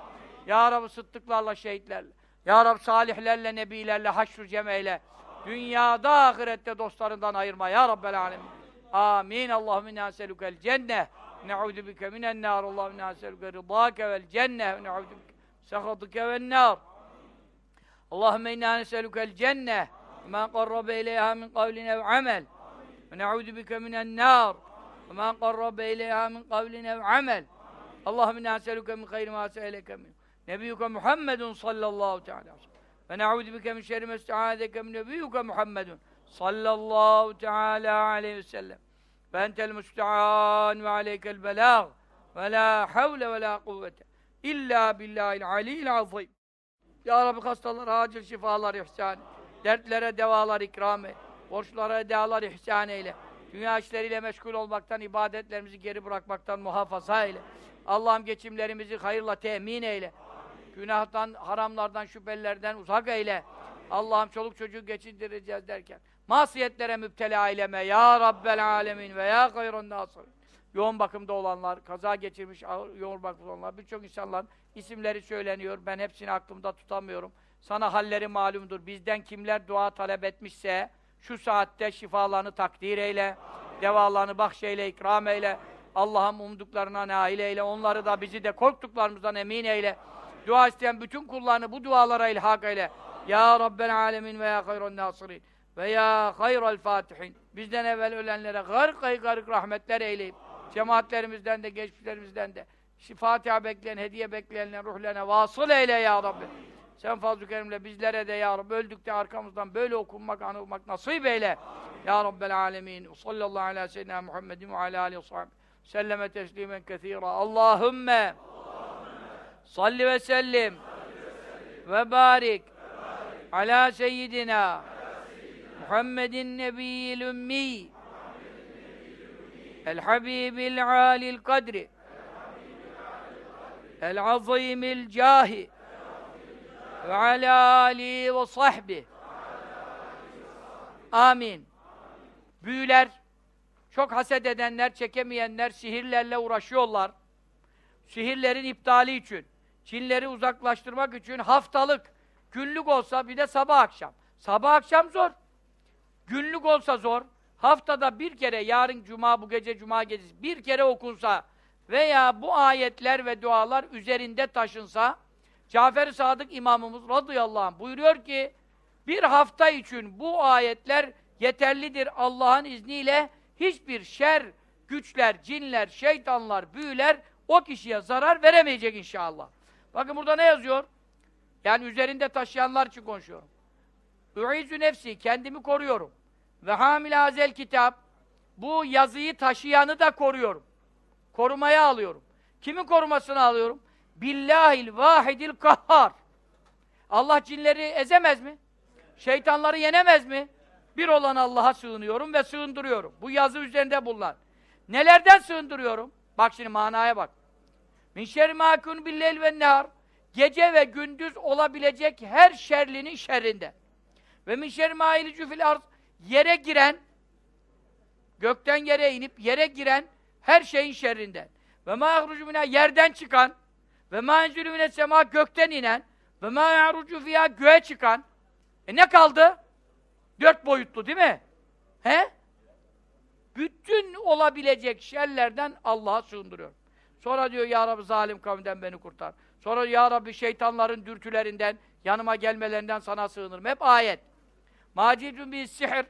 Ya Rabbi sıddıklarla, şehitlerle. Ya Rabbi salihlerle, nebilerle haşr cem eyle. Dünyada, ahirette dostlarından ayırma ya Rabbel alemin. Amin. Allahümme inna eselükel cenneh. Ne'udu bike minen nar. Allahümme inna eselüke rıdâke vel cenneh. Ne'udu bike sehatike vel nar. Allahümme inna neselükel cenneh. Ma qarrabe ileyha min kavlin ev amel. Ve ne'udu bike minen nar. Ma qarrabe ileyha min kavlin ev amel. Allahümme inna neselüke min hayri ma se'eleke min. Nebiyyuke Muhammedun sallallahu teala aleyhi ve sellem. Ve bike min şerri mesta'adeke min nebiyyuke Muhammedun sallallahu teala aleyhi ve sellem. Ve entel musta'an ve aleykel belâg. Ve la havle ve la kuvvete. İlla billahil aliyyil azim. Ya Rabbi hastalara acil şifalar ihsan. Dertlere devalar ikram et. Borçlara edalar ihsan eyle. Dünya işleriyle meşgul olmaktan, ibadetlerimizi geri bırakmaktan muhafaza eyle. Allah'ım geçimlerimizi hayırla temin eyle. Günahtan, haramlardan, şüphelerden uzak eyle. Allah'ım çoluk çocuğu geçindireceğiz derken. Masiyetlere müptela eyleme ya Rabbel alemin ve ya hayrun nasirin. Yoğun bakımda olanlar, kaza geçirmiş, ağır, yoğun bakımda olanlar, birçok insanların isimleri söyleniyor. Ben hepsini aklımda tutamıyorum. Sana halleri malumdur. Bizden kimler dua talep etmişse şu saatte şifalarını takdir eyle. Devalarını bahşeyle, ikram eyle. Allah'ım umduklarına nail eyle. Onları da bizi de korktuklarımızdan emin eyle. Dua isteyen bütün kullarını bu dualara ilhak eyle. Ya Rabbel alemin ve ya hayrun nasirin ve ya hayral fatihin. Bizden evvel ölenlere gark gark rahmetler eyleyip cemaatlerimizden de geçmişlerimizden de Fatiha bekleyen, hediye bekleyenlerin ruhlarına vasıl eyle ya Rabbi. Sen fazl-ı kerimle bizlere de ya Rabbi öldükte arkamızdan böyle okunmak, anılmak nasip eyle. Ya Rabbel alemin. Sallallahu ala seyyidina Muhammedin ve ala alihi ve sahbihi. Selleme teslimen kethira. Allahümme salli ve sellim ve barik ala seyyidina Habibil alil kadri el azimil cahi ve ala alihi ve sahbihi Amin. Büyüler, çok haset edenler, çekemeyenler sihirlerle uğraşıyorlar. Sihirlerin iptali için, cinleri uzaklaştırmak için haftalık, günlük olsa bir de sabah akşam. Sabah akşam zor. Günlük olsa zor. Haftada bir kere, yarın cuma, bu gece cuma gecesi bir kere okunsa veya bu ayetler ve dualar üzerinde taşınsa Cafer-i Sadık imamımız radıyallahu anh buyuruyor ki bir hafta için bu ayetler yeterlidir Allah'ın izniyle hiçbir şer, güçler, cinler, şeytanlar, büyüler o kişiye zarar veremeyecek inşallah. Bakın burada ne yazıyor? Yani üzerinde taşıyanlar için konuşuyorum. Ü'izü nefsi, kendimi koruyorum. Ve hamil azel kitap, bu yazıyı taşıyanı da koruyorum. Korumaya alıyorum. Kimin korumasını alıyorum? Billahil vahidil kahhar. Allah cinleri ezemez mi? Şeytanları yenemez mi? Bir olan Allah'a sığınıyorum ve sığındırıyorum. Bu yazı üzerinde bulunan. Nelerden sığındırıyorum? Bak şimdi manaya bak. Min şerri mâkûn billeyl ve nehar. Gece ve gündüz olabilecek her şerlinin şerrinde. Ve min şerri mâilicü fil arz. Yere giren, gökten yere inip yere giren her şeyin şerrinden. Ve mâ yahrucu yerden çıkan ve mâ enzülü mine sema gökten inen ve mâ yahrucu fiyâ göğe çıkan. E ne kaldı? Dört boyutlu değil mi? He? Bütün olabilecek şerlerden Allah'a sığındırıyorum. Sonra diyor Ya Rabbi zalim kavimden beni kurtar. Sonra Ya Rabbi şeytanların dürtülerinden, yanıma gelmelerinden sana sığınırım. Hep ayet. Macidun bir sihir.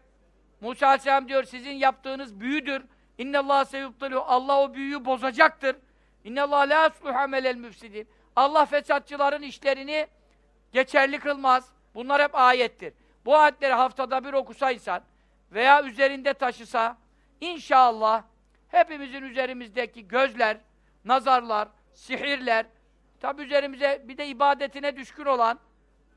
Musa Aleyhisselam diyor sizin yaptığınız büyüdür. İnnallâh seyubtılû. Allah o büyüyü bozacaktır. İnnallâh lâ asluh amelel müfsidin. Allah fesatçıların işlerini geçerli kılmaz. Bunlar hep ayettir. Bu ayetleri haftada bir okusa insan veya üzerinde taşısa inşallah hepimizin üzerimizdeki gözler, nazarlar, sihirler tabi üzerimize bir de ibadetine düşkün olan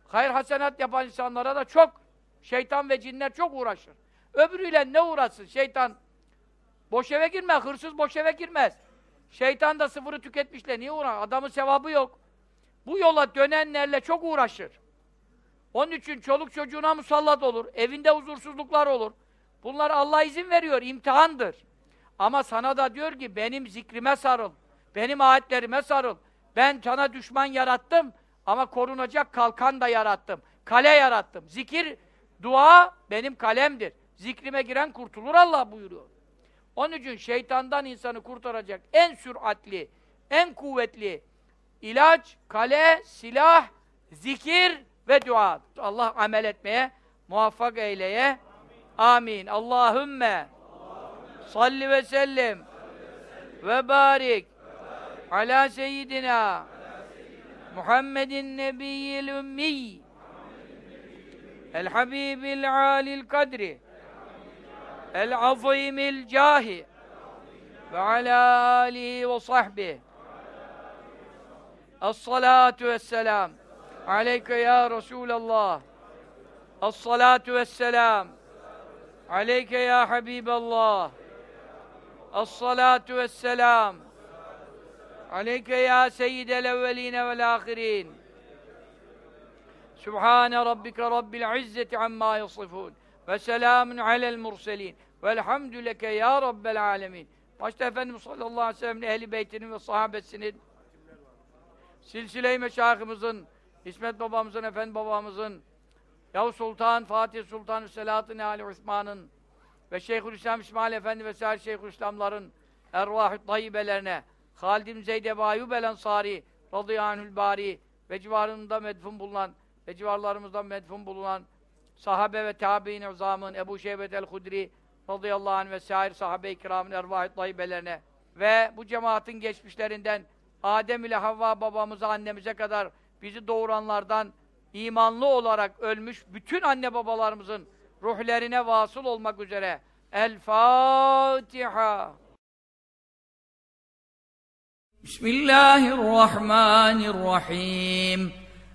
hayır hasenat yapan insanlara da çok şeytan ve cinler çok uğraşır. Öbürüyle ne uğraşsın? Şeytan boş eve girmez, hırsız boş eve girmez. Şeytan da sıfırı tüketmişle niye uğraşır? Adamın sevabı yok. Bu yola dönenlerle çok uğraşır. Onun için çoluk çocuğuna musallat olur. Evinde huzursuzluklar olur. Bunlar Allah izin veriyor, imtihandır. Ama sana da diyor ki benim zikrime sarıl. Benim ayetlerime sarıl. Ben sana düşman yarattım ama korunacak kalkan da yarattım. Kale yarattım. Zikir, dua benim kalemdir. Zikrime giren kurtulur Allah buyuruyor. Onun için şeytandan insanı kurtaracak en süratli, en kuvvetli ilaç, kale, silah, zikir ve dua. Allah amel etmeye muvaffak eyleye. Amin. Allahümme salli ve sellim ve barik ala seyyidina Muhammedin nebiyyil ümmiy el habibil alil kadri el azimil cahi ve ala alihi ve sahbihi Es-salatu vesselam aleyke ya Resulallah Es-salatu vesselam aleyke ya Habiballah Es-salatu vesselam aleyke ya seyyidel evveline vel ahirin Sübhane rabbike rabbil izzeti amma yasifun. Ve selamun alel murselin. Velhamdü leke ya rabbel alemin. Başta Efendimiz sallallahu aleyhi ve sellem ehli beytinin ve sahabesinin silsile-i meşayihimizin, İsmet babamızın, Efendi babamızın, Yavuz Sultan, Fatih Sultan, Selahattin Ali Osman'ın ve Şeyhülislam İsmail Efendi ve sair Şeyhülislamların ervah-ı tayyibelerine, Halid bin Zeyd Ebu Ayyub el Ensari, radıyânül bari ve civarında medfun bulunan ve civarlarımızda medfun bulunan sahabe ve tabi'in uzamın Ebu Şeybet el-Hudri radıyallahu anh ve sair sahabe-i kiramın ervah-ı ve bu cemaatin geçmişlerinden Adem ile Havva babamıza, annemize kadar bizi doğuranlardan imanlı olarak ölmüş bütün anne babalarımızın ruhlerine vasıl olmak üzere. El Fatiha. Bismillahirrahmanirrahim.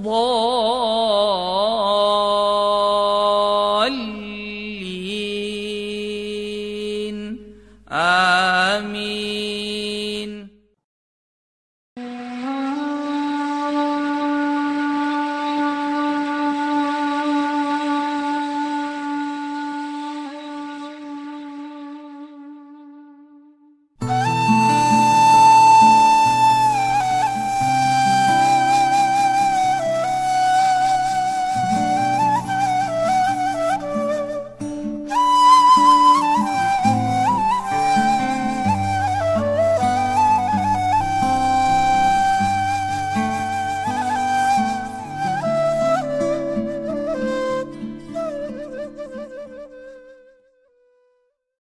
الضالين. آمين.